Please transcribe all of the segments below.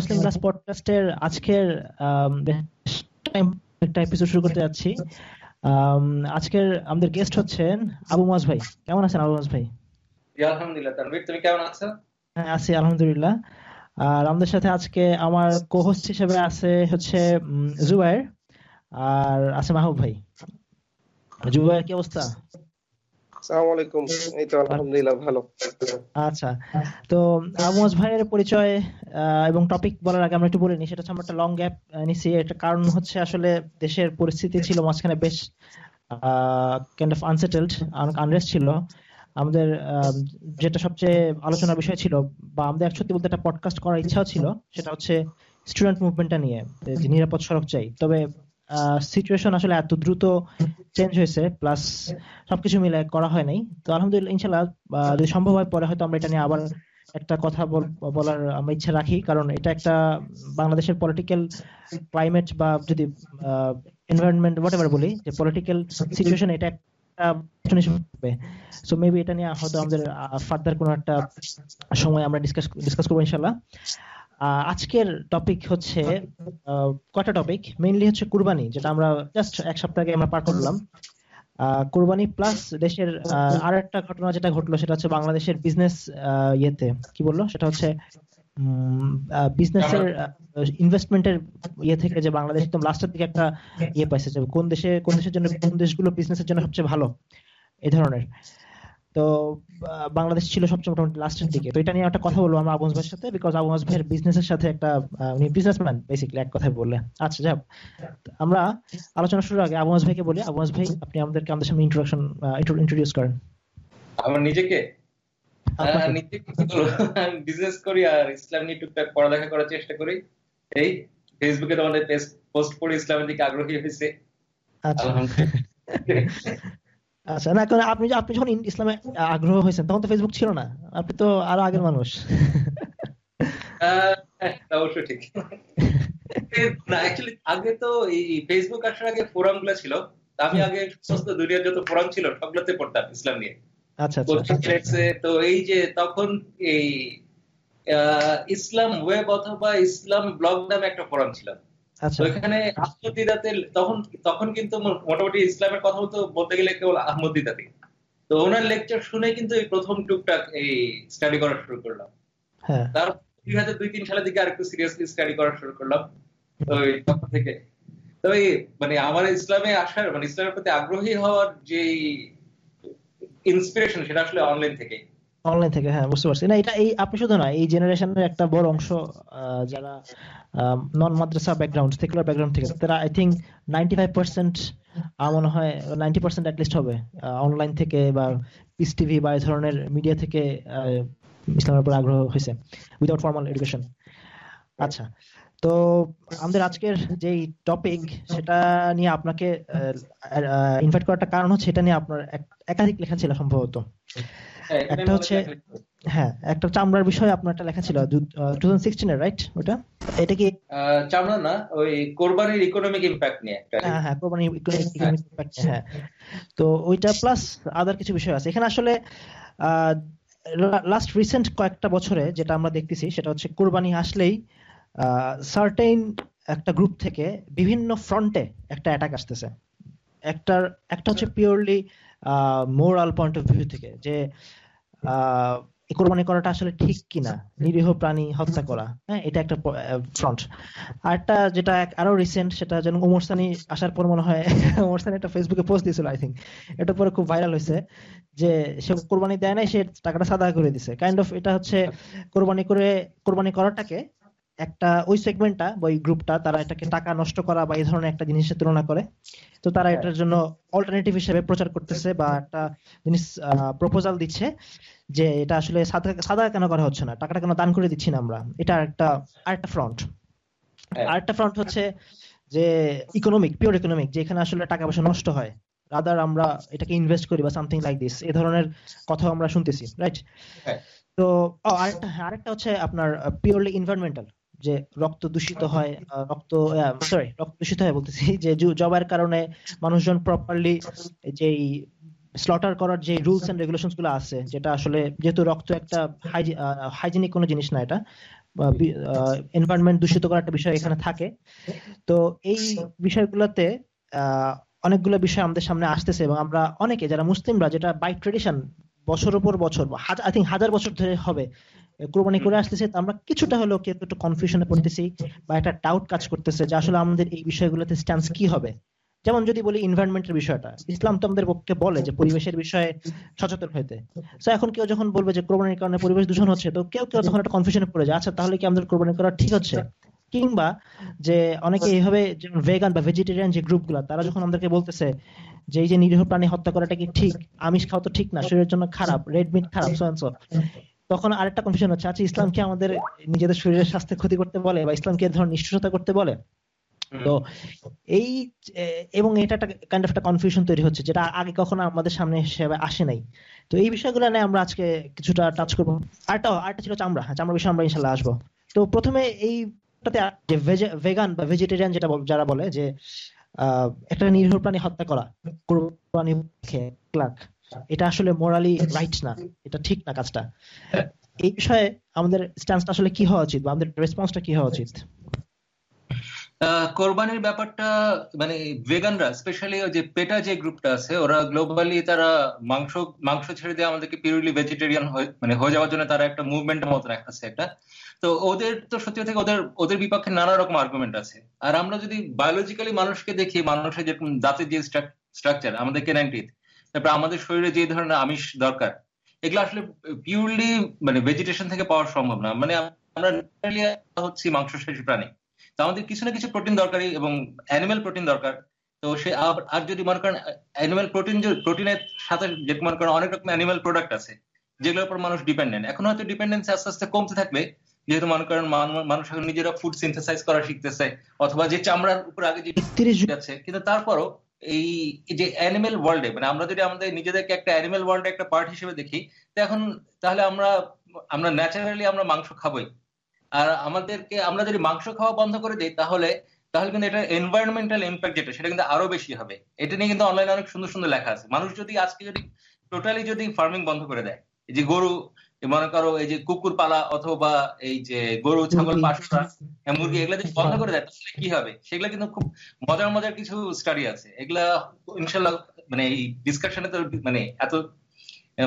মুসলিম class পডকাস্টের আজকের একটা episode শুরু করতে যাচ্ছি। আজকের আমাদের গেস্ট হচ্ছেন আবু মাস ভাই। কেমন আছেন আবু মাস ভাই? আলহামদুলিল্লাহ তানভীর তুমি কেমন আছো? হ্যাঁ আছি আলহামদুলিল্লাহ। আর আমাদের সাথে আজকে আমার কোহোস্ট হিসেবে আছে হচ্ছে জুবাইর আর আছে মাহবুব ভাই। জুবাইর কি অবস্থা? আলাইকুম এই তো আলহামদুলিল্লাহ ভালো। আচ্ছা তো আমোজ ভাইয়ের পরিচয় এবং টপিক বলার আগে আমরা একটু বলে নিই সেটা হচ্ছে আমরা একটা লং গ্যাপ নিছি এটা কারণ হচ্ছে আসলে দেশের পরিস্থিতি ছিল মাঝখানে বেশ কাইন্ড অফ আনসেটেলড আনরেস্ট ছিল। আমাদের যেটা সবচেয়ে আলোচনার বিষয় ছিল বা আমাদের এক সত্যি বলতে একটা পডকাস্ট করার ইচ্ছাও ছিল সেটা হচ্ছে স্টুডেন্ট মুভমেন্টটা নিয়ে নিরাপদ সড়ক চাই। তবে সিচুয়েশন আসলে এত দ্রুত চেঞ্জ হয়েছে প্লাস সবকিছু মিলে করা হয় নাই। তো আলহামদুলিল্লাহ ইনশাল্লাহ যদি সম্ভব হয়, পরে হয়তো আমরা এটা নিয়ে আবার একটা কথা বলার আমরা ইচ্ছা রাখি। কারণ এটা একটা বাংলাদেশের পলিটিক্যাল ক্লাইমেট বা যদি এনভায়রনমেন্ট হোয়াট এভার বলি, যে পলিটিক্যাল সিচুয়েশন এটা একটা সো মেবি এটা নিয়ে হয়তো আমাদের ফার্দার কোনো একটা সময় আমরা ডিসকাস ডিসকাস করব ইনশাল্লাহ আজকের টপিক হচ্ছে কয়টা টপিক মেইনলি হচ্ছে কুরবানি যেটা আমরা জাস্ট এক সপ্তাহ আগে আমরা পার করলাম। কুরবানি প্লাস দেশের আর একটা ঘটনা যেটা ঘটলো সেটা হচ্ছে বাংলাদেশের বিজনেস ইয়েতে। কি বলল? সেটা হচ্ছে বিজনেসের ইনভেস্টমেন্টের ইয়ে থেকে যে বাংলাদেশ একদম লাস্টের দিকে একটা ইয়ে পাইছে কোন দেশে কোন দেশের জন্য কোন দেশগুলো বিজনেসের জন্য সবচেয়ে ভালো এই ধরনের। তো বাংলাদেশ ছিল সবচেয়ে মোটামুটি লাস্টের দিকে। তো এটা নিয়ে একটা কথা বলব আমরা আবুজ ভাইয়ের সাথে বিকজ আবুজ ভাইয়ের বিজনেসের সাথে একটা উনি বিজনেসম্যান বেসিক্যালি এক কথায় বললে। আচ্ছা যাক আমরা আলোচনা শুরুর আগে আবুজ ভাইকে বলি। আবুজ ভাই আপনি আমাদেরকে আমাদের সামনে ইন্ট্রোডাকশন ইন্ট্রোডিউস করেন। আমার নিজেকে? বিজনেস করি আর ইসলাম নিয়ে টুকটাক পড়ালেখা করার চেষ্টা করি। এই ফেসবুকে তোমাদের পোস্ট করে ইসলামের দিকে আগ্রহী হয়েছে। আচ্ছা। আচ্ছা না কারণ আপনি আপনি যখন ইসলামে আগ্রহ হয়েছেন তখন তো ফেসবুক ছিল না। আপনি তো আরও আগের মানুষ। অবশ্যই ঠিক। না অ্যাকচুয়ালি আগে তো এই ফেসবুক আসার আগে ফোরামগুলো ছিল আমি আগে সমস্ত দুনিয়ার যত ফোরাম ছিল সবগুলোতে পড়তাম ইসলাম নিয়ে। আচ্ছা আচ্ছা। তো এই যে তখন এই ইসলাম ওয়েব অথবা ইসলাম ব্লগ নামে একটা ফোরাম ছিল। আচ্ছা। আহমদ দিদাতের তখন তখন কিন্তু মোটামুটি ইসলামের কথা বলতে বলতে গেলে কেবল আহমদ দিদাতে তো ওনার লেকচার শুনে কিন্তু এই প্রথম টুকটাক এই স্টাডি করা শুরু করলাম। হ্যাঁ। তার দুই হাজার দুই তিন সালের দিকে আরেকটু সিরিয়াসলি স্টাডি করা শুরু করলাম। তো তখন থেকে। তো মানে আমার ইসলামে আসার মানে ইসলামের প্রতি আগ্রহী হওয়ার যে ইন্সপিরেশন সেটা আসলে অনলাইন থেকে অনলাইন থেকে হ্যাঁ বুঝতে পারছি। না এটা এই আপনি শুধু না এই জেনারেশনের একটা বড় অংশ যারা non madrasa background secular background থেকে তারা আই থিঙ্ক নাইনটি ফাইভ আমার মনে হয় নাইনটি পার্সেন্ট হবে। অনলাইন থেকে বা পিস টিভি বা এই ধরনের মিডিয়া থেকে ইসলামের উপর আগ্রহ হয়েছে উইদাউট ফর্মাল এডুকেশন আচ্ছা তো আমাদের আজকের যে টপিক সেটা নিয়ে আপনাকে ইনভাইট করার কারণ হচ্ছে, এটা নিয়ে আপনার একাধিক লেখা ছিল সম্ভবত। একটা হচ্ছে হ্যাঁ একটা চামড়ার বিষয়ে আপনার একটা লেখা ছিল টু থাউজেন্ড রাইট ওটা? এটা কি? চামড়া না ওই কোরবানির ইকোনমিক ইম্প্যাক্ট নিয়ে একটা হ্যাঁ হ্যাঁ কোরবানির ইকোনমিক ইম্প্যাক্ট হ্যাঁ। তো ওইটা প্লাস আদার কিছু বিষয় আছে। এখানে আসলে লাস্ট রিসেন্ট কয়েকটা বছরে যেটা আমরা দেখতেছি সেটা হচ্ছে কোরবানি আসলেই সার্টেইন একটা গ্রুপ থেকে বিভিন্ন ফ্রন্টে একটা অ্যাটাক আসতেছে। একটার একটা হচ্ছে purely moral point of view থেকে যে কোরবানি করাটা আসলে ঠিক কিনা নিরীহ প্রাণী হত্যা করা হ্যাঁ এটা একটা ফ্রন্ট আরেকটা যেটা আরও রিসেন্ট সেটা যেন ওমর সানি আসার পর মনে হয় ওমর সানি একটা ফেসবুকে পোস্ট দিয়েছিল আই থিঙ্ক এটা পরে খুব ভাইরাল হয়েছে যে সে কোরবানি দেয় নাই সে টাকাটা সাদা করে দিছে। কাইন্ড অফ এটা হচ্ছে কোরবানি করে কোরবানি করাটাকে একটা ওই সেগমেন্টটা বা ওই গ্রুপটা তারা এটাকে টাকা নষ্ট করা বা এই ধরনের একটা জিনিসের তুলনা করে। তো তারা এটার জন্য অল্টারনেটিভ হিসেবে প্রচার করতেছে বা একটা জিনিস প্রপোজাল দিচ্ছে যে এটা আসলে সাদা কেন করা হচ্ছে না? টাকাটা কেন দান করে দিচ্ছি না আমরা? এটা একটা আরেকটা ফ্রন্ট আরেকটা ফ্রন্ট হচ্ছে যে ইকোনমিক পিওর ইকোনমিক যে এখানে আসলে টাকা পয়সা নষ্ট হয়। রাদার আমরা এটাকে ইনভেস্ট করি বা সামথিং লাইক দিস এই ধরনের কথা আমরা শুনতেছি রাইট তো আরেকটা আরেকটা হচ্ছে আপনার পিওরলি এনভায়রনমেন্টাল যে রক্ত দূষিত হয় রক্ত সরি রক্ত দূষিত হয় বলতেছি যে জবের কারণে মানুষজন প্রপারলি যেই স্লটার করার যে রুলস এন্ড রেগুলেশনসগুলো আছে যেটা আসলে যেহেতু রক্ত একটা হাইজিনিক কোনো জিনিস না এটা এনভায়রনমেন্ট দূষিত করার একটা বিষয় এখানে থাকে। তো এই বিষয়গুলোতে অনেকগুলো বিষয় আমাদের সামনে আসতেছে এবং আমরা অনেকে যারা মুসলিমরা যেটা বাই ট্রেডিশন বছরের পর বছর আই থিঙ্ক হাজার বছর ধরে হবে কোরবানি করে আসতেছে আমরা কিছুটা হলেও কেউ একটু কনফিউশনে পড়তেছি বা একটা ডাউট কাজ করতেছে যে আসলে আমাদের এই বিষয়গুলোতে স্ট্যান্স কি হবে? যেমন যদি বলি ইনভায়রনমেন্টের বিষয়টা ইসলাম তো আমাদের পক্ষে বলে যে পরিবেশের বিষয়ে সচেতন হইতে। তো এখন কেউ যখন বলবে যে কোরবানির কারণে পরিবেশ দূষণ হচ্ছে তো কেউ কেউ তখন একটা কনফিউশনে পড়ে যায় আচ্ছা তাহলে কি আমাদের কোরবানি করা ঠিক হচ্ছে? কিংবা যে অনেকে এইভাবে যেমন ভেগান বা ভেজিটেরিয়ান যে গ্রুপ গ্রুপগুলো তারা যখন আমাদেরকে বলতেছে যে এই যে নিরীহ প্রাণী হত্যা করাটা কি ঠিক? আমিষ খাওয়া তো ঠিক না শরীরের জন্য খারাপ রেড মিট খারাপ সো তখন আরেকটা কনফিউশন হচ্ছে। আচ্ছা ইসলাম কি আমাদের নিজেদের শরীরের স্বাস্থ্য ক্ষতি করতে বলে বা ইসলাম কি ধরনের নিষ্ঠুরতা করতে বলে? তো এই এবং এটা একটা কাইন্ড অফ একটা কনফিউশন তৈরি হচ্ছে যেটা আগে কখনো আমাদের সামনে হিসেবে আসে নাই। তো এই বিষয়গুলো নিয়ে আমরা আজকে কিছুটা টাচ করব। আরেকটা আরেকটা ছিল চামড়া। হ্যাঁ চামড়া বিষয়ে আমরা ইনশাল্লাহ আসব। তো প্রথমে এইটাতে যে ভেগান বা ভেজিটেরিয়ান যেটা যারা বলে যে একটা নির্ভর প্রাণী হত্যা করা কোরবানি এটা আসলে মোরালি রাইট না, এটা ঠিক না কাজটা। এই বিষয়ে আমাদের স্ট্যান্সটা আসলে কি হওয়া উচিত বা আমাদের রেসপন্সটা কি হওয়া উচিত? কোরবানির ব্যাপারটা মানে ভেগানরা স্পেশালি যে পেটা যে গ্রুপটা আছে, ওরা গ্লোবালি তারা মাংস মাংস ছেড়ে দিয়ে আমাদেরকে পিউরলি ভেজিটেরিয়ান মানে হয়ে যাওয়ার জন্য তারা একটা মুভমেন্টের মতো রাখাচ্ছে একটা। তো ওদের, তো সত্যি থেকে ওদের ওদের বিপক্ষে নানা রকম আর্গুমেন্ট আছে। আর আমরা যদি বায়োলজিক্যালি মানুষকে দেখি, মানুষের যেরকম দাঁতের যে স্ট্রাকচার আমাদের কেনাইটিথ তারপর আমাদের শরীরে যে ধরনের আমিষ দরকার এগুলো আসলে পিউরলি মানে ভেজিটেশন থেকে পাওয়া সম্ভব না। মানে আমরা হচ্ছি মাংসশাসী প্রাণী। তো আমাদের কিছু না কিছু প্রোটিন দরকারি এবং অ্যানিমেল প্রোটিন দরকার। তো সে আর যদি মনে করেন অ্যানিমেল প্রোটিন প্রোটিনের সাথে যে মনে করেন অনেক রকম অ্যানিমেল প্রোডাক্ট আছে যেগুলোর উপর মানুষ ডিপেন্ডেন্ট এখন হয়তো ডিপেন্ডেন্সি আস্তে আস্তে কমতে থাকবে যেহেতু মনে করেন মানুষ এখন নিজেরা ফুড সিনথেসাইজ করা শিখতেছে অথবা যে চামড়ার উপর আগে যে আছে কিন্তু তারপরও এই যে অ্যানিমেল ওয়ার্ল্ডে মানে আমরা যদি আমাদের নিজেদেরকে একটা অ্যানিমেল ওয়ার্ল্ডে একটা পার্ট হিসেবে দেখি, তো এখন তাহলে আমরা আমরা ন্যাচারালি আমরা মাংস খাবোই। আর আমাদেরকে, আমরা যদি মাংস খাওয়া বন্ধ করে দিই, তাহলে তাহলে কিন্তু এটা এনভায়রনমেন্টাল ইম্প্যাক্ট যেটা, সেটা কিন্তু আরও বেশি হবে। এটা নিয়ে কিন্তু অনলাইনে অনেক সুন্দর সুন্দর লেখা আছে। মানুষ যদি আজকে যদি টোটালি যদি ফার্মিং বন্ধ করে দেয় যে গরু মনে করো এই যে কুকুর পালা অথবা এই যে গরু ছাগল পাশা মুরগি এগুলো যদি বন্ধ করে দেয় তাহলে কি হবে? সেগুলো কিন্তু খুব মজার মজার কিছু স্টাডি আছে। এগুলা ইনশাল্লাহ মানে এই ডিসকাশনে তো মানে এত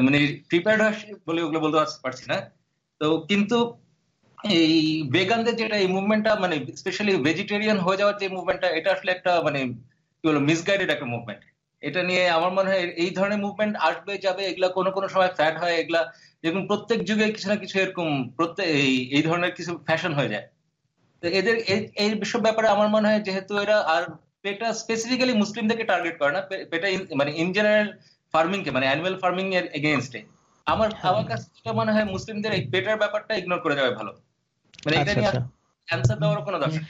মানে প্রিপেয়ার্ড বলে ওগুলো বলতে পারছি না। তো কিন্তু এই বেগানদের যেটা এই মুভমেন্টটা মানে স্পেশালি ভেজিটেরিয়ান হয়ে যাওয়ার যে মুভমেন্টটা এটা আসলে একটা মানে কি বলব মিসগাইডেড একটা মুভমেন্ট এটা নিয়ে আমার মনে হয় এই ধরনের মুভমেন্ট আসবে যাবে এগুলা কোনো কোনো সময় ফ্যাট হয় এগুলা যেরকম প্রত্যেক যুগে কিছু না কিছু এরকম প্রত্যেক এই ধরনের কিছু ফ্যাশন হয়ে যায়। তো এদের এই বিশ্ব ব্যাপারে আমার মনে হয় যেহেতু এরা আর পেটা স্পেসিফিক্যালি মুসলিমদেরকে টার্গেট করে না পেটা মানে ইন জেনারেল ফার্মিং কে মানে অ্যানিমাল ফার্মিং এর এগেনস্টে আমার হ্যাঁ। আমার কাছে যেটা মনে হয় মুসলিমদের এই পেটার ব্যাপারটা ইগনোর করে যাবে ভালো। মানে এটা নিয়ে অ্যান্সার দেওয়ার কোনো দরকার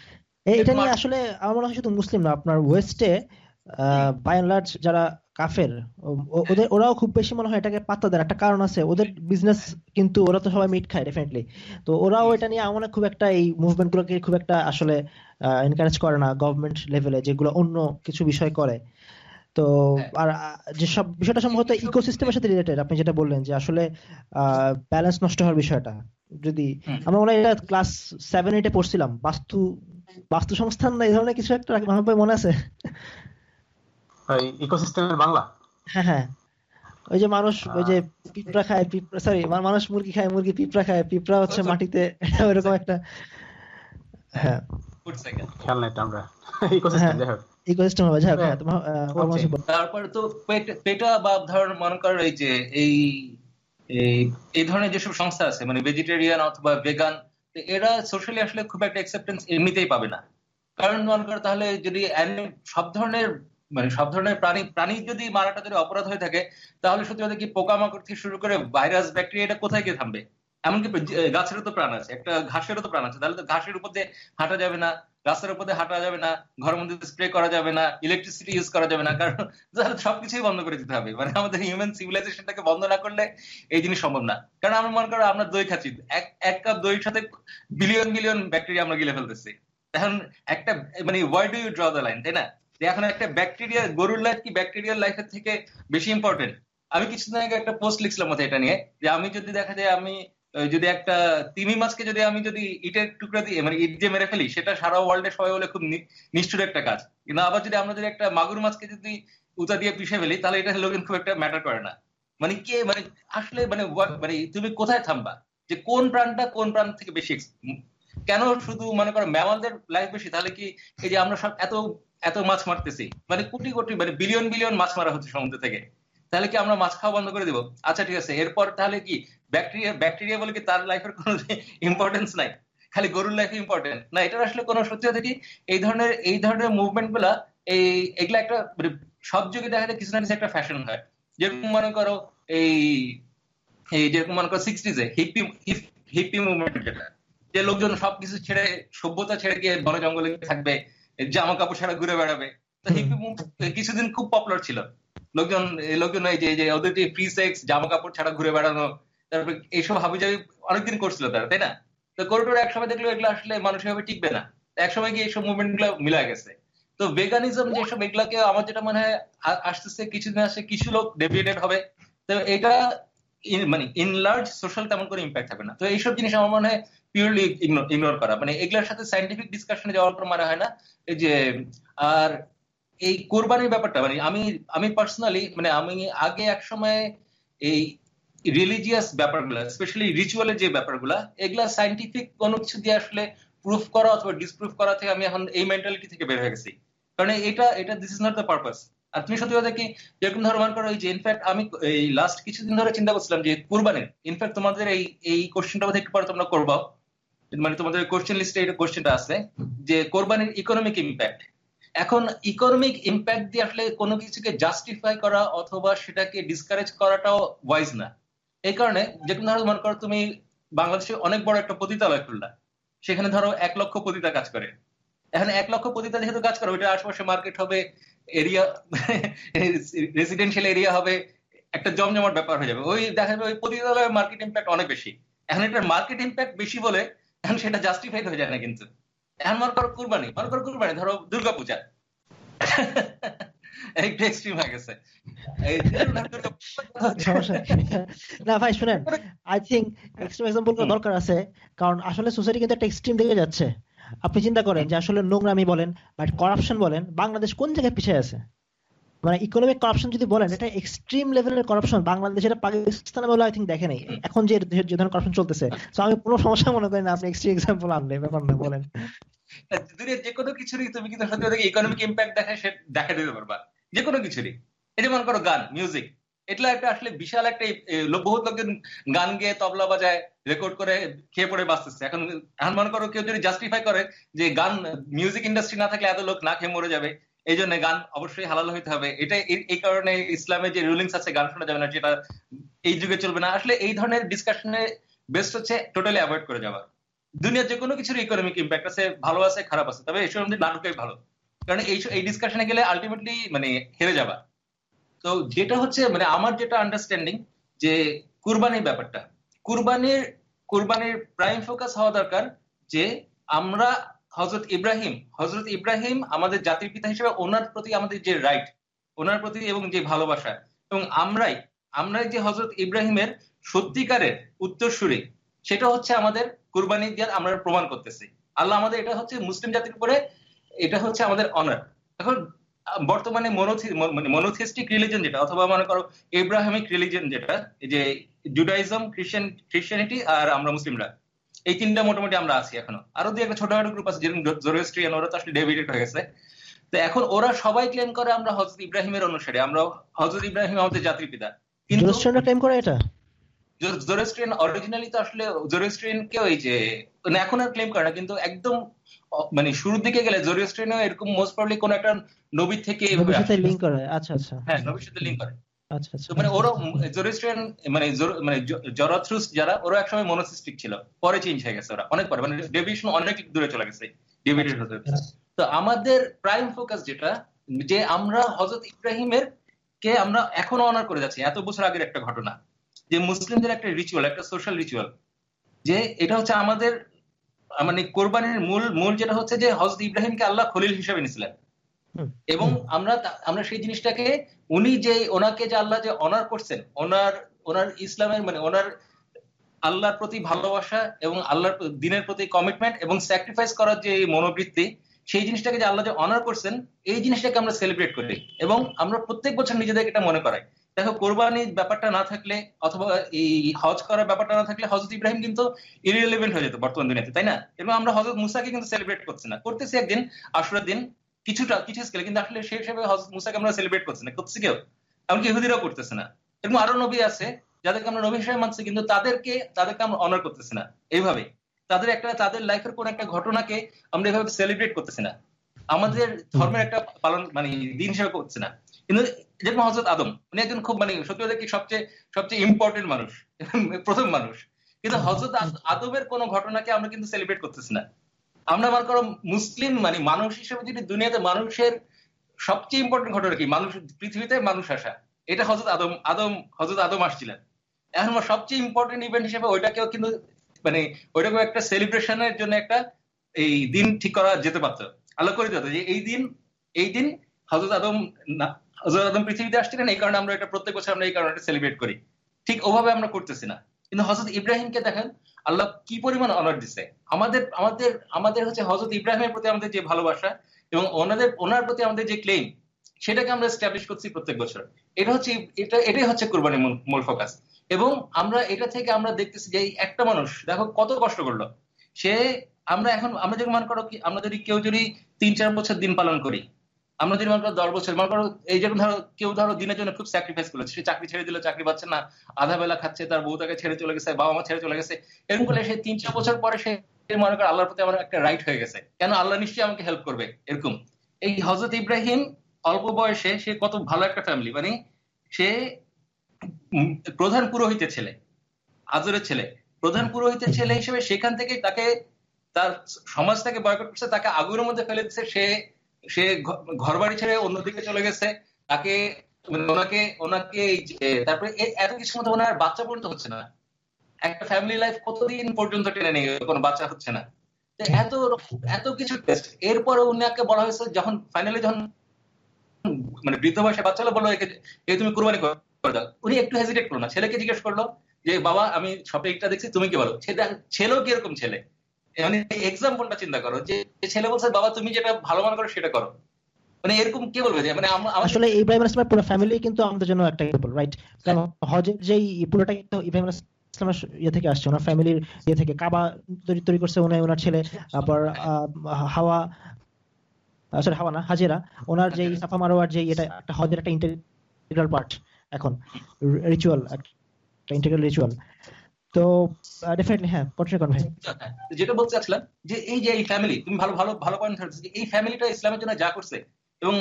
এটা নিয়ে আসলে আমার মনে হয় শুধু মুসলিম না আপনার ওয়েস্টে বাই লার্জ যারা কাফের ওদের ওরাও খুব বেশি মনে হয় এটাকে পাত্তা দেয় একটা কারণ আছে ওদের বিজনেস কিন্তু ওরা তো সবাই মিট খায় ডেফিনেটলি তো ওরাও এটা নিয়ে আমার খুব একটা এই মুভমেন্ট গুলোকে খুব একটা আসলে এনকারেজ করে না গভর্নমেন্ট লেভেলে যেগুলো অন্য কিছু বিষয় করে। তো হ্যাঁ। আর যেসব বিষয়টা সম্ভবত ইকোসিস্টেমের সাথে রিলেটেড আপনি যেটা বললেন যে আসলে ব্যালেন্স নষ্ট হওয়ার বিষয়টা। যদি আমরা মনে হয় এটা ক্লাস সেভেন এইটে পড়ছিলাম বাস্তু বাস্তু সংস্থান না এই ধরনের কিছু একটা মনে আছে? ইকোসিস্টেমের বাংলা। হ্যাঁ হ্যাঁ। ওই যে মানুষ ওই যে পিঁপড়া খায় পিঁপড়া সরি মানুষ মুরগি খায় মুরগি পিঁপড়া খায় পিঁপড়া হচ্ছে মাটিতে ওইরকম একটা হ্যাঁ। খেয়াল নাই আমরা। ইকোসিস্টেম যাই ইকোসিস্টেম হবে যাই হ্যাঁ তারপর তো পেটা বা ধর মনে করো এই যে এই এই ধরনের যেসব সংস্থা আছে মানে ভেজিটেরিয়ান অথবা ভেগান এরা সোশ্যালি আসলে খুব একটা অ্যাকসেপ্টেন্স এমনিতেই পাবে না। কারণ মনে করো তাহলে যদি সব ধরনের মানে সব ধরনের প্রাণী প্রাণী যদি মারাটা যদি অপরাধ হয়ে থাকে, তাহলে সত্যি কথা কি পোকামাকড় থেকে শুরু করে ভাইরাস, ব্যাকটেরিয়া এটা কোথায় গিয়ে থামবে? এমনকি গাছেরও তো প্রাণ আছে, একটা ঘাসেরও তো প্রাণ আছে। তাহলে তো ঘাসের উপর দিয়ে হাঁটা যাবে না রাস্তার উপর দিয়ে হাঁটা যাবে না ঘরের মধ্যে স্প্রে করা যাবে না ইলেকট্রিসিটি ইউজ করা যাবে না, কারণ তাহলে সবকিছুই বন্ধ করে দিতে হবে। মানে আমাদের হিউম্যান সিভিলাইজেশনটাকে বন্ধ না করলে এই জিনিস সম্ভব না। কারণ আমরা মনে করো আমরা দই খাচ্ছি, এক এক কাপ দইয়ের সাথে বিলিয়ন বিলিয়ন ব্যাকটেরিয়া আমরা গিলে ফেলতেছি। এখন একটা মানে why do you draw the line তাই না? যে এখন একটা ব্যাকটেরিয়া গরুর লাইফ কি ব্যাকটেরিয়াল লাইফের থেকে বেশি ইম্পর্টেন্ট আমি কিছুদিন আগে একটা পোস্ট লিখছিলাম মতো এটা নিয়ে, যে আমি যদি দেখা যায় আমি যদি একটা তিমি মাছকে যদি আমি যদি ইটের টুকরা দিয়ে মানে ইট দিয়ে মেরে ফেলি, সেটা সারা ওয়ার্ল্ডে সবাই বলে খুব নিষ্ঠুর একটা কাজ। কিন্তু আবার যদি আমরা যদি একটা মাগুর মাছকে যদি উতা দিয়ে পিষে ফেলি, তাহলে এটা লোকেন খুব একটা ম্যাটার করে না। মানে কে মানে আসলে মানে মানে তুমি কোথায় থামবা? যে কোন প্রাণটা কোন প্রাণ থেকে বেশি কেন শুধু মনে করো ম্যামালদের লাইফ বেশি? তাহলে কি এই যে আমরা সব এত এত মাছ মারতেছি। মানে কোটি কোটি মানে বিলিয়ন বিলিয়ন মাছ মারা হচ্ছে সমুদ্র থেকে। তাহলে কি আমরা মাছ খাওয়া বন্ধ করে দিব? আচ্ছা ঠিক আছে, এরপর তাহলে কি ব্যাকটেরিয়া ব্যাকটেরিয়া বলে কি তার লাইফের কোনো ইম্পর্টেন্স নাই? খালি গরুর লাইফে ইম্পর্টেন্ট না এটা আসলে কোনো সত্যি কথা কি? এই ধরনের এই ধরনের মুভমেন্টগুলা, এই, এগুলা একটা মানে সব যুগে দেখা যায় কিছু না কিছু একটা ফ্যাশন হয়। যেরকম মনে করো এই এই যেরকম মনে করো সিক্সটিজে হিপি হিপি মুভমেন্ট যেটা। যে লোকজন সবকিছু ছেড়ে, সভ্যতা ছেড়ে গিয়ে বন জঙ্গলে থাকবে। জামা কাপড় ছাড়া ঘুরে বেড়াবে। তো হিপি কিছুদিন খুব পপুলার ছিল। লোকজন লোকজন এই যে ওদের যে ফ্রি সেক্স জামা কাপড় ছাড়া ঘুরে বেড়ানো তারপরে এইসব হাবি যাবি অনেকদিন করছিল তারা তাই না? তো করিডোর একসময় দেখল এগুলো আসলে মানুষ এভাবে টিকবে না। একসময় গিয়ে এইসব মুভমেন্টগুলো মিলা গেছে। তো ভেগানিজম যেসব এগুলাকে আমার যেটা মনে হয় আসতেছে কিছুদিন আসে কিছু লোক ডেভিয়েটেড হবে। তো এটা মানে ইন লার্জ সোশ্যাল তেমন করে ইম্প্যাক্ট থাকবে না। তো এইসব জিনিস আমার মনে হয় পিওরলি ইগনোর করা। মানে এগুলোর সাথে সাইন্টিফিক ডিসকাশনে যাওয়ার পর মনে হয় না। এই যে, আর এই কোরবানির ব্যাপারটা মানে আমি আমি পার্সোনালি মানে আমি আগে এক সময় এই রিলিজিয়াস ব্যাপারগুলো স্পেশালি রিচুয়ালের যে ব্যাপারগুলো, এগুলা সাইন্টিফিক কোনো কিছু দিয়ে আসলে প্রুফ করা অথবা ডিসপ্রুফ করা থেকে আমি এখন এই মেন্টালিটি থেকে বের হয়ে গেছি। কারণ এটা এটা this is not the purpose আর তুমি সত্যি কথা কি, যেরকম ধরো মনে করো যে ইনফ্যাক্ট আমি এই লাস্ট কিছুদিন ধরে চিন্তা করছিলাম যে কুরবানির ইনফ্যাক্ট তোমাদের এই এই কোশ্চেনটা বোধহয় একটু পরে তোমরা করবাও। মানে তোমাদের কোশ্চেন লিস্টে এই কোশ্চেনটা আছে যে কোরবানির ইকোনমিক ইম্প্যাক্ট এখন ইকোনমিক ইম্প্যাক্ট দিয়ে আসলে কোনো কিছুকে জাস্টিফাই করা অথবা সেটাকে ডিসকারেজ করাটাও ওয়াইজ না। এই কারণে যেরকম ধরো মনে করো তুমি বাংলাদেশে অনেক বড় একটা পতিতালয় খুললা। সেখানে ধরো এক লক্ষ পতিতা কাজ করে। এখন এক লক্ষ পতিতা যেহেতু কাজ করে ওইটা আশেপাশে মার্কেট হবে এরিয়া রেসিডেন্সিয়াল এরিয়া হবে, একটা জমজমাট ব্যাপার হয়ে যাবে। ওই দেখা যাবে ওই পতিতালয়ের মার্কেট ইম্প্যাক্ট অনেক বেশি। এখন এটার মার্কেট ইম্প্যাক্ট বেশি বলে এখন সেটা জাস্টিফাইড হয়ে যায় না কিন্তু। এখন মনে করো কুরবানি, মনে করো কুরবানি, ধরো দুর্গাপূজা। একটু আছে, কারণ আসলে সোসাইটি কিন্তু একটা এক্সট্রিম দিকে যাচ্ছে। আপনি চিন্তা করেন যে আসলে নোংরামি বলেন বা করাপশন বলেন, বাংলাদেশ কোন জায়গায় পিছিয়ে আছে? মানে ইকোনমিক করাপশন যদি বলেন, এটা এক্সট্রিম লেভেলের করাপশন বাংলাদেশ এটা পাকিস্তানে বলে আই থিঙ্ক দেখে নেই। এখন যে যে ধরনের করাপশন চলতেছে। তো আমি কোনো সমস্যা মনে করি না, আপনি এক্সট্রিম এক্সাম্পল আনলে ব্যাপার না, বলেন। যে কোনো কিছুরই তুমি কিন্তু সত্যি ইকোনমিক ইম্প্যাক্ট দেখে সে, দেখা দিতে পারবা। যে কোনো কিছুরই এই যে মনে করো গান মিউজিক এটা একটা আসলে বিশাল একটা বহুত লোকজন গান গেয়ে তবলা বাজায় রেকর্ড করে খেয়ে পড়ে বাঁচতেছে। এখন এখন মনে করো কেউ যদি জাস্টিফাই করে যে গান মিউজিক ইন্ডাস্ট্রি না থাকলে এত লোক না খেয়ে মরে যাবে, এই জন্য গান অবশ্যই হালাল হইতে হবে। এটা এই কারণে ইসলামের যে রুলিংস আছে, গান শোনা যাবে না, যেটা এই যুগে চলবে না। আসলে এই ধরনের ডিসকাশনে বেস্ট হচ্ছে টোটালি অ্যাভয়েড করে যাওয়া। দুনিয়ার যে কোনো কিছুর ইকোনমিক ইম্প্যাক্ট আছে, ভালো আছে, খারাপ আছে, তবে এসব মধ্যে ভালো। কারণ এই এই ডিসকাশনে গেলে আলটিমেটলি মানে হেরে যাবা। তো যেটা হচ্ছে মানে আমার যেটা আন্ডারস্ট্যান্ডিং যে কুরবানির ব্যাপারটা, কুরবানির কুরবানির প্রাইম ফোকাস হওয়া দরকার যে আমরা হজরত ইব্রাহিম হজরত ইব্রাহিম আমাদের জাতির পিতা হিসেবে ওনার প্রতি আমাদের যে রাইট ওনার প্রতি এবং যে ভালোবাসা, এবং আমরাই আমরাই যে হজরত ইব্রাহিমের সত্যিকারের উত্তরসূরি, সেটা হচ্ছে আমাদের কুরবানি দিয়ে আমরা প্রমাণ করতেছি। আল্লাহ আমাদের, এটা হচ্ছে মুসলিম জাতির উপরে, এটা হচ্ছে আমাদের অনার এখন বর্তমানে মানে মনোথিস্টিক রিলিজন যেটা অথবা মনে করো ইব্রাহিমিক রিলিজন যেটা যে জুডাইজম খ্রিস্টান খ্রিস্টানিটি আর আমরা মুসলিমরা এই তিনটা মোটামুটি আমরা আছি এখনও। আরও দুই একটা ছোটখাটো গ্রুপ আছে যেরকম জোরেস্ট্রিয়ান ওরা তো আসলে ডেভিডেড হয়ে গেছে। তো এখন ওরা সবাই ক্লেম করে আমরা হজরত ইব্রাহিমের অনুসারে আমরা হজরত ইব্রাহিম আমাদের জাতির পিতা। কিন্তু ক্লেম করে এটা? জোরেস্ট্রিয়ান অরিজিনালি তো আসলে জোরেস্ট্রিয়ান কে ওই যে মানে এখন আর ক্লেম করে না কিন্তু একদম মানে শুরুর দিকে গেলে জোরেস্ট্রিয়ানও এরকম মোস্ট প্রবলি কোন একটা নবীর থেকে সাথে লিংক করে আচ্ছা আচ্ছা। হ্যাঁ নবীর সাথে লিংক করে। আচ্ছা আচ্ছা। মানে ওরা জোরেস্ট্রিয়ান মানে মানে জরাথ্রুস যারা ওরা একসময় মনোসিস্টিক ছিল। পরে চেঞ্জ হয়ে গেছে ওরা অনেক পরে। মানে ডেভিশন অনেক দূরে চলে গেছে ডেভিডের হতে তো আমাদের প্রাইম ফোকাস যেটা যে আমরা হজরত ইব্রাহিমের কে আমরা এখনও অনার করে যাচ্ছি এত বছর আগের একটা ঘটনা। যে মুসলিমদের একটা রিচুয়াল একটা সোশ্যাল রিচুয়াল যে এটা হচ্ছে আমাদের মানে কোরবানির মূল মূল যেটা হচ্ছে যে হজরত ইব্রাহিমকে আল্লাহ খলিল হিসেবে নিছিলেন এবং আমরা আমরা সেই জিনিসটাকে উনি যে ওনাকে যে আল্লাহ যে অনার করছেন ওনার ওনার ইসলামের মানে ওনার আল্লাহর প্রতি ভালোবাসা এবং আল্লাহর দিনের প্রতি কমিটমেন্ট এবং স্যাক্রিফাইস করার যে মনোবৃত্তি সেই জিনিসটাকে যে আল্লাহ যে অনার করছেন এই জিনিসটাকে আমরা সেলিব্রেট করি এবং আমরা প্রত্যেক বছর নিজেদেরকে এটা মনে করাই। দেখো কোরবানির ব্যাপারটা না থাকলে অথবা এই হজ করার ব্যাপারটা না থাকলে হজরত ইব্রাহিম কিন্তু ইরিলেভেন্ট হয়ে যেত বর্তমান দুনিয়াতে তাই না? এবং আমরা হজরত মুসাকে কিন্তু সেলিব্রেট করছি না। করতেছি একদিন আশুরার দিন কিছুটা, কিছু স্কেলে কিন্তু আসলে সেই হিসেবে মুসাকে আমরা সেলিব্রেট করছি না, করছি কেউ? এমনকি ইহুদিরাও করতেছে না। এবং আরও নবী আছে, যাদেরকে আমরা নবী হিসেবে মানছি, কিন্তু তাদেরকে তাদেরকে আমরা অনার করতেছি না। এইভাবে। তাদের একটা, তাদের লাইফের কোন একটা ঘটনাকে আমরা এভাবে সেলিব্রেট করতেছি না। আমাদের ধর্মের একটা পালন মানে দিন হিসেবে করছে না। কিন্তু যেরকম হজরত আদম, উনি একজন খুব মানে সত্যি কি সবচেয়ে সবচেয়ে ইম্পর্টেন্ট মানুষ, প্রথম মানুষ। কিন্তু হজরত আদমের কোন ঘটনাকে আমরা কিন্তু সেলিব্রেট করতেছি না। আমরা মনে করো মুসলিম মানে মানুষ হিসেবে যদি দুনিয়াতে মানুষের সবচেয়ে ইম্পর্টেন্ট ঘটনা কি? মানুষ, পৃথিবীতে মানুষ আসা। এটা হজরত আদম আদম হজরত আদম আসছিলেন। এখন সবচেয়ে ইম্পর্টেন্ট ইভেন্ট হিসেবে ওইটাকেও কিন্তু মানে ওইটাকেও একটা সেলিব্রেশনের জন্য একটা এই দিন ঠিক করা যেতে পারত। আল্লাহ করে দিত যে এই দিন এই দিন হজরত আদম হজরত আদম পৃথিবীতে আসছিলেন, এই কারণে আমরা এটা প্রত্যেক বছর আমরা এই কারণে সেলিব্রেট করি। ঠিক ওভাবে আমরা করতেছি না। কিন্তু হজরত ইব্রাহিমকে দেখেন আল্লাহ কি পরিমাণ অনার দিছে? আমাদের আমাদের আমাদের হচ্ছে হজরত ইব্রাহিমের প্রতি আমাদের যে ভালোবাসা এবং ওনাদের, ওনার প্রতি আমাদের যে ক্লেম সেটাকে আমরা স্ট্যাবলিশ করছি প্রত্যেক বছর। এটা হচ্ছে, এটা, এটাই হচ্ছে কোরবানির মূল ফোকাস এবং আমরা এটা থেকে আমরা দেখতেছি যে একটা মানুষ, দেখো কত কষ্ট করল। সে, আমরা এখন, আমরা যদি মনে করো কি, আমরা যদি কেউ যদি তিন, চার বছর দিন পালন করি আমরা যদি মনে করো দশ বছর, মনে করো এই যেরকম ধরো কেউ ধরো দিনের জন্য খুব স্যাক্রিফাইস করেছে সে চাকরি ছেড়ে দিল, চাকরি পাচ্ছে না, আধা বেলা খাচ্ছে, তার বউ তাকে ছেড়ে চলে গেছে, বাবা মা ছেড়ে চলে গেছে, এরকম করলে সে তিন চার বছর পরে সে মনে করো আল্লাহর প্রতি আমার একটা রাইট হয়ে গেছে। কেন? আল্লাহ নিশ্চয়ই আমাকে হেল্প করবে, এরকম। এই হজরত ইব্রাহিম অল্প বয়সে সে কত ভালো একটা ফ্যামিলি মানে সে প্রধান পুরোহিতের ছেলে, আজরের ছেলে। প্রধান পুরোহিতের ছেলে হিসেবে সেখান থেকে তাকে তার সমাজ তাকে বয়কট করছে, তাকে আগুনের মধ্যে ফেলে দিচ্ছে, সে সে ঘর বাড়ি ছেড়ে অন্যদিকে চলে গেছে। তাকে মানে ওনাকে ওনাকে তারপরে এত কিছুর মধ্যে ওনার বাচ্চা পর্যন্ত হচ্ছে না। একটা ফ্যামিলি লাইফ কতদিন পর্যন্ত টেনে নেই কোনো বাচ্চা হচ্ছে না। এত এত কিছু টেস্ট এরপরে উনাকে বলা হয়েছে যখন ফাইনালি যখন মানে বৃদ্ধ বয়সে বাচ্চা বলল, একে তুমি কোরবানি করে দাও। উনি একটু হেজিটেট করল না। ছেলেকে জিজ্ঞেস করল যে, বাবা, আমি শপিংটা দেখছি, তুমি কি বলো? ছেলেও কীরকম ছেলে? মানে এক্সাম্পলটা চিন্তা করো যে ছেলে বলছে বাবা তুমি যেটা ভালো মনে করো সেটা করো। মানে এরকম কে বলবে যে মানে আসলে ইব্রাহিম পুরো ফ্যামিলি কিন্তু আমাদের জন্য একটা এক্সাম্পল রাইট কারণ হজের যেই পুরোটা কিন্তু ইব্রাহিম ইসলামের ইয়ে থেকে আসছে ওনার ফ্যামিলির ইয়ে থেকে কাবা তৈরি তৈরি করছে উনি ওনার ছেলে তারপর হাওয়া সরি হাওয়া না হাজেরা ওনার যে সাফা মারোয়ার যে এটা একটা হজের একটা ইন্টিগ্রাল পার্ট এখন রিচুয়াল একটা ইন্টিগ্রাল রিচুয়াল তো ডেফিনেটলি হ্যাঁ কন্টিনিউ করুন ভাই। যেটা বলতে চাচ্ছিলাম যে এই যে এই ফ্যামিলি তুমি ভালো ভালো ভালো পয়েন্ট ধরেছো এই ফ্যামিলিটা ইসলামের জন্য যা করছে এবং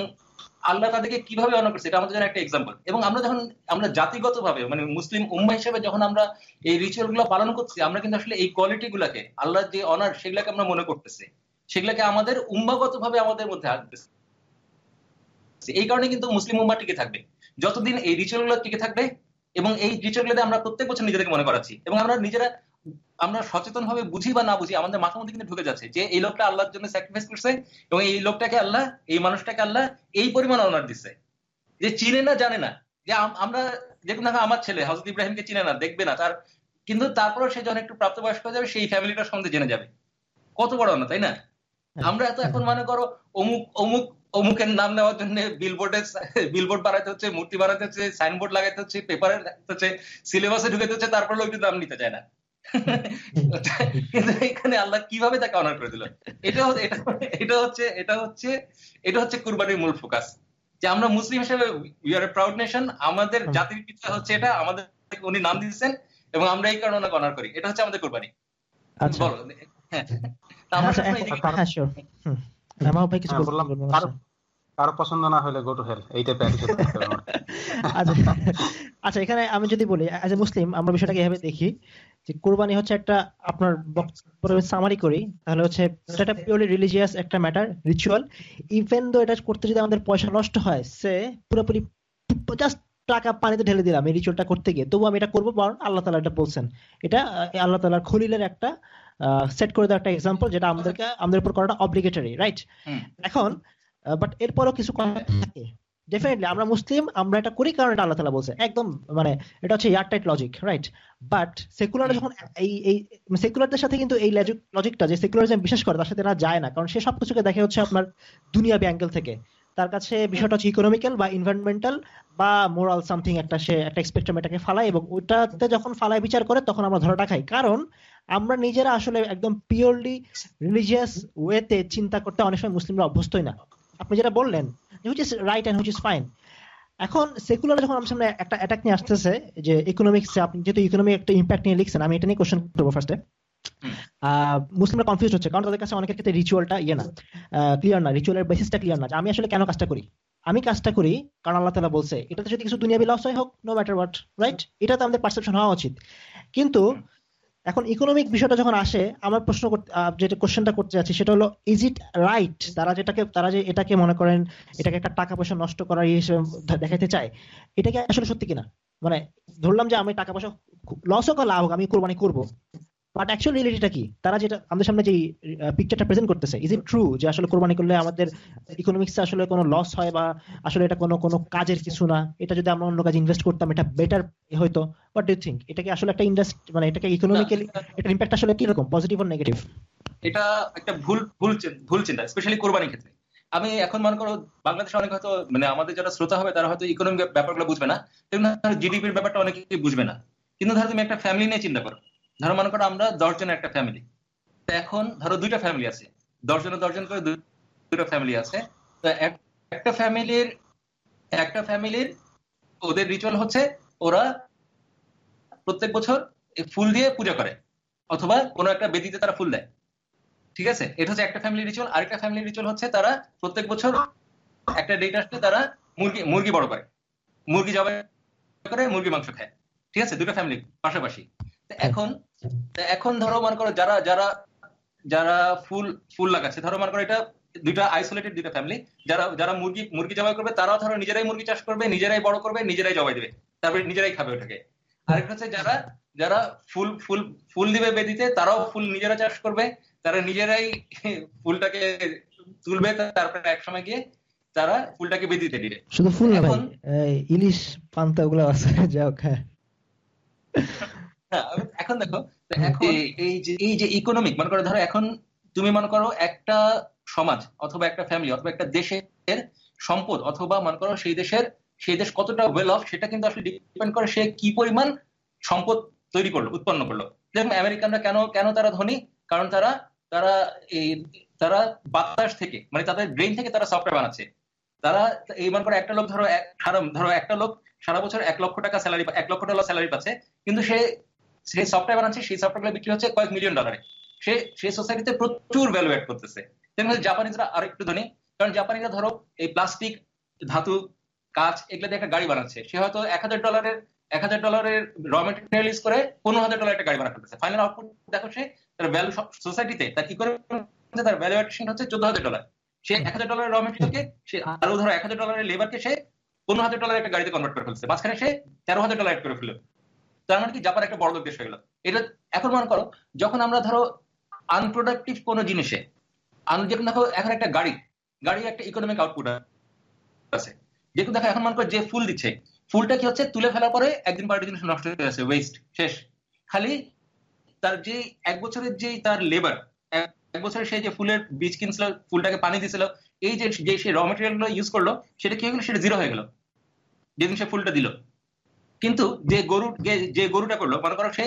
আল্লাহ তাদেরকে কীভাবে অনার করছে, এটা আমাদের জন্য একটা এক্সাম্পল এবং আমরা যখন, আমরা জাতিগত ভাবে মানে মুসলিম উম্মা হিসেবে যখন আমরা এই রিচুয়ালগুলো পালন করছি, আমরা কিন্তু আসলে এই কোয়ালিটি গুলাকে আল্লাহ যে অনার সেগুলাকে আমরা মনে করতেছি। সেগুলাকে আমাদের উম্মাগত ভাবে আমাদের মধ্যে আসতেছে এই কারণে কিন্তু মুসলিম উম্মা টিকে থাকবে। যতদিন এই রিচুয়ালগুলো টিকে থাকবে এবং এই রিচুয়ালগুলোতে আমরা প্রত্যেক বছর নিজেদেরকে মনে করাচ্ছি এবং আমরা নিজেরা আমরা সচেতন ভাবে বুঝি বা না বুঝি আমাদের মাথার মধ্যে কিন্তু ঢুকে যাচ্ছে যে এই লোকটা আল্লাহর জন্য স্যাক্রিফাইস করছে এবং এই লোকটাকে আল্লাহ এই মানুষটাকে আল্লাহ এই পরিমাণ অনার দিচ্ছে। যে চিনে না জানে না। যে আমরা যেরকম দেখো আমার ছেলে হজরত ইব্রাহিমকে চিনে না দেখবে না। তার কিন্তু তারপরেও সে যখন একটু প্রাপ্তবয়স্ক হয়ে যাবে সেই ফ্যামিলিটার সম্বন্ধে জেনে যাবে। কত বড় না তাই না? আমরা এত এখন মনে করো অমুক অমুক অমুকের নাম নেওয়ার জন্য বিলবোর্ডে বিলবোর্ড বানাতে হচ্ছে মূর্তি বানাতে হচ্ছে সাইনবোর্ড লাগাতে হচ্ছে পেপারে হচ্ছে সিলেবাসে ঢুকাতে হচ্ছে তারপর লোক নাম নিতে চায় না। কিন্তু এখানে আল্লাহ কীভাবে তাকে অনার করে দিল এটা এটা হচ্ছে এটা হচ্ছে এটা হচ্ছে কুরবানির মূল ফোকাস যে আমরা মুসলিম হিসেবে we are a proud nation আমাদের জাতির পিতা হচ্ছে এটা আমাদের উনি নাম দিয়েছেন এবং আমরা এই কারণে ওনাকে অনার করি। এটা হচ্ছে আমাদের কুরবানি। বলো হ্যাঁ। হ্যাঁ আমার ভাই কিছু কারও পছন্দ না হলে গো টু হেল এই টাইপের আচ্ছা আচ্ছা এখানে আমি যদি বলি অ্যাজ এ মুসলিম আমরা বিষয়টাকে এভাবে দেখি যে কোরবানি হচ্ছে একটা আপনার সামারি করি তাহলে হচ্ছে এটা পিওরলি রিলিজিয়াস একটা ম্যাটার রিচুয়াল ইভেন দো এটা করতে যদি আমাদের পয়সা নষ্ট হয় সে পুরোপুরি জাস্ট টাকা পানিতে ঢেলে দিলাম এই রিচুয়ালটা করতে গিয়ে তবু আমি এটা করব কারণ আল্লাহ তালা এটা বলছেন। এটা আল্লাহ তালার খলিলের একটা সেট করে দেওয়া একটা এক্সাম্পল যেটা আমাদেরকে আমাদের উপর করাটা অব্লিগেটরি রাইট এখন বাট এরপরও কিছু কথা থাকে। ডেফিনেটলি আমরা মুসলিম আমরা এটা করি কারণ এটা আল্লাহ তালা বলছে। একদম মানে এটা হচ্ছে airtight logic right but secular যখন এই এই সেকুলারদের সাথে কিন্তু এই লজিকটা যে সেকুলারিজম বিশ্বাস করে তার সাথে এরা যায় না। কারণ সে সবকিছুকে দেখে হচ্ছে আপনার দুনিয়াবি অ্যাঙ্গেল থেকে। তার কাছে বিষয়টা হচ্ছে ইকোনমিক্যাল বা ইনভারনমেন্টাল বা মোরাল সামথিং একটা সে একটা স্পেকট্রাম এটাকে ফালায় এবং ওইটাতে যখন ফালায় বিচার করে তখন আমরা ধরাটা খাই। কারণ আমরা নিজেরা আসলে একদম পিওরলি রিলিজিয়াস ওয়েতে চিন্তা করতে অনেক সময় মুসলিমরা অভ্যস্তই না। আপনি যেটা বললেন which is right and which is fine এখন সেকুলার যখন আমার সামনে একটা অ্যাটাক নিয়ে আসতেছে যে ইকোনমিক্স আপনি যেহেতু ইকোনমিক একটা ইম্প্যাক্ট নিয়ে লিখছেন আমি এটা নিয়ে কোশ্চেন করব ফার্স্টে মুসলিমরা কনফিউজ হচ্ছে কারণ তাদের কাছে অনেকের ক্ষেত্রে রিচুয়ালটা ইয়ে না। ক্লিয়ার না রিচুয়ালের বেসিসটা ক্লিয়ার না আমি আসলে কেন কাজটা করি? আমি কাজটা করি কারণ আল্লাহ তালা বলছে এটাতে যদি কিছু দুনিয়াবি লস হয় হোক নো ম্যাটার হোয়াট রাইট এটা তো আমাদের পারসেপশন হওয়া উচিত। কিন্তু এখন ইকোনমিক বিষয়টা যখন আসে, আমার প্রশ্ন করতে যেটা কোশ্চেনটা করতে যাচ্ছি, সেটা হলো ইজ ইট রাইট তারা যেটাকে, তারা যে এটাকে মনে করেন, এটাকে একটা টাকা পয়সা নষ্ট করার ইয়ে হিসেবে দেখাতে চায়, এটা কি আসলে সত্যি কিনা? মানে ধরলাম যে আমি টাকা পয়সা লস হোক লাভ হোক, আমি কোরবানি করব। বাট অ্যাকচুয়াল রিয়েলিটিটা কি? তারা যেটা আমাদের সামনে যে পিকচারটা প্রেজেন্ট করতেছে ইজ ইট ট্রু যে আসলে কোরবানি করলে আমাদের ইকোনমিক্সে আসলে কোনো লস হয় বা আসলে এটা কোনো কোনো কাজের কিছু না? এটা যদি আমরা অন্য কাজে ইনভেস্ট করতাম এটা বেটার হয়তো। হোয়াট ডু থিঙ্ক এটা কি আসলে একটা ইন্ডাস্ট্রি মানে এটাকে ইকোনমিক্যালি এটার ইম্প্যাক্ট আসলে কি রকম পজিটিভ আর নেগেটিভ এটা একটা ভুল ভুল ভুল চিন্তা স্পেশালি কোরবানির ক্ষেত্রে। আমি এখন মনে করো বাংলাদেশে অনেক হয়তো মানে আমাদের যারা শ্রোতা হবে তারা হয়তো ইকোনমিক ব্যাপারগুলো বুঝবে না। তেমন জিডিপির ব্যাপারটা অনেকেই বুঝবে না। কিন্তু ধরো তুমি একটা ফ্যামিলি নিয়ে চিন্তা করো। ধরো মনে করো আমরা দশ জনের একটা ফ্যামিলি এখন ধরো দুইটা ফ্যামিলি আছে। দশ জনের দশজন করে দুইটা ফ্যামিলি আছে। তো একটা ফ্যামিলির একটা ফ্যামিলির ওদের রিচুয়াল হচ্ছে ওরা প্রত্যেক বছর ফুল দিয়ে পূজা করে। অথবা কোনো একটা বেদিতে তারা ফুল দেয়। ঠিক আছে? এটা হচ্ছে একটা ফ্যামিলি রিচুয়াল আরেকটা ফ্যামিলি রিচুয়াল হচ্ছে তারা প্রত্যেক বছর একটা ডেট আসলে তারা মুরগি মুরগি বড় করে। মুরগি জবাই করে মুরগি মাংস খায়। ঠিক আছে? দুটো ফ্যামিলি পাশাপাশি। এখন এখন ধরো মনে করো যারা যারা যারা ফুল ফুল লাগাচ্ছে ধরো মনে করো এটা দুইটা আইসোলেটেড দুইটা ফ্যামিলি যারা যারা মুরগি মুরগি জবাই করবে তারাও ধরো নিজেরাই মুরগি চাষ করবে নিজেরাই বড় করবে নিজেরাই জবাই দেবে তারপরে নিজেরাই খাবে ওটাকে। আরেকটা হচ্ছে যারা যারা ফুল ফুল ফুল দিবে বেদিতে তারাও ফুল নিজেরা চাষ করবে তারা নিজেরাই ফুলটাকে তুলবে তারপরে এক সময় গিয়ে তারা ফুলটাকে বেদিতে দিবে। শুধু ফুল না ইলিশ পান্তা ওগুলো আছে যাও হ্যাঁ। এখন দেখো এখন এই যে এই যে ইকোনমিক মনে করো ধরো এখন তুমি মনে করো একটা সমাজ অথবা একটা ফ্যামিলি অথবা একটা দেশের সম্পদ অথবা মনে করো সেই দেশের সেই দেশ কতটা ওয়েল অফ সেটা কিন্তু আসলে ডিপেন্ড করে সে কি পরিমাণ সম্পদ তৈরি করল উৎপন্ন করল। যেমন আমেরিকানরা কেন কেন তারা ধনী? কারণ তারা তারা এই তারা বাতাস থেকে মানে তাদের ব্রেন থেকে তারা সফটওয়্যার বানাচ্ছে। তারা এই মনে করো একটা লোক ধরো ধরো একটা লোক সারা বছর এক লক্ষ টাকা স্যালারি এক লক্ষ ডলার স্যালারি পাচ্ছে কিন্তু সে সেই সফটওয়্যার বানাচ্ছে, সেই সফটওয়্যার বিক্রি হচ্ছে কয়েক মিলিয়ন ডলারে সে সেই সোসাইটিতে প্রচুর ভ্যালু অ্যাড করতেছে। জাপানিজরা আর একটু ধনী। কারণ জাপানিরা ধরো এই প্লাস্টিক ধাতু কাজ এগুলো দিয়ে একটা গাড়ি বানাচ্ছে। সে হয়তো এক হাজার ডলারের এক হাজার ডলারের র মেটেরিয়াল ইউজ করে পনেরো হাজার ডলার একটা গাড়ি বানা ফেলতেছে ফাইনাল আউটপুট দেখো সে, তার ভ্যালু সোসাইটিতে তার কি করে তার ভ্যালু অ্যাডিশন হচ্ছে চোদ্দ হাজার ডলার সে এক হাজার ডলারের র মেটেরিয়ালকে সে আরও ধরো এক হাজার ডলারের লেবারকে সে পনেরো হাজার ডলার একটা গাড়িতে কনভার্ট করে ফেলছে মাঝখানে সে তেরো হাজার ডলার অ্যাড করে ফেলল। তার মানে কি? জাপান একটা বড় লোক দেশ হয়ে গেল। এটা এখন মনে করো, যখন আমরা ধরো আনপ্রোডাক্টিভ কোন জিনিসে যেরকম দেখো এখন একটা গাড়ি গাড়ি একটা ইকোনমিক আউটপুট আছে। যেরকম দেখো এখন মনে করো যে ফুল দিচ্ছে, ফুলটা কি হচ্ছে? তুলে ফেলার পরে একদিন পরে জিনিস নষ্ট হয়ে যাচ্ছে ওয়েস্ট শেষ। খালি তার যে এক বছরের যে তার লেবার এক বছরে সেই যে ফুলের বীজ কিনছিল, ফুলটাকে পানি দিছিল, এই যে যে সে র মেটেরিয়ালগুলো ইউজ করল, সেটা কি হয়ে গেলো? সেটা জিরো হয়ে গেল। যেদিন সে ফুলটা দিল। কিন্তু যে গরু যে গরুটা করল মনে করো সে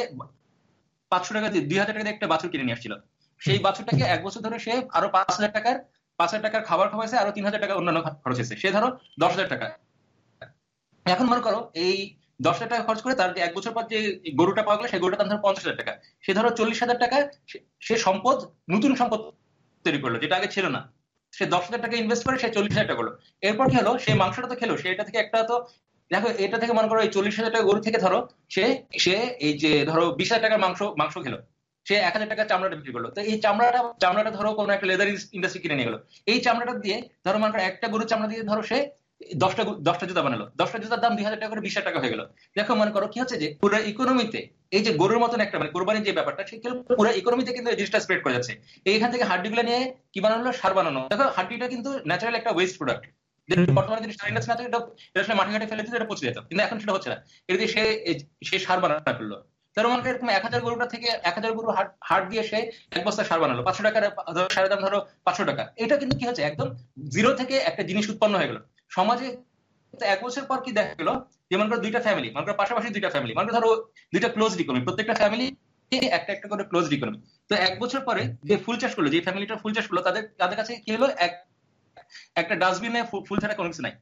পাঁচশো টাকা দিয়ে দুই হাজার টাকা দিয়ে একটা বাছুর কিনে নিয়ে আসছিল। সেই বাছুরটাকে এক বছর ধরে সে আরও পাঁচ হাজার টাকার পাঁচ হাজার টাকার খাবার খাওয়াইছে আরও তিন হাজার টাকা অন্যান্য খরচ হয়েছে। সে ধরো দশ হাজার টাকা। এখন মনে করো এই দশ হাজার টাকা খরচ করে তার যে এক বছর পর যে গরুটা পাওয়া গেলো সেই গরুটা দাম ধরো পঞ্চাশ হাজার টাকা। সে ধরো চল্লিশ হাজার টাকা সে সম্পদ নতুন সম্পদ তৈরি করল যেটা আগে ছিল না। সে দশ হাজার টাকা ইনভেস্ট করে সে চল্লিশ হাজার টাকা করল। এরপর কি হলো সে মাংসটা তো খেলো সে এটা থেকে একটা তো দেখো, এটা থেকে মনে করো এই চল্লিশ হাজার টাকা গরু থেকে ধরো, সে সে এই যে ধরো বিশ হাজার টাকার মাংস মাংস খেলো। সে এক হাজার টাকার চামড়াটা বিক্রি করল। তো এই চামড়াটা চামড়াটা ধরো কোনো একটা লেদার ইন্ডাস্ট্রি কিনে নিয়ে গেলো। এই চামড়াটা দিয়ে ধরো মনে করো একটা গরুর চামড়া দিয়ে ধরো সে দশটা দশটা জুতা বানালো। দশটা জুতার দাম দুই হাজার টাকা করে বিশ টাকা হয়ে গেল। দেখো মনে করো কি হচ্ছে যে, পুরো ইকোনমিতে এই যে গরুর মতন একটা মানে কোরবানির যে ব্যাপারটা, সে পুরো ইকোনমিতে কিন্তু জিনিসটা স্প্রেড করে যাচ্ছে। এইখান থেকে হাড্ডিগুলো নিয়ে কি বানানো সার বানানো দেখো হাড্ডিটা কিন্তু ন্যাচারাল একটা ওয়েস্ট প্রোডাক্ট বর্তমানে যদি না থাকে এটা আসলে মাঠে ঘাটে ফেলে এটা পচে যেত। কিন্তু এখন সেটা হচ্ছে না। এটা দিয়ে সে সে সার বানানো ফেলল তার এরকম এক হাজার গরুটা থেকে এক হাজার গরু হাট দিয়ে সে এক বস্তা সার বানালো। পাঁচশো টাকার সারের দাম ধরো পাঁচশো টাকা। এটা কিন্তু কি হচ্ছে, একদম জিরো থেকে একটা জিনিস উৎপন্ন হয়ে গেল। সমাজে এক বছর পর কি দেখা গেলো যে মনে করো দুইটা ফ্যামিলি মনে করো পাশাপাশি দুইটা ফ্যামিলি মনে করো ধরো দুইটা ক্লোজ ইকোনমি প্রত্যেকটা ফ্যামিলি একটা একটা করে ক্লোজ ইকোনমি তো এক বছর পরে যে ফুল চাষ করল, যে ফ্যামিলিটা ফুল চাষ করল, তাদের তাদের কাছে কি হলো, এক একটা ডাস্টবিনে ফুল ছাড়া কোনো কিছু নাই।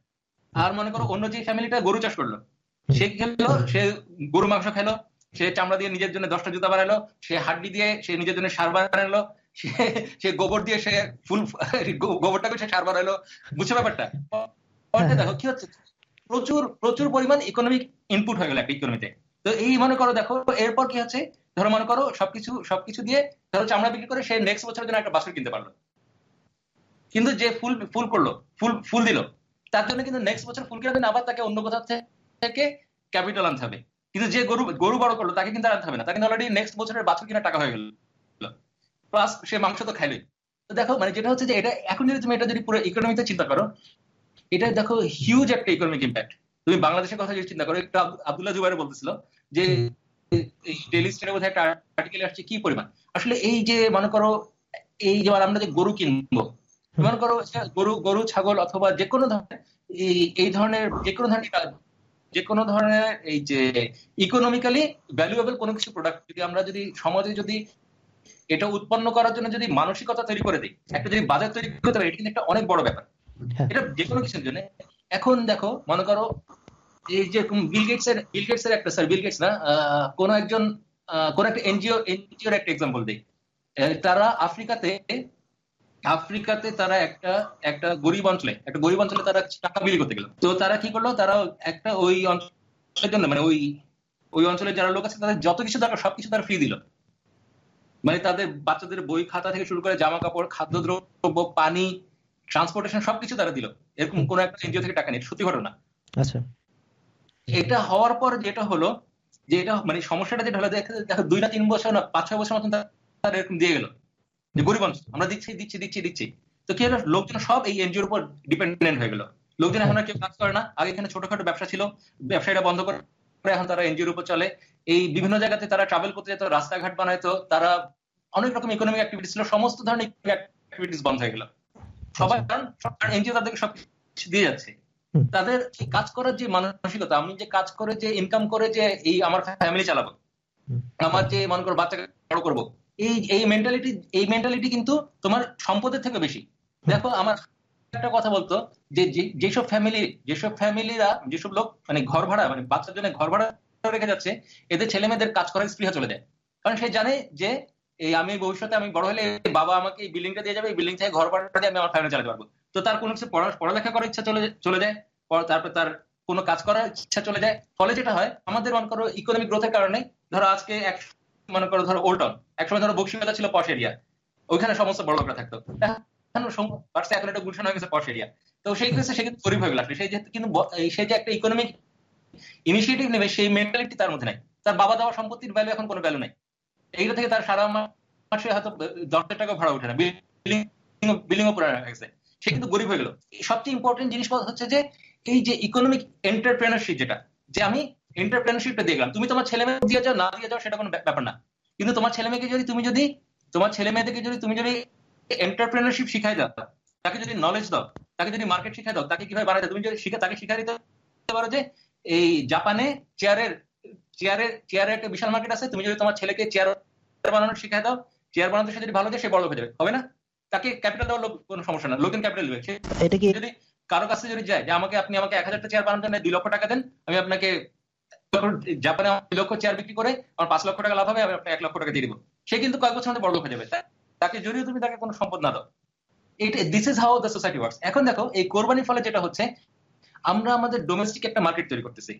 আর মনে করো অন্য যে ফ্যামিলিটা গরু চাষ করল, সে কি খেলো? সে গরু মাংস খেলো, সে চামড়া দিয়ে নিজের জন্য দশটা জুতা বানালো, সে হাড্ডি দিয়ে সে নিজের জন্য সার বানালো, সে গোবর দিয়ে সে ফুল গোবরটাকে সে সার বানালো। বুঝছ ব্যাপারটা? দেখো কি হচ্ছে? প্রচুর প্রচুর পরিমাণ ইকোনমিক ইনপুট হয়ে গেল একটা ইকোনমিতে তো। এই মনে করো দেখো, এরপর কি হচ্ছে? ধরো মনে করো সবকিছু সবকিছু দিয়ে ধরো চামড়া বিক্রি করে সে নেক্সট বছরের জন্য একটা বাছুর কিনতে পারল। কিন্তু যে ফুল ফুল করল, ফুল ফুল দিল, তার জন্য কিন্তু নেক্সট বছর ফুল জন্য আবার তাকে অন্য কোথাও থেকে ক্যাপিটাল আনতে হবে। কিন্তু যে গরু গরু বড় করল, তাকে কিন্তু আনতে হবে না। তাকে অলরেডি নেক্সট বছরের বাছুর কিনা টাকা হয়ে গেল। প্লাস সে মাংস তো খাইলই। তো দেখো মানে যেটা হচ্ছে যে এটা, এখন যদি তুমি এটা যদি পুরো ইকোনমিতে চিন্তা করো, এটা দেখো হিউজ একটা ইকোনমিক ইম্প্যাক্ট তুমি বাংলাদেশের কথা যদি চিন্তা করো, একটু আবদুল্লাহ জুবাইর বলতেছিল যে ডেলি স্টেটে বোধহয় একটা আর্টিকেল আসছে, কি পরিমাণ? আসলে এই যে, মনে করো, এই যে আমরা যে গরু কিনবো মনে করো গরু গরু ছাগল অথবা যে কোনো ধরনের এই ধরনের যে কোনো ধরনের যে কোনো ধরনের এই যে ইকোনমিক্যালি ভ্যালুয়েবল কোনো কিছু প্রোডাক্ট যদি আমরা যদি সমাজে যদি এটা উৎপন্ন করার জন্য যদি মানসিকতা তৈরি করে দিই একটা যদি বাজার তৈরি করতে পারি এটা কিন্তু একটা অনেক বড় ব্যাপার। হ্যাঁ। এটা যে কোনো কিছুর জন্য। এখন দেখো মনে করো এই যে বিল গেটস এর বিল গেটস এর একটা স্যার বিল গেটস না কোন একজন কোন একটা এনজিও এনজিওর একটা এক্সাম্পল দিই। তারা আফ্রিকাতে আফ্রিকাতে তারা একটা একটা গরিব অঞ্চলে একটা গরিব অঞ্চলে তারা টাকা বিলি করতে গেল। তো তারা কি করল? তারা একটা ওই অঞ্চলের জন্য মানে ওই ওই অঞ্চলের যারা লোক আছে তাদের যত কিছু দরকার সবকিছু তারা ফ্রি দিল। মানে তাদের বাচ্চাদের বই খাতা থেকে শুরু করে জামা কাপড় খাদ্যদ্রব্য পানি ট্রান্সপোর্টেশন সবকিছু তারা দিল। এরকম কোন একটা এনজিও থেকে টাকা নেই সত্যি ঘটনা। আচ্ছা। এটা হওয়ার পর যেটা হলো যে এটা মানে সমস্যাটা যেটা হলো দেখো দুই না তিন বছর না পাঁচ ছয় বছর মতন তারা এরকম দিয়ে গেল। যে গরিব মানুষ আমরা দিচ্ছি দিচ্ছি দিচ্ছি দিচ্ছি। তো কি হলো? লোকজন সব এই এনজিওর উপর ডিপেন্ডেন্ট হয়ে গেল। লোকজন এখন আর কেউ কাজ করে না। আগে এখানে ছোটখাটো ব্যবসা ছিল ব্যবসায়ীরা বন্ধ করে এখন তারা এনজিওর উপর চলে। এই বিভিন্ন জায়গাতে তারা ট্রাভেল করতে যেত রাস্তাঘাট বানাইতো তারা অনেক রকম ইকোনমিক অ্যাক্টিভিটি ছিল সমস্ত ধরনের অ্যাক্টিভিটিস বন্ধ হয়ে গেল। সবাই আচ্ছা। কারণ এনজিও তাদেরকে সব দিয়ে যাচ্ছে। তাদের কাজ করার যে মানসিকতা আমি যে কাজ করে যে ইনকাম করে যে এই আমার ফ্যামিলি চালাবো আমার যে মনে করো বাচ্চাকে বড় করব এই এই মেন্টালিটি এই মেন্টালিটি কিন্তু তোমার সম্পদের থেকে বেশি। দেখো, আমার একটা কথা বলতো, যে যেসব ফ্যামিলি যেসব ফ্যামিলিরা, যেসব লোক মানে ঘর ভাড়া মানে বাচ্চার জন্য ঘর ভাড়া রেখে যাচ্ছে, এদের ছেলে মেয়েদের কাজ করার স্পৃহা চলে যায় কারণ সে জানে যে, এই আমি ভবিষ্যতে আমি বড় হলে বাবা আমাকে এই বিল্ডিংটা দিয়ে যাবে, এই বিল্ডিং থেকে ঘর ভাড়া দিয়ে আমি আমার ফ্যামিলি চালাতে পারব। তো তার কোনো কিছু পড়ালেখা করার ইচ্ছা চলে চলে যায় তারপর তার কোনো কাজ করার ইচ্ছা চলে যায়। ফলে যেটা হয়, আমাদের মনে করো ইকোনমিক গ্রোথের কারণে, ধরো আজকে এক মনে করো ধরো ওল্টন একসময় ধরো বক্সিবাজার ছিল পশ এরিয়া ওইখানে সমস্ত বড় লোকরা থাকতো। এখন একটা গুলশান হয়ে গেছে পশ এরিয়া তো সেই ক্ষেত্রে সে কিন্তু গরিব হয়ে সেই যে কিন্তু সেই যে একটা ইকোনমিক ইনিশিয়েটিভ নেবে, সেই মেন্টালিটি তার মধ্যে নাই। তার বাবা দেওয়া সম্পত্তির ভ্যালু এখন কোনো ভ্যালু নাই। এইটা থেকে তার সারা মাসে হয়তো দশ টাকা ভাড়া উঠে না। বিল্ডিং পুরো গেছে। সে কিন্তু গরিব হয়ে গেল। সবচেয়ে ইম্পর্টেন্ট জিনিস হচ্ছে যে, এই যে ইকোনমিক এন্টারপ্রেনারশিপ যেটা, যে আমি এন্টারপ্রেনারশিপটা দেখলাম। তুমি তোমার ছেলে মেয়ে দিয়ে যাও না দিয়ে যাও সেটা কোনো ব্যাপার না। কিন্তু তোমার ছেলে মেয়েকে যদি তুমি যদি তোমার ছেলে মেয়েদেরকে যদি তুমি যদি এন্টারপ্রেনারশিপ শিখাই দাও তাকে যদি নলেজ দাও তাকে যদি মার্কেট শিখাই দাও তাকে কীভাবে দাও তুমি যদি শিখে তাকে শিখাই দিতে পারো যে এই জাপানে চেয়ারের চেয়ারের চেয়ারের একটা বিশাল মার্কেট আছে তুমি যদি তোমার ছেলেকে চেয়ার বানানো শিখাই দাও চেয়ার বানাতে সে যদি ভালো যায় সে বড় হয়ে যাবে। হবে না? তাকে ক্যাপিটাল দেওয়ার কোনো সমস্যা না। লোকেন ক্যাপিটাল দেবে। এটা কি যদি কারও কাছে যদি যায় যে আমাকে আপনি আমাকে এক হাজারটা চেয়ার বানানোর জন্য দুই লক্ষ টাকা দেন আমি আপনাকে জাপানে দুই লক্ষ চেয়ার বিক্রি করে আমার পাঁচ লক্ষ টাকা লাভ হবে আমি আপনাকে এক লক্ষ টাকা দিয়ে দিব। সে কিন্তু কয়েক বছর মধ্যে বড় লোক হয়ে যাবে তাকে যদিও তুমি তাকে কোনো সম্পদ না দাও। এটা this is how the society works এখন দেখো এই কোরবানির ফলে যেটা হচ্ছে আমরা আমাদের ডোমেস্টিক একটা মার্কেট তৈরি করতেছি।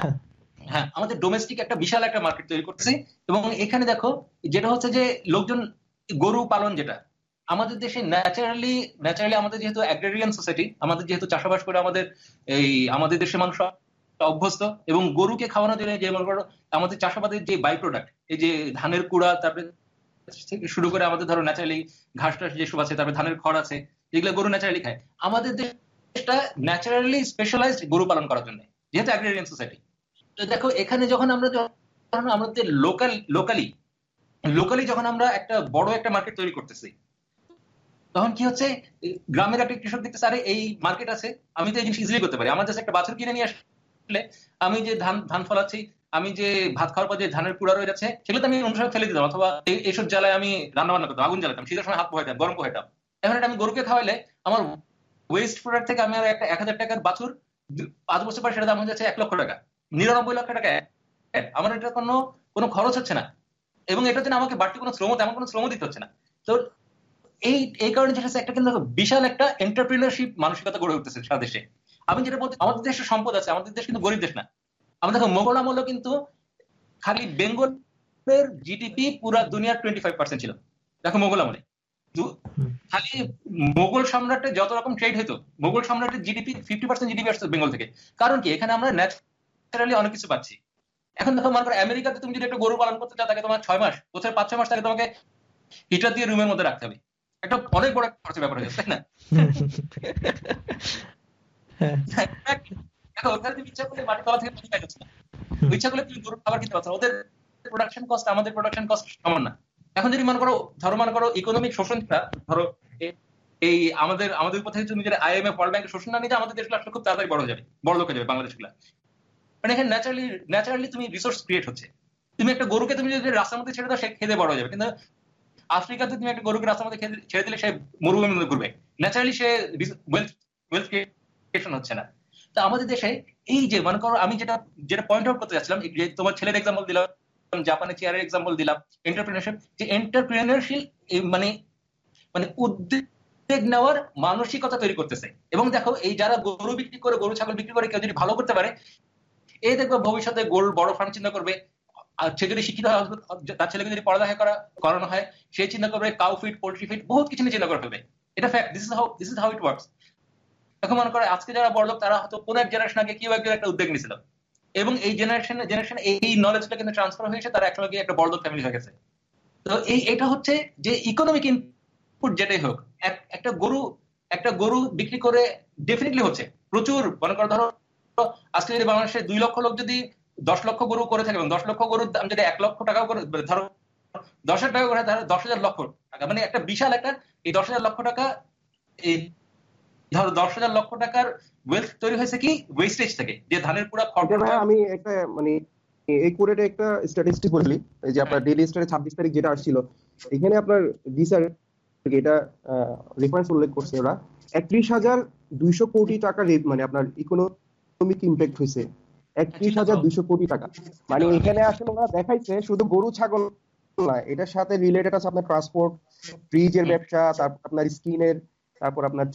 হ্যাঁ, হ্যাঁ আমাদের ডোমেস্টিক একটা বিশাল একটা মার্কেট তৈরি করতেছি। এবং এখানে দেখো যেটা হচ্ছে যে লোকজন গরু পালন যেটা আমাদের দেশে ন্যাচারালি ন্যাচারালি আমাদের যেহেতু অ্যাগ্রেরিয়ান সোসাইটি আমাদের যেহেতু চাষাবাস করে আমাদের এই আমাদের দেশের মানুষ অভ্যস্ত এবং গরুকে খাওয়ানোর জন্য যে মনে করো আমাদের চাষাবাদের যে বাই প্রোডাক্ট এই যে ধানের কুড়া, তারপরে শুরু করে আমাদের ধরো ন্যাচারালি ঘাস টাস যেসব আছে, তারপরে ধানের খড় আছে যেগুলো গরু ন্যাচারালি খায়। আমাদের দেশটা ন্যাচারালি স্পেশালাইজড গরু পালন করার জন্য, যেহেতু অ্যাগ্রেরিয়ান সোসাইটি তো দেখো, এখানে যখন আমরা যখন আমাদের লোকাল লোকালি লোকালি যখন আমরা একটা বড় একটা মার্কেট তৈরি করতেছি, তখন কি হচ্ছে? গ্রামের একটা কৃষক দেখতেছে, আরে, এই মার্কেট আছে, আমি তো এই জিনিস ইজিলি করতে পারি। আমার কাছে একটা বাছুর কিনে নিয়ে আসলে আমি যে ধান ধান ফলাচ্ছি, আমি যে ভাত খাওয়ার পর যে ধানের কুড়া রয়ে যাচ্ছে সেগুলো আমি অন্য ফেলে দিতাম। অথবা এইসব জ্বালায় আমি রান্না বান্না করতাম, আগুন জ্বালাতাম, শীতের সময় হাত পোহাইতাম গরম পোহাইতাম এখন এটা আমি গরুকে খাওয়াইলে আমার ওয়েস্ট প্রোডাক্ট থেকে আমি একটা এক হাজার টাকার বাছুর পাঁচ বছর পর সেটা দাম হয়ে যাচ্ছে এক লক্ষ টাকা, নিরানব্বই লক্ষ টাকা। আমার এটা কোনো কোনো খরচ হচ্ছে না। এবং এটার জন্য আমাকে বাড়তি কোনো শ্রম তেমন কোনো শ্রম দিতে হচ্ছে না। তো এই এই কারণে যেটা একটা কিন্তু বিশাল একটা এন্টারপ্রিনারশিপ মানসিকতা গড়ে উঠতেছে সারা দেশে। আমি যেটা বলতে আমাদের দেশে সম্পদ আছে আমাদের দেশ কিন্তু গরিব দেশ না। আমাদের দেখো মোগল আমলও কিন্তু খালি বেঙ্গলের জিডিপি পুরা দুনিয়ার টোয়েন্টি ফাইভ পার্সেন্ট ছিল। দেখো মোগল আমলে। খালি মোগল সাম্রাটের যত রকম ট্রেড হইতো মোগল সাম্রাটের জিডিপি ফিফটি পার্সেন্ট জিডিপি আসতো বেঙ্গল থেকে। কারণ কি? এখানে আমরা ন্যাচারালি অনেক কিছু পাচ্ছি। এখন দেখো মনে করো আমেরিকাতে তুমি যদি একটা গরু পালন করতে চাও তাকে তোমার ছয় মাস বছর পাঁচ ছয় মাস তাকে তোমাকে হিটার দিয়ে রুমের মধ্যে রাখতে হবে। একটা অনেক বড় খরচের ব্যাপার হয়ে যাচ্ছে তাই না? কস্ট আমাদের শোষণ না আমাদের দেশগুলো খুব তাড়াতাড়ি যাবে যাবে বাংলাদেশগুলা মানে ন্যাচারালি ন্যাচারালি তুমি রিসোর্স হচ্ছে। তুমি একটা গরুকে তুমি যদি রাস্তার মধ্যে ছেড়ে দাও, সে খেতে বড় হয়ে যাবে। কিন্তু আফ্রিকাতে তুমি একটা গরুকে রাস্তার মধ্যে ছেড়ে দিলে সে মরুভূমির মধ্যে ঘুরবে। ন্যাচারালি সে ওয়েলথ হচ্ছে না। তো আমাদের দেশে এই যে, মনে করো আমি যেটা যেটা পয়েন্ট আউট করতে চাচ্ছিলাম যে তোমার ছেলের এক্সাম্পল দিলাম, জাপানের চেয়ারের এক্সাম্পল দিলাম এন্টারপ্রিনারশিপ যে এন্টারপ্রিনারশিপ মানে মানে উদ্যোগ নেওয়ার মানসিকতা তৈরি করতেছে। এবং দেখো, এই যারা গরু বিক্রি করে, গরু, ছাগল বিক্রি করে কেউ যদি ভালো করতে পারে এই দেখবে ভবিষ্যতে গোল, বড় ফার্ম চিন্তা করবে। আর সে যদি শিক্ষিত তার ছেলেকে যদি পড়ালেখা করা, করানো হয়, সে চিন্তা করবে কাউ ফিট পোল্ট্রি ফিট বহুত কিছু নিয়ে চিন্তা করে ফেলবে এটা fact this is how this is how it works এখন মনে করে, আজকে যারা বড় লোক তারা হয়তো কোন এক জেনারেশন আগে কেউ একজন একটা উদ্যোগ নিয়েছিল। এবং এই জেনারেশন জেনারেশন এই নলেজটা কিন্তু ট্রান্সফার হয়েছে তারা একসঙ্গে একটা বড় লোক ফ্যামিলি হয়ে গেছে। তো এই, এটা হচ্ছে যে ইকোনমিক ইনপুট যেটাই হোক একটা গরু একটা গরু বিক্রি করে ডেফিনেটলি হচ্ছে। প্রচুর, মনে করো ধরো, আজকে যদি বাংলাদেশে দুই লক্ষ লোক যদি দশ লক্ষ গরু করে থাকে এবং দশ লক্ষ গরুর দাম যদি এক লক্ষ টাকাও করে ধরো, দশ হাজার টাকা করে ধরো দশ হাজার লক্ষ টাকা। মানে একটা বিশাল একটা, এই দশ হাজার লক্ষ টাকা এই ধরো দশ হাজার লক্ষ টাকার ওয়েলথ তৈরি হয়েছে কি ওয়েস্টেজ থেকে যে ধানের পুরো আমি একটা মানে এই কোরেটে একটা স্ট্যাটিস্টিক বলি যে আপনার ডেইলি স্টারে ছাব্বিশ তারিখ যেটা আসছিল এখানে আপনার এটা রেফারেন্স উল্লেখ করছে ওরা একত্রিশ হাজার দুইশো কোটি টাকা মানে আপনার ইকোনমিক ইম্প্যাক্ট হয়েছে। একত্রিশ হাজার দুইশো কোটি টাকা। মানে এখানে আসলে ওরা দেখাইছে শুধু গরু ছাগল না এটার সাথে রিলেটেড আছে আপনার ট্রান্সপোর্ট ফ্রিজের ব্যবসা তারপর আপনার স্কিনের তারপর আপনার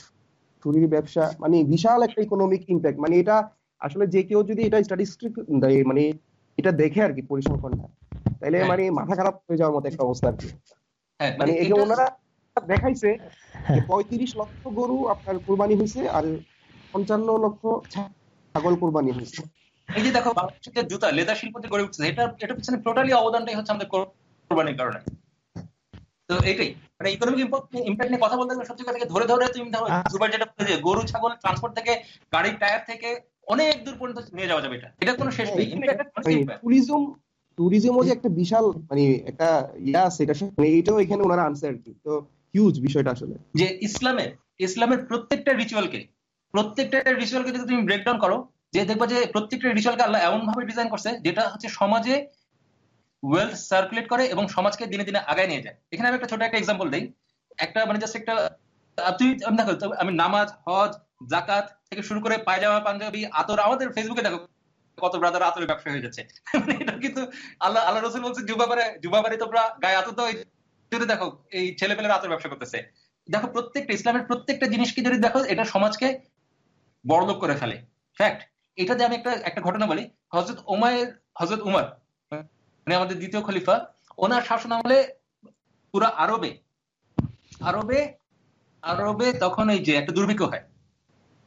ছুরির ব্যবসা মানে বিশাল একটা ইকোনমিক ইম্প্যাক্ট মানে এটা আসলে যে কেউ যদি এটা স্ট্যাটিস্টিক মানে এটা দেখে আর কি পরিসংখ্যানটা তাহলে মানে মাথা খারাপ হয়ে যাওয়ার মতো একটা অবস্থা আর কি। মানে এটা ওনারা দেখাইছে যে পঁয়ত্রিশ লক্ষ গরু আপনার কোরবানি হয়েছে আর পঞ্চান্ন লক্ষ ছাগল কোরবানি হয়েছে। এই যে দেখো বাংলাদেশের জুতা লেদার শিল্প যে গড়ে উঠছে এটা এটা পিছনে টোটালি অবদানটাই হচ্ছে আমাদের কোরবানির কারণে। তো এটাই। মানে ইকোনমিক ইম্প্যাক্ট নিয়ে কথা বলতে গেলে সত্যি কথা ধরে ধরে তুমি ধরো সুপার যেটা গরু ছাগল ট্রান্সপোর্ট থেকে গাড়ির টায়ার থেকে অনেক দূর পর্যন্ত নিয়ে যাওয়া যাবে এটা। এটা কোনো শেষ নেই। ট্যুরিজম ট্যুরিজমও যে একটা বিশাল মানে একটা ইয়া আছে এটা মানে এটাও এখানে ওনারা আনসার কি? তো হিউজ বিষয়টা আসলে। যে ইসলামের ইসলামের প্রত্যেকটা রিচুয়ালকে প্রত্যেকটা রিচুয়ালকে যদি তুমি ব্রেকডাউন করো যে দেখবা যে প্রত্যেকটা রিচুয়ালকে আল্লাহ এমন ভাবে ডিজাইন করছে যেটা হচ্ছে সমাজে ওয়েলথ সার্কুলেট করে এবং সমাজকে দিনে দিনে আগায় নিয়ে যায়। এখানে আমি একটা ছোট একটা এক্সাম্পল দিই। একটা মানে জাস্ট একটা তুই দেখো আমি নামাজ, হজ জাকাত থেকে শুরু করে পায়জামা, পাঞ্জাবি, আতর, আমাদের ফেসবুকে দেখো কত ব্রাদার আতরের ব্যবসা হয়ে যাচ্ছে। মানে এটা কিন্তু আল্লাহ আল্লাহ রসুল বলছে যুবাবারে যুবাবারে তোমরা গায়ে আতর দাও। যদি দেখো, এই ছেলে পেলের আতর ব্যবসা করতেছে। দেখো, প্রত্যেকটা ইসলামের প্রত্যেকটা জিনিসকে যদি দেখো, এটা সমাজকে বড়লোক করে ফেলে। ফ্যাক্ট এটা দিয়ে আমি একটা একটা ঘটনা বলি। হজরত ওমায়ের হজরত উমার মানে আমাদের দ্বিতীয় খলিফা, ওনার শাসন আমলে পুরো আরবে আরবে আরবে তখন এই যে একটা দুর্ভিক্ষ হয়।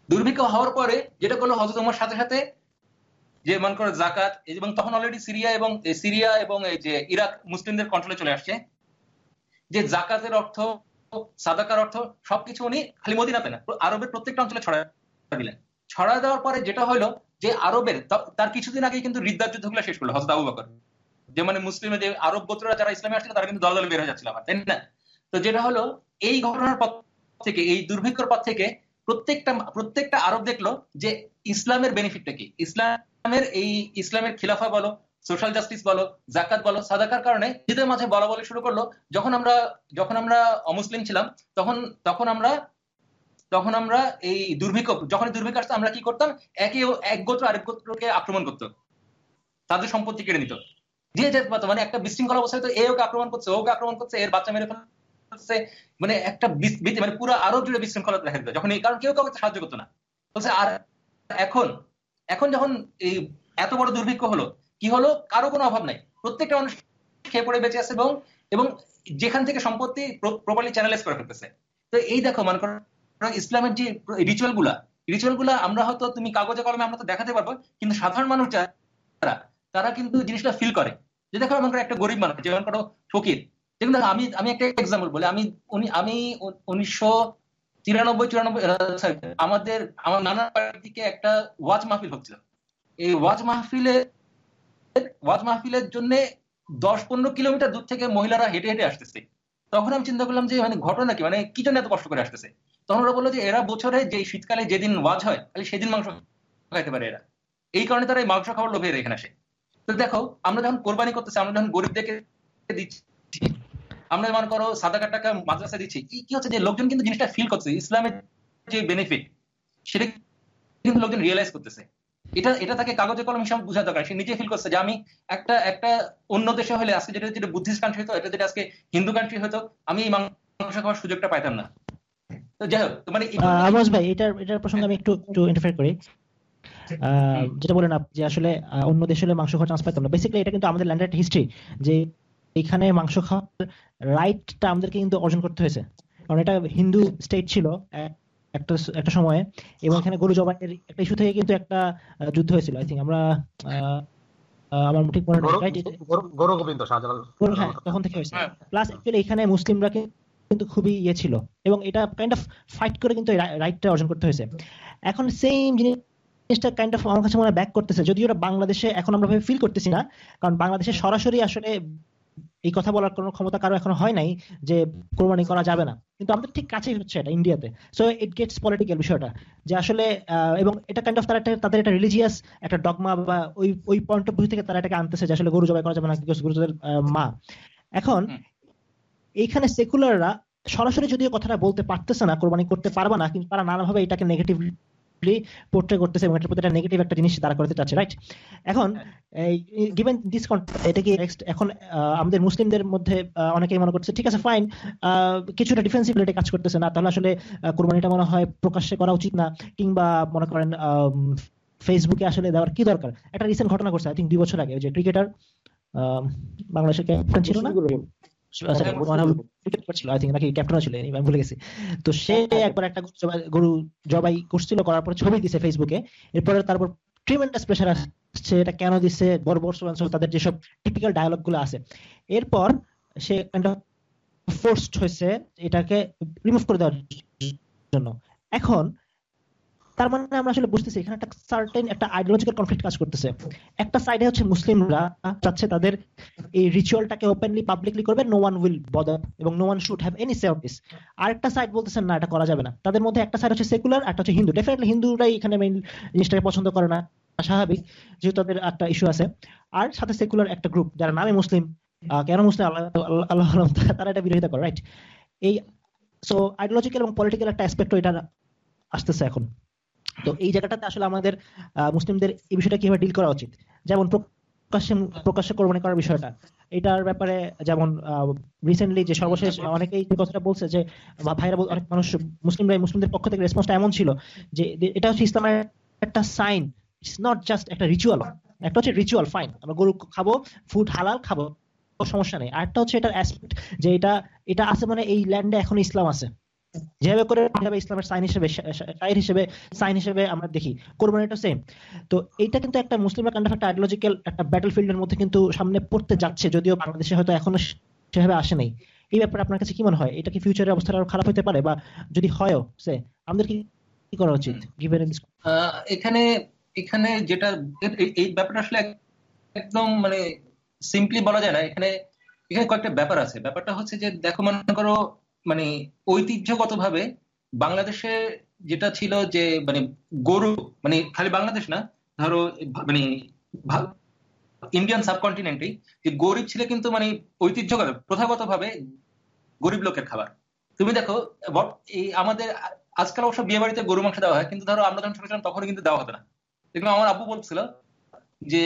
দুর্ভিক্ষ হওয়ার পরে যেটা করল হজরত উমার সাথে সাথে যে মনে করো জাকাত এবং তখন অলরেডি সিরিয়া এবং সিরিয়া এবং এই যে ইরাক মুসলিমদের কন্ট্রোলে চলে আসছে। যে জাকাতের অর্থ, সাদাকার অর্থ সবকিছু উনি খালি মদিনাতে না আরবের প্রত্যেকটা অঞ্চলে ছড়ায় দিলেন। ছড়া দেওয়ার পরে যেটা হলো যে আরবের, তার কিছুদিন আগে কিন্তু রিদ্দার যুদ্ধগুলো শেষ করল হজরত আবু বকর। যে মানে মুসলিমের যে আরব গোত্ররা যারা ইসলামে আসছিল, তারা কিন্তু দল দলে বের হয়ে যাচ্ছিল আমার তাই না? তো যেটা হলো, এই ঘটনার পর থেকে, এই দুর্ভিক্ষর পর থেকে প্রত্যেকটা প্রত্যেকটা আরব দেখল যে ইসলামের বেনিফিটটা কি? ইসলামের এই ইসলামের খিলাফা বলো সোশ্যাল জাস্টিস বলো, জাকাত বলো, সাদাকার কারণে নিজেদের মাঝে বলা বলে শুরু করল, যখন আমরা যখন আমরা অমুসলিম ছিলাম, তখন তখন আমরা তখন আমরা এই দুর্ভিক্ষ, যখন দুর্ভিক্ষ আসতো, আমরা কি করতাম? একে এক গোত্র আরেক গোত্রকে আক্রমণ করতো। তাদের সম্পত্তি কেড়ে নিত। যে যে মানে একটা বিশৃঙ্খলা অবস্থায় তো এ ওকে আক্রমণ করছে, ওকে আক্রমণ করছে, এর বাচ্চা মেরে ফেলছে মানে একটা মানে পুরো আরব জুড়ে বিশৃঙ্খলা দেখা দিত যখন এই, কারণ কেউ কাউকে সাহায্য করতো না। বলছে, আর এখন এখন যখন এই এত বড় দুর্ভিক্ষ হলো, কি হলো? কারও কোনো অভাব নাই। প্রত্যেকটা মানুষ খেয়ে পড়ে বেঁচে আছে এবং এবং যেখান থেকে সম্পত্তি প্রপারলি চ্যানেলাইজ করে ফেলতেছে। তো এই দেখো, মনে করো ইসলামের যে রিচুয়ালগুলা রিচুয়ালগুলা আমরা হয়তো তুমি কাগজে কলমে আমরা তো দেখাতে পারব, কিন্তু সাধারণ মানুষ যারা তারা কিন্তু জিনিসটা ফিল করে। যে দেখো আমার একটা গরিব মানুষ যেমন করো ফকির। দেখুন আমি আমি একটা এক্সাম্পল বলি। আমি, উনি, আমি উনিশশো তিরানব্বই, চুরানব্বই আমাদের, আমার নানার বাড়ির দিকে একটা ওয়াজ মাহফিল হচ্ছিল। এই ওয়াজ মাহফিলে, ওয়াজ মাহফিলের জন্য দশ পনেরো কিলোমিটার দূর থেকে মহিলারা হেঁটে হেঁটে আসতেছে। তখন আমি চিন্তা করলাম যে মানে ঘটনা কি? মানে কি জন্য এত কষ্ট করে আসতেছে? তখন ওরা বলল যে, এরা বছরে যে শীতকালে যেদিন ওয়াজ হয়, তাহলে সেদিন মাংস খাইতে পারে এরা। এই কারণে তারা এই মাংস খাওয়ার লোভে এখানে আসে। তো দেখো, আমরা যখন কোরবানি করতেছি, আমরা যখন গরিবদেরকে দিচ্ছি, আমরা মনে করো সাদা টাকা মাদ্রাসা দিচ্ছি, কি হচ্ছে যে লোকজন কিন্তু জিনিসটা ফিল করছে ইসলামের যে বেনিফিট সেটা কিন্তু লোকজন রিয়েলাইজ করতেছে। এটা এটা তাকে কাগজে কলম হিসাবে বোঝা দরকার, সে নিজে ফিল করছে যে আমি একটা একটা অন্য দেশে হলে আজকে যেটা যেটা বুদ্ধিস্ট কান্ট্রি হতো, এটা যেটা আজকে হিন্দু কান্ট্রি হতো, আমি এই মাংস খাওয়ার সুযোগটা পাইতাম না। তো যাই হোক মানে আবাস ভাই, এটার এটার প্রসঙ্গে আমি একটু একটু ইন্টারফেয়ার করি। যেটা বলেন যে আসলে অন্য দেশে হলে মাংস খাওয়ার চান্স পাইতাম না। বেসিক্যালি এটা কিন্তু আমাদের ল্যান্ডের হিস্ট্রি যে এখানে মাংস খাওয়ার রাইটটা আমাদেরকে কিন্তু অর্জন করতে হয়েছে। কারণ এটা হিন্দু স্টেট ছিল একটা একটা সময়ে। এবং এখানে গরু জবাইয়ের একটা ইস্যু থেকে কিন্তু একটা যুদ্ধ হয়েছিল। আই থিঙ্ক আমরা আমার ঠিক মনে নেই। গরু গোবিন্দ হ্যাঁ তখন থেকে হয়েছে। প্লাস অ্যাকচুয়ালি এখানে মুসলিমরা কিন্তু খুবই ইয়ে ছিল। এবং এটা কাইন্ড অফ ফাইট করে কিন্তু রাইটটা অর্জন করতে হয়েছে। এখন সেম জিনিসটা কাইন্ড অফ আমার কাছে মনে ব্যাক করতেছে। যদিও ওরা বাংলাদেশে এখন আমরা ভাবে ফিল করতেছি না কারণ বাংলাদেশে সরাসরি আসলে এই কথা বলার কোনো ক্ষমতা কারও এখনও হয় নাই যে কোরবানি করা যাবে না। কিন্তু আমাদের ঠিক কাছেই হচ্ছে এটা ইন্ডিয়াতে সো ইট গেটস পলিটিক্যাল বিষয়টা। যে আসলে এবং এটা কাইন্ড অফ তারা একটা তাদের একটা রিলিজিয়াস একটা ডগমা বা ওই ওই পয়েন্ট অফ ভিউ থেকে তারা এটাকে আনতেছে যে আসলে গরু জবাই করা যাবে না গুরুজনের মা। এখন এইখানে সেকুলাররা সরাসরি যদিও কথাটা বলতে পারতেছে না কোরবানি করতে পারবে না কিন্তু তারা নানাভাবে এটাকে নেগেটিভ পোর্ট্রে করতেছে এবং এটার প্রতি একটা নেগেটিভ একটা জিনিস তারা করতে চাচ্ছে রাইট এখন গিভেন দিস এটা কি এখন আমাদের মুসলিমদের মধ্যে অনেকেই মনে করছে ঠিক আছে ফাইন কিছুটা ডিফেন্সিবিলিটি কাজ করতেছে না। তাহলে আসলে কোরবানিটা মনে হয় প্রকাশ্যে করা উচিত না কিংবা মনে করেন ফেসবুকে আসলে দেওয়ার কি দরকার? একটা রিসেন্ট ঘটনা করছে আই থিঙ্ক দুই বছর আগে যে ক্রিকেটার বাংলাদেশের ক্যাপ্টেন ছিল না? ভুলে গেছি। তো সে একবার একটা গরু জবাই করছিল করার পর ছবি দিছে ফেসবুকে এরপরে তারপর ট্রিমেন্ডাস প্রেশার আসছে এটা কেন দিচ্ছে বড় বড় তাদের যেসব টিপিক্যাল ডায়ালগগুলো আছে। এরপর সে ফোর্সড হয়েছে এটাকে রিমুভ করে দেওয়ার জন্য। এখন তার মানে আমরা আসলে বুঝতেছি, এখানে একটা সার্টেন একটা আইডিওলজিক্যাল কনফ্লিক্ট কাজ করতেছে। একটা সাইডে হচ্ছে মুসলিমরা চাচ্ছে তাদের এই রিচুয়ালটাকে ওপেনলি পাবলিকলি করবে নো ওয়ান উইল বদার এবং no one should have any say of this আরেকটা সাইড বলতেছেন না, এটা করা যাবে না। তাদের মধ্যে একটা সাইড হচ্ছে সেকুলার একটা হচ্ছে হিন্দু। ডেফিনেটলি হিন্দুরাই এখানে মেইন জিনিসটাকে পছন্দ করে না। স্বাভাবিক, যেহেতু তাদের একটা ইস্যু আছে। আর সাথে সেকুলার একটা গ্রুপ যারা নামে মুসলিম কেন মুসলিম? আল্লাহ আল্লাহ তারা এটা বিরোধিতা করে রাইট এই সো আইডিওলজিক্যাল এবং পলিটিক্যাল একটা অ্যাসপেক্ট এটা আসতেছে এখন। তো এই জায়গাটাতে আসলে আমাদের মুসলিমদের এই বিষয়টা কীভাবে ডিল করা উচিত? যেমন প্রকাশ্যে প্রকাশ্যে কোরবানি করার বিষয়টা। এটার ব্যাপারে যেমন রিসেন্টলি যে সর্বশেষ অনেকেই যে কথাটা বলছে যে ভাইরা অনেক মানুষ, মুসলিমরা মুসলিমদের পক্ষ থেকে রেসপন্সটা এমন ছিল যে এটা হচ্ছে ইসলামের একটা সাইন ইটস নট জাস্ট একটা রিচুয়াল একটা হচ্ছে রিচুয়াল ফাইন আমরা গরু খাব ফুড হালাল, খাব, সমস্যা নেই। আরেকটা হচ্ছে এটার অ্যাসপেক্ট যে এটা এটা আছে মানে এই ল্যান্ডে এখন ইসলাম আছে। যেভাবে করে ইসলামের সাইন হিসেবে সাইন হিসেবে সাইন হিসেবে আমরা দেখি। কোরবানিটা সেম তো এইটা কিন্তু একটা মুসলিমের কান্ড একটা আইডিওলজিক্যাল একটা ব্যাটল ফিল্ডের মধ্যে কিন্তু সামনে পড়তে যাচ্ছে, যদিও বাংলাদেশে হয়তো এখনও সেভাবে আসে নাই। এই ব্যাপারে আপনার কাছে কি মনে হয়? এটা কি ফিউচারের অবস্থা আরও খারাপ হতে পারে? বা যদি হয়ও, সে, আমাদের কি কি করা উচিত? গিভেন এখানে এখানে যেটা, এই ব্যাপারটা আসলে একদম মানে সিম্পলি বলা যায় না। এখানে এখানে কয়েকটা ব্যাপার আছে। ব্যাপারটা হচ্ছে যে, দেখো, মনে করো মানে ঐতিহ্যগত ভাবে বাংলাদেশে যেটা ছিল যে মানে গরু মানে খালি বাংলাদেশ না, ধরো মানে ইন্ডিয়ান সাবকন্টিনেন্টে যে গরিব ছিল কিন্তু মানে ঐতিহ্যগত প্রথাগত ভাবে গরিব লোকের খাবার। তুমি দেখো এই আমাদের আজকাল অবশ্য বিয়ে বাড়িতে গরু মাংস দেওয়া হয়, কিন্তু ধরো আমরা যখন ছোট ছিলাম তখন কিন্তু দেওয়া হতো না। দেখলাম আমার আব্বু বলছিল যে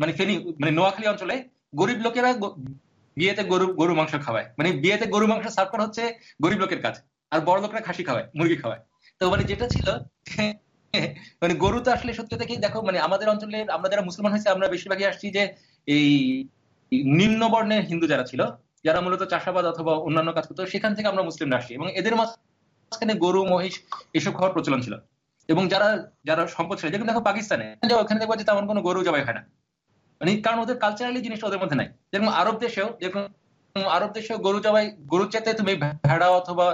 মানে ফেনি মানে নোয়াখালী অঞ্চলে গরিব লোকেরা বিয়েতে গরু গরু মাংস খাওয়ায়। মানে বিয়েতে গরু মাংস সার্ভ করা হচ্ছে গরিব লোকের কাজ আর বড় লোকরা খাসি খাওয়ায়, মুরগি খাওয়ায়। তো মানে যেটা ছিল মানে গরু তো আসলে সত্যি থেকেই দেখো মানে আমাদের অঞ্চলে আমরা যারা মুসলমান হয়েছে, আমরা বেশিরভাগই আসছি যে এই নিম্ন বর্ণের হিন্দু যারা ছিল, যারা মূলত চাষাবাদ অথবা অন্যান্য কাজ করতো, সেখান থেকে আমরা মুসলিমরা আসছি। এবং এদের মাঝখানে গরু, মহিষ এসব খাওয়ার প্রচলন ছিল। এবং যারা যারা সম্পদ ছিল, যেমন দেখো পাকিস্তানে, ওখানে দেখব যে তেমন কোনো গরু জবাই হয় না। মানে কারণ ওদের কালচারালি জিনিসটা ওদের মধ্যে নাই। যেরকম আরব দেশেও, যেরকম আরব দেশেও গরু জবাই, গরুর চাইতে তুমি ভেড়া অথবা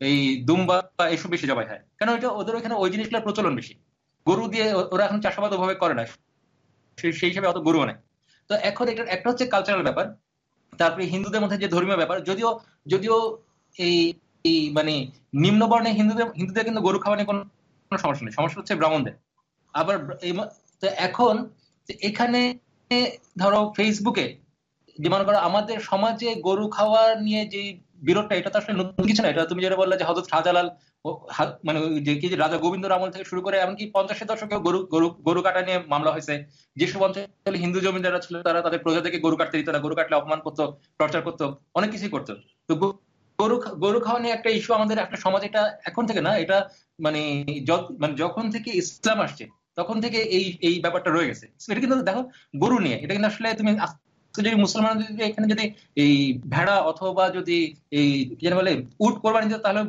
এই দুম্বা বা এসব বেশি জবাই হয়। কেন এটা ওদের ওখানে ওই জিনিসগুলোর প্রচলন বেশি। গরু দিয়ে ওরা এখন চাষাবাদ ওভাবে করে না। সেই হিসাবে অত গরু নেয় তো এখন এটা, একটা হচ্ছে কালচারাল ব্যাপার, তারপরে হিন্দুদের মধ্যে যে ধর্মীয় ব্যাপার, যদিও যদিও এই এই মানে নিম্নবর্ণে হিন্দুদের হিন্দুদের কিন্তু গরু খাওয়া নিয়ে কোনো সমস্যা নেই। সমস্যা হচ্ছে ব্রাহ্মণদের। আবার এখন এখানে ধরো ফেসবুকে যে মনে করো আমাদের সমাজে গরু খাওয়া নিয়ে যে বিরোধটা, এটা তো আসলে নতুন কিছু না। এটা তুমি যেটা বললে যে হজরত শাহজালাল মানে যে কি রাজা গোবিন্দ আমল থেকে শুরু করে এমনকি পঞ্চাশের দশকে গরু গরু গরু কাটা নিয়ে মামলা হয়েছে। যেসব অঞ্চলে হিন্দু জমিদারা ছিল, তারা তাদের প্রজা থেকে গরু কাটতে দিত না, গরু কাটলে অপমান করতো, টর্চার করতো, অনেক কিছুই করতো। তো গরু গরু খাওয়া নিয়ে একটা ইস্যু আমাদের, একটা সমাজ, এটা এখন থেকে না, এটা মানে মানে যখন থেকে ইসলাম আসছে তখন থেকে এই এই ব্যাপারটা রয়ে গেছে। এটা কিন্তু দেখো গরু নিয়ে এটা কিন্তু আসলে তুমি যদি মুসলমান যদি এখানে যদি এই ভেড়া অথবা যদি এই কি যেন বলে উট কোরবানি দিত তাহলে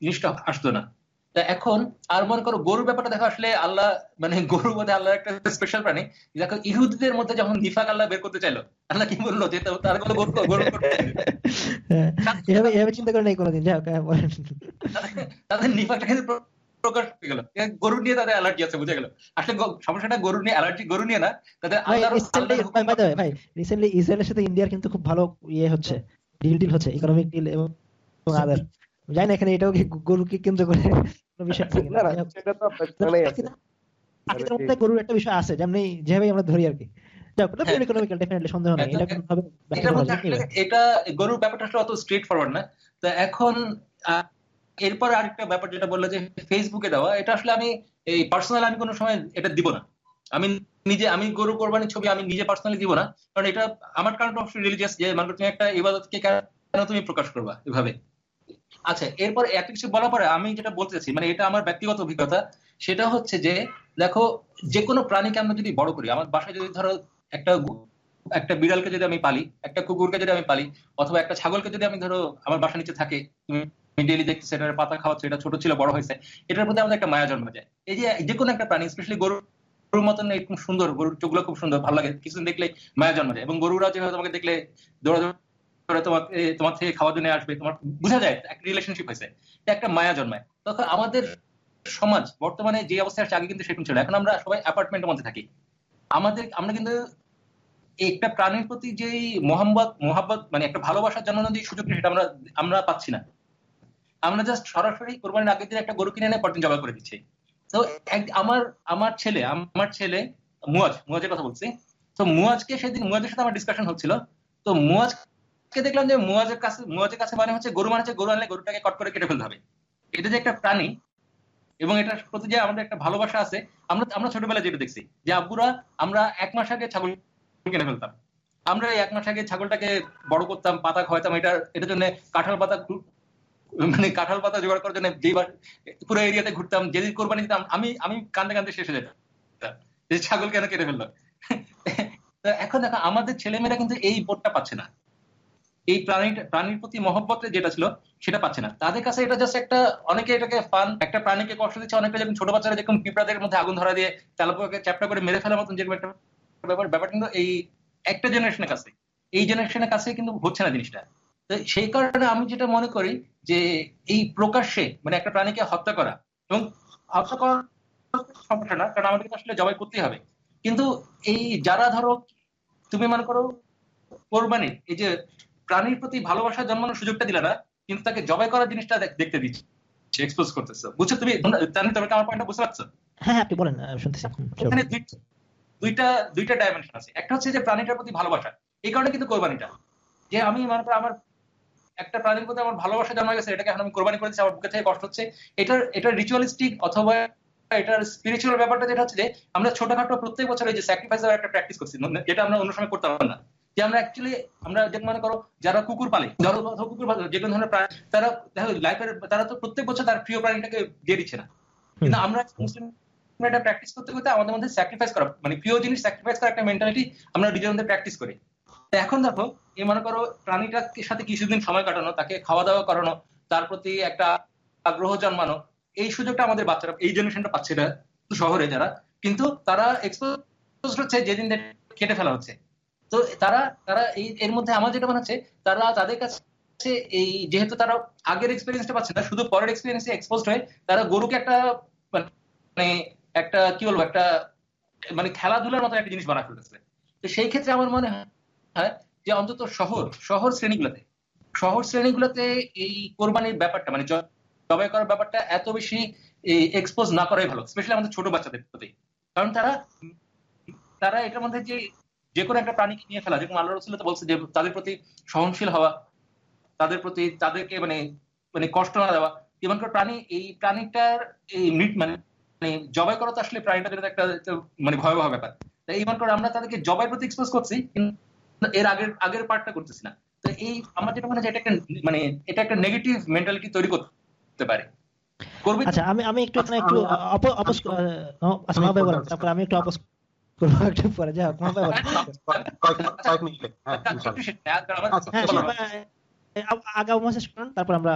জিনিসটা আসতো না। তা এখন আর মনে করো গরুর ব্যাপারটা দেখো আসলে আল্লাহ মানে গরু মধ্যে আল্লাহ একটা স্পেশাল প্রাণী। দেখো ইহুদিদের মধ্যে যখন নিফাক আল্লাহ বের করতে চাইলো আল্লাহ কি বলল যে তার কোনো গরু গরু এভাবে চিন্তা করে নাই কোনোদিন যাও তাদের নিফাকটা কিন্তু প্রকাশ হয়ে গেল। গরু নিয়ে তাদের অ্যালার্জি আছে বুঝে গেল। আসলে সমস্যাটা গরু নিয়ে অ্যালার্জি গরু নিয়ে না তাদের ভাই রিসেন্টলি ইসরায়েলের সাথে ইন্ডিয়ার কিন্তু খুব ভালো ইয়ে হচ্ছে ডিল ডিল হচ্ছে ইকোনমিক ডিল এবং আদার জানি না এখানে এটাও কি গরুকে কেন্দ্র করে বিষয় মধ্যে গরুর একটা বিষয় আছে যেমনি যেভাবে আমরা ধরি আর কি। এটা গরুর ব্যাপারটা অত স্ট্রেট ফরওয়ার্ড না। তো এখন এরপর আরেকটা ব্যাপার যেটা বলল যে ফেসবুকে দেওয়া, এটা আসলে আমি এই পার্সোনাল আমি কোনো সময় এটা দিব না। আমি নিজে, আমি গরু কোরবানির ছবি আমি নিজে পার্সোনালি দিব না। কারণ এটা আমার কারণ অবশ্যই রিলিজিয়াস যে মানে তুমি একটা ইবাদতকে কেন তুমি প্রকাশ করবা এভাবে? আচ্ছা এরপর এত কিছু বলার পরে আমি যেটা বলতে চাচ্ছি মানে এটা আমার ব্যক্তিগত অভিজ্ঞতা, সেটা হচ্ছে যে, দেখো যে কোনো প্রাণীকে আমরা যদি বড় করি, আমার বাসায় যদি ধরো একটা একটা বিড়ালকে যদি আমি পালি, একটা কুকুরকে যদি আমি পালি, অথবা একটা ছাগলকে যদি আমি ধরো আমার বাসা নিচে থাকে তুমি ডেলি দেখতেছি পাতা খাওয়াচ্ছে, এটা ছোট ছিল, বড় হয়েছে। এটার প্রতি আমাদের একটা মায়া জন্মে যায়। এই যে যে কোনো একটা প্রাণী স্পেশালি গরু, গরুর মতন এরকম সুন্দর, গরুর চোখগুলো খুব সুন্দর, ভালো লাগে। কিছুদিন দেখলে মায়া জন্ম যায়। এবং গরুরা যেভাবে তোমাকে দেখলে দৌড়াদৌড়ি তোমাকে তোমার থেকে খাওয়ার জন্য আসবে, তোমার বোঝা যায়, একটা রিলেশনশিপ হয়েছে। একটা মায়া জন্মায়। তখন আমাদের সমাজ, বর্তমানে যে অবস্থায় আসছে আগে কিন্তু সেরকম ছিল এখন আমরা সবাই অ্যাপার্টমেন্টের মধ্যে থাকি। আমাদের, আমরা কিন্তু একটা প্রাণীর প্রতি যেই মোহাম্মদ মোহাম্মদ মানে একটা ভালোবাসার জন্য যে সুযোগ সেটা আমরা আমরা পাচ্ছি না। আমরা জাস্ট সরাসরি কোরবানির আগের দিন একটা গরু কিনে এনে পরদিন জবাই করে দিচ্ছি। তো আমার আমার ছেলে আমার ছেলে, মুয়াজ, মুয়াজের কথা বলছি। তো মুয়াজকে সেদিন, মুয়াজের সাথে আমার ডিসকাশন হচ্ছিল। তো মুয়াজকে দেখলাম যে মুয়াজের কাছে মুয়াজের কাছে মানে হচ্ছে গরু মানে গরু আনলে গরুটাকে কট করে কেটে ফেলতে হবে। এটা যে একটা প্রাণী এবং এটার প্রতি যে আমাদের একটা ভালোবাসা আছে, আমরা আমরা ছোটবেলায় যেটা দেখছি, যে আব্বুরা আমরা এক মাস আগে ছাগল কিনে ফেলতাম। আমরা এক মাস আগে ছাগলটাকে বড় করতাম, পাতা খাওয়াতাম, এটা, এটার জন্য কাঁঠাল পাতা মানে কাঁঠাল পাতা জোগাড় করার জন্য যেবার পুরো এরিয়াতে ঘুরতাম, যেদিন কোরবানি দিতাম, আমি আমি কান্দে কান্দে শেষ হয়ে যেতাম। যে ছাগল কেন কেটে ফেলল? এখন দেখো, আমাদের ছেলেমেয়েরা কিন্তু এই বোধটা পাচ্ছে না। এই প্রাণীর প্রাণীর প্রতি মহব্বতে যেটা ছিল, সেটা পাচ্ছে না। তাদের কাছে এটা জাস্ট একটা, অনেকে এটাকে ফান একটা প্রাণীকে কষ্ট দিচ্ছে, অনেকে যেরকম ছোট বাচ্চারা যেরকম পিঁপড়াদের মধ্যে আগুন ধরা দিয়ে তেলাপোকাকে চ্যাপটা করে মেরে ফেলার মতন যেরকম একটা ব্যাপার ব্যাপার কিন্তু এই একটা জেনারেশনের কাছে, এই জেনারেশনের কাছে কিন্তু হচ্ছে না জিনিসটা। সেই কারণে আমি যেটা মনে করি যে এই প্রকাশ্যে মানে একটা প্রাণীকে হত্যা করা এবং আবসা করার সমস্যা না কারণ আমাদেরকে আসলে জবাই করতেই হবে। কিন্তু এই যারা ধরো তুমি মনে করো কোরবানি এই যে প্রাণীর প্রতি ভালোবাসা জন্মানোর সুযোগটা দিলে না কিন্তু তাকে জবাই করার জিনিসটা দেখতে দিচ্ছে এক্সপোজ করতেছো। বুঝছ তুমি? জানি তুমি আমার পয়েন্টটা বুঝতে পারছ? হ্যাঁ, হ্যাঁ আপনি বলেন শুনতেছি ওখানে দুইটা দুইটা ডাইমেনশন আছে। একটা হচ্ছে যে প্রাণীটার প্রতি ভালোবাসা এই কারণে কিন্তু কোরবানিটা। যে আমি মনে করো আমার একটা প্রাণীর প্রতি আমার ভালোবাসা জন্মা গেছে এটাকে এখন আমি কোরবানি করেছি আমার বুকে থেকে কষ্ট হচ্ছে। এটার এটার রিচুয়ালিস্টিক অথবা এটার স্পিরিচুয়াল ব্যাপারটা যেটা হচ্ছে যে আমরা ছোটখাটো প্রত্যেক বছর এই যে স্যাক্রিফাইস একটা প্র্যাকটিস করছি। যেটা আমরা অন্য সময় করতে পারব না। যে আমরা অ্যাকচুয়ালি আমরা যে মনে করো যারা কুকুর পালে যারা কুকুর পালে যে কোনো ধরনের প্রাণী তারা দেখো লাইফের তারা তো প্রত্যেক বছর তার প্রিয় প্রাণীটাকে দিয়ে দিচ্ছে না। কিন্তু আমরা মুসলিম এটা প্র্যাকটিস করতে করতে আমাদের মধ্যে স্যাক্রিফাইস করা মানে প্রিয় জিনিস স্যাক্রিফাইস করা একটা মেন্টালিটি আমরা নিজের মধ্যে প্র্যাকটিস করি। এখন দেখো, এই মনে করো প্রাণীটার সাথে কিছুদিন সময় কাটানো, তাকে খাওয়া দাওয়া করানো, তার প্রতি একটা আগ্রহ জন্মানো, এই সুযোগটা আমাদের বাচ্চারা এই জেনারেশনটা পাচ্ছে না, শহরে যারা। কিন্তু তারা এক্সপোজ হচ্ছে যেদিন কেটে ফেলা হচ্ছে। তো তারা তারা এই এর মধ্যে আমার যেটা মনে হচ্ছে, তারা তাদের কাছে এই যেহেতু তারা আগের এক্সপিরিয়েন্সটা পাচ্ছে না, শুধু পরের এক্সপিরিয়েন্সে এক্সপোজ হয়ে তারা গরুকে একটা মানে একটা কি বলব, একটা মানে খেলাধুলার মতো একটা জিনিস বানা ফেলতেছে তো সেই ক্ষেত্রে আমার মনে হয় যে অন্তত শহর শহর শ্রেণীগুলোতে শহর শ্রেণীগুলোতে এই কোরবানির ব্যাপারটা মানে জবাই করার ব্যাপারটা এত বেশি এক্সপোজ না করাই ভালো স্পেশালি আমাদের ছোট বাচ্চাদের প্রতি। কারণ তারা তারা এটার মধ্যে যে যে কোনো একটা প্রাণীকে নিয়ে ফেলা, যেরকম আল্লাহ রসুল্লাহ বলছে যে, তাদের প্রতি সহনশীল হওয়া, তাদের প্রতি তাদেরকে মানে মানে কষ্ট না দেওয়া এবং প্রাণী, এই প্রাণীটার এই মানে মানে জবাই করা তো আসলে প্রাণীটাদের একটা মানে ভয়াবহ ব্যাপার। তাই এই মনে আমরা তাদেরকে জবাই প্রতি এক্সপোজ করছি এর আগের আগের পার্টটা করতেছি না। তো এই আমার যেটা মনে হয় এটা একটা মানে এটা একটা নেগেটিভ মেন্টালিটি তৈরি করতে পারে। আচ্ছা আমি আমি একটু এখানে একটু অপোজ আচ্ছা বলেন তারপর আমি একটু অপোজ পরে আগাম মেসেজ করুন তারপর আমরা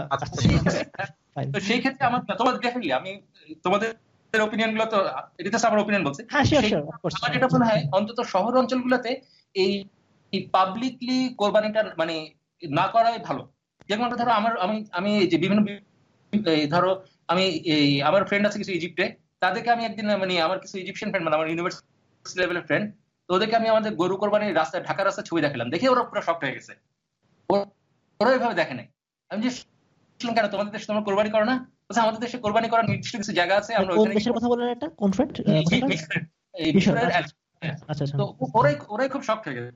তো সেই ক্ষেত্রে আমার তোমাদের ডেফিনেটলি আমি তোমাদের ওপিনিয়নগুলো তো এটা আমার ওপিনিয়ন বলছে। হ্যাঁ, আমার যেটা মনে হয় অন্তত শহর অঞ্চলগুলোতে এই পাবলিকলি কোরবানিটা মানে না করাই ভালো। যেমন ধরো আমার আমি আমি যে বিভিন্ন ধরো আমি এই আমার ফ্রেন্ড আছে কিছু ইজিপ্টে তাদেরকে আমি একদিন মানে আমার কিছু ইজিপশিয়ান ফ্রেন্ড মানে আমার ইউনিভার্সিটি লেভেলের ফ্রেন্ড তো ওদেরকে আমি আমাদের গরু কোরবানির রাস্তায় ঢাকা রাস্তায় ছবি দেখালাম। দেখে ওরা পুরো শক্ট হয়ে গেছে। ওরা ওইভাবে দেখে নাই। আমি যে কেন তোমাদের দেশে তোমরা কোরবানি করো না? আচ্ছা আমাদের দেশে কোরবানি করার নির্দিষ্ট কিছু জায়গা আছে আমরা কোন দেশের কথা বলেন এটা? কোন ফ্রেন্ড আচ্ছা। আচ্ছা তো ওরাই ওরাই খুব শক্ট হয়ে গেছে।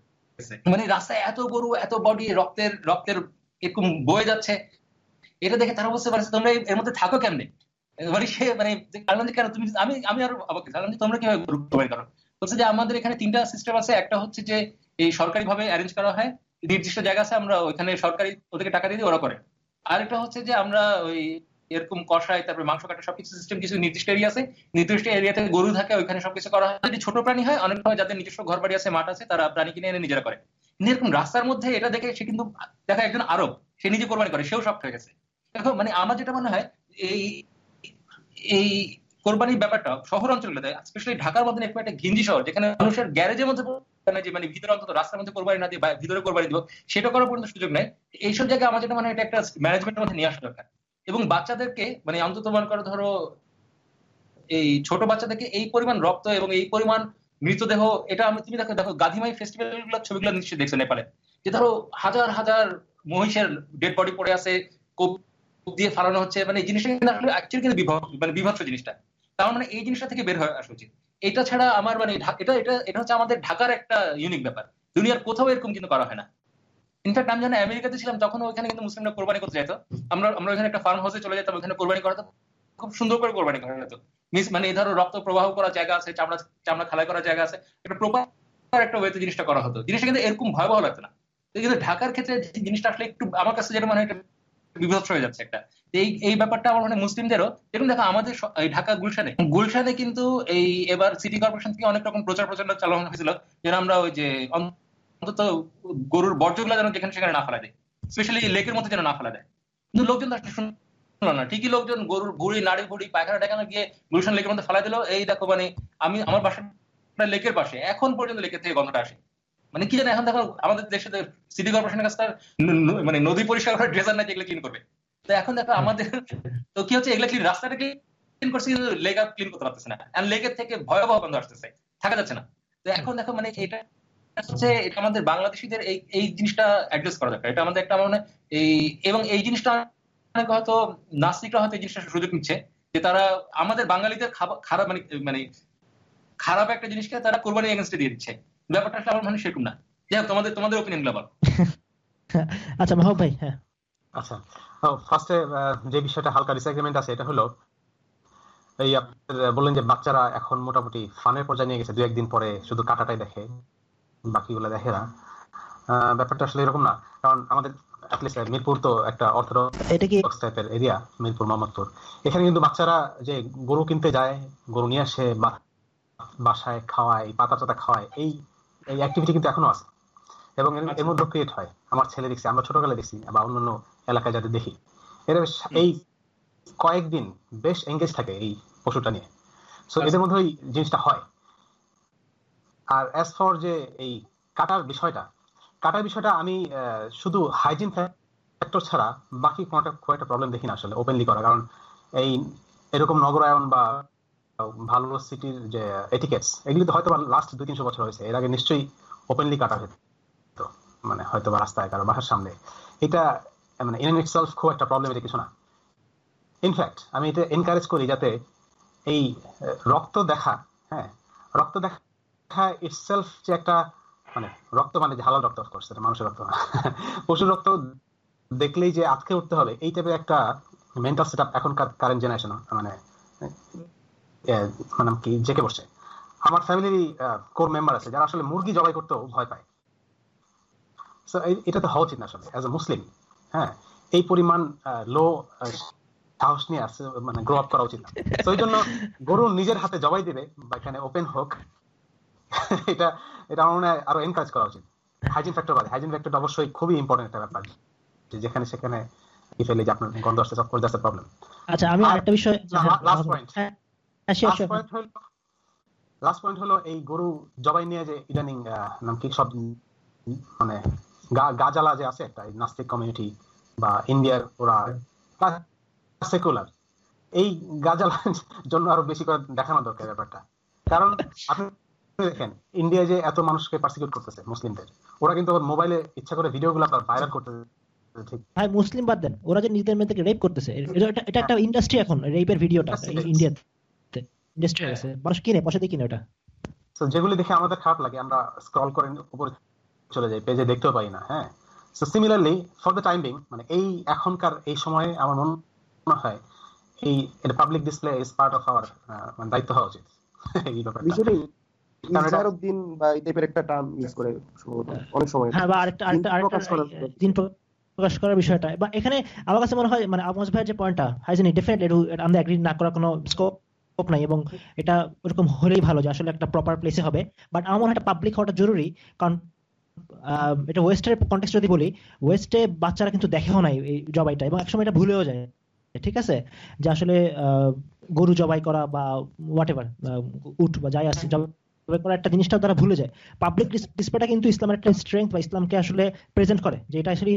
মানে রাস্তায় এত গরু, এত বডি রক্তের রক্তের এরকম বয়ে যাচ্ছে, এটা দেখে তারা বুঝতে পারছে, তোমরা এর মধ্যে থাকো কেমনে? মানে সে মানে কেন তুমি আমি আমি আরও জানলাম তোমরা কীভাবে প্রোভাইড করো? বলছে যে আমাদের এখানে তিনটা সিস্টেম আছে। একটা হচ্ছে যে এই সরকারি ভাবে অ্যারেঞ্জ করা হয়, নির্দিষ্ট জায়গা আছে, আমরা ওইখানে সরকারি ওদেরকে টাকা দিয়ে ওরা করে। আরেকটা হচ্ছে যে আমরা ওই এরকম কষায়, তারপরে মাংস কাটা সবকিছু সিস্টেম কিছু নির্দিষ্ট এরিয়া আছে। নির্দিষ্ট এরিয়াতে গরু থাকে, ওইখানে সবকিছু করা হয়। যদি ছোট প্রাণী হয়, অনেক সময় যাদের নিজস্ব ঘর বাড়ি আছে, মাঠ আছে, তারা প্রাণী কিনে এনে নিজেরা করে। এরকম রাস্তার মধ্যে এটা দেখে সে কিন্তু, দেখা একজন আরব, সে নিজে কোরবানি করে, সেও সব হয়ে গেছে। দেখো মানে আমার যেটা মনে হয়, এই এই কোরবানির ব্যাপারটা শহর অঞ্চলগুলোতে স্পেশালি ঢাকার মধ্যে একটু একটা ঘিঞ্জি শহর, যেখানে মানুষের গ্যারেজের মধ্যে যে মানে ভিতরে অন্তত রাস্তার মধ্যে কোরবানি না দিয়ে ভিতরে কোরবানি দিব, সেটা করার পর্যন্ত সুযোগ নেই। এইসব জায়গায় আমার যেটা মানে এটা একটা ম্যানেজমেন্টের মধ্যে নিয়ে আসা দরকার। এবং বাচ্চাদেরকে মানে অন্তত মনে করো ধরো, এই ছোট বাচ্চাদেরকে এই পরিমাণ রক্ত এবং এই পরিমাণ মৃতদেহ, এটা আমি, তুমি দেখো দেখো, গাধিমাই ফেস্টিভ্যাল ছবিগুলো নিশ্চয়ই দেখছ নেপালে। যে ধরো, হাজার হাজার মহিষের ডেড বডি পড়ে আছে, কোপ দিয়ে ফালানো হচ্ছে মানে এই জিনিসটা কিন্তু আসলে অ্যাকচুয়ালি কিন্তু মানে বিভৎস জিনিসটা। তার মানে এই জিনিসটা থেকে বের হয়ে আসা উচিত। এটা ছাড়া আমার মানে এটা এটা এটা হচ্ছে আমাদের ঢাকার একটা ইউনিক ব্যাপার। দুনিয়ার কোথাও এরকম কিন্তু করা হয় না। ইনফ্যাক্ট আমি যখন আমেরিকাতে ছিলাম, তখন ওখানে কিন্তু মুসলিমরা কোরবানি করতে যেত আমরা আমরা ওখানে একটা ফার্ম হাউসে চলে যেতাম ওখানে কোরবানি করা খুব সুন্দর করে কোরবানি করা যেত। মিস মানে এই ধরো রক্ত প্রবাহ করার জায়গা আছে, চামড়া চামড়া খালাই করার জায়গা আছে। একটা প্রপার একটা ওয়েতে জিনিসটা করা হতো। জিনিসটা কিন্তু এরকম ভয়াবহ লাগতো না। কিন্তু ঢাকার ক্ষেত্রে জিনিসটা আসলে একটু, আমার কাছে যেটা মনে হয় বিভৎস হয়ে যাচ্ছে একটা। এই এই ব্যাপারটা আমার মানে মুসলিমদেরও যেরকম দেখো, আমাদের ঢাকা গুলশানে গুলশানে কিন্তু এই এবার সিটি কর্পোরেশন থেকে অনেক রকম প্রচার প্রচারণা চালানো হয়েছিল। যেন আমরা ওই যে অন্তত গরুর বর্জ্যগুলো যেন যেখানে সেখানে না ফেলা দেয়। স্পেশালি লেকের মধ্যে যেন না ফেলা দেয়। কিন্তু লোকজন শুনলো না। ঠিকই লোকজন গরুর ভুড়ি নাড়ি, ভুড়ি, পায়খানা টাখানা গিয়ে গুলশান লেকের মধ্যে ফেলা দিল। এই দেখো মানে আমি আমার বাসা লেকের পাশে, এখন পর্যন্ত লেকের থেকে গন্ধটা আসে। মানে কি জানে এখন দেখো আমাদের দেশে সিটি কর্পোরেশনের কাছে মানে নদী পরিষ্কার করে ড্রেজার নাই যেগুলো ক্লিন করবে। তো এখন দেখো আমাদের তো কি হচ্ছে, এগুলো ক্লিন রাস্তাটা ক্লিন করছে কিন্তু লেগ আপ ক্লিন করতে পারতেছে না। আর লেগের থেকে ভয়াবহ গন্ধ আসতেছে। থাকা যাচ্ছে না। তো এখন দেখো মানে এটা হচ্ছে এটা আমাদের বাংলাদেশিদের এই এই জিনিসটা অ্যাড্রেস করা দরকার। এটা আমাদের একটা মানে এই এবং এই জিনিসটা অনেকে হয়তো নাস্তিকরা হয়তো এই জিনিসটা সুযোগ নিচ্ছে যে তারা আমাদের বাঙালিদের খারাপ মানে মানে খারাপ একটা জিনিসকে তারা কোরবানি এগেনস্টে দিয়ে দিচ্ছে। ব্যাপারটা আমার মানে সেরকম না। যাই তোমাদের তোমাদের ওপিনিয়নগুলো আচ্ছা মাহবুব ভাই হ্যাঁ। আচ্ছা ফার্স্টে যে বিষয়টা হালকা ডিসএগ্রিমেন্ট আছে এটা হলো এই বললেন যে বাচ্চারা এখন মোটামুটি ফানের পর্যায়ে নিয়ে গেছে দু একদিন পরে শুধু কাটাটাই দেখে। বাকিগুলো দেখে না। ব্যাপারটা আসলে এরকম না। কারণ আমাদের মিরপুর তো একটা অর্থোডক্স টাইপের এরিয়া মিরপুর মোহাম্মদপুর। এখানে কিন্তু বাচ্চারা যে গরু কিনতে যায় গরু নিয়ে আসে বাসায় খাওয়ায় পাতা চাতা খাওয়ায় এই এই অ্যাক্টিভিটি কিন্তু এখনও আছে। এবং এর। মধ্যে ক্রিয়েট হয়। আমার ছেলে দেখছি আমরা ছোটকালে দেখছি বা অন্যান্য এলাকায় যাদের দেখি। এরা এই কয়েকদিন বেশ এঙ্গেজ থাকে এই পশুটা নিয়ে। সো আচ্ছা। এদের মধ্যে ওই জিনিসটা হয়। আর অ্যাজ ফর যে এই কাটার বিষয়টা কাটার বিষয়টা আমি শুধু হাইজিন ফ্যাক্টর ছাড়া বাকি কোনোটা খুব একটা প্রবলেম দেখি না আসলে ওপেনলি করা। কারণ এই এরকম নগরায়ন বা ভালো সিটির যে এটিকেটস এগুলি তো হয়তো লাস্ট দুই, তিনশো বছর হয়েছে। এর আগে নিশ্চয়ই ওপেনলি কাটা হতো। মানে হয়তো বা রাস্তায় কারও বাসার সামনে। এটা মানে ইন ইটসেলফ খুব একটা প্রবলেম এটা কিছু না। ইনফ্যাক্ট আমি এটা এনকারেজ করি যাতে এই রক্ত দেখা হ্যাঁ রক্ত দেখা ইটসেলফ যে একটা মানে রক্ত মানে যে হালাল রক্ত অফকোর্স এটা মানুষের রক্ত পশুর রক্ত দেখলেই যে আটকে উঠতে হবে, এই টাইপের একটা মেন্টাল সেট আপ এখনকার কারেন্ট জেনারেশন মানে মানে কি, জেকে বসছে আমার ফ্যামিলির কোর মেম্বার আছে, যারা আসলে মুরগি জবাই করতেও ভয় পায়। এটা তো হওয়া উচিত না আসলে অ্যাজ এ মুসলিম হ্যাঁ? এই পরিমাণ লো সাহস নিয়ে আসছে মানে গ্রো আপ করা উচিত না। ওই জন্য গরু নিজের হাতে জবাই দিবে, বা এখানে ওপেন হোক এটা এটা আমার মনে হয় আরও এনকারেজ করা উচিত। হাইজিন ফ্যাক্টর বাদে হাইজিন ফ্যাক্টর অবশ্যই খুবই ইম্পর্টেন্ট একটা ব্যাপার। যেখানে সেখানে কি ফেলে যে আপনার গন্ধ আসছে সব করে যাচ্ছে প্রবলেম আচ্ছা আমি আরেকটা বিষয় লাস্ট পয়েন্ট লাস্ট পয়েন্ট হলো লাস্ট পয়েন্ট হলো এই গরু জবাই নিয়ে যে ইদানিং নাম কি সব মানে গাজালা যে আছে একটা নাস্তিক কমিউনিটি বা ইন্ডিয়ার ওরা সেকুলার এই গাজালার জন্য আরও বেশি করে দেখানো দরকার ব্যাপারটা। কারণ আপনি দেখেন ইন্ডিয়া যে এত মানুষকে পার্সিকিউট করতেছে মুসলিমদের ওরা কিন্তু আবার মোবাইলে ইচ্ছা করে ভিডিও গুলো ভাইরাল করতেছে ভাই মুসলিম বাদ দেন ওরা যে নিজেদের মেয়েদেরকে রেপ করতেছে এটা একটা ইন্ডাস্ট্রি এখন রেপের ভিডিওটা ইন্ডিয়াতে ইন্ডাস্ট্রি আছে মানুষ কিনে পয়সা দিয়ে কিনে ওটা। যেগুলি দেখে আমাদের খারাপ লাগে আমরা স্ক্রল করে উপরে চলে যাই পেজে দেখতেও পাই না হ্যাঁ। So similarly for the time being মানে এই এখনকার এই সময়ে আমার মনে হয় এই এটা public display is part of our মানে দায়িত্ব হওয়া উচিত এই ব্যাপারটা। দিন বা এই টাইপের একটা টার্ম ইউজ করে অনেক সময়। হ্যাঁ বা আরেকটা দিন প্রকাশ করার বিষয়টা। বা এখানে আমার কাছে মনে হয় মানে ভাইয়ের যে পয়েন্টটা ডেফিনেটলি আমরা এগ্রি না করার কোনো স্কোপ নাই এবং এটা ওরকম হলেই ভালো যে আসলে একটা প্রপার প্লেসে হবে। বাট আমার মনে হয় পাবলিক হওয়াটা জরুরি কারণ এটা ওয়েস্টের কন্টেক্সট যদি বলি ওয়েস্টে বাচ্চারা কিন্তু দেখেও নাই এই জবাইটা এবং একসময় এটা ভুলেও যায়। ঠিক আছে? যে আসলে গরু জবাই করা বা হোয়াট এভার উঠ বা যাই আসছে একটা তারা ভুলে যায়। পাবলিক ডিসপ্লেটা কিন্তু ইসলামের একটা স্ট্রেংথ বা ইসলামকে আসলে প্রেজেন্ট করে, যে এটা আসলে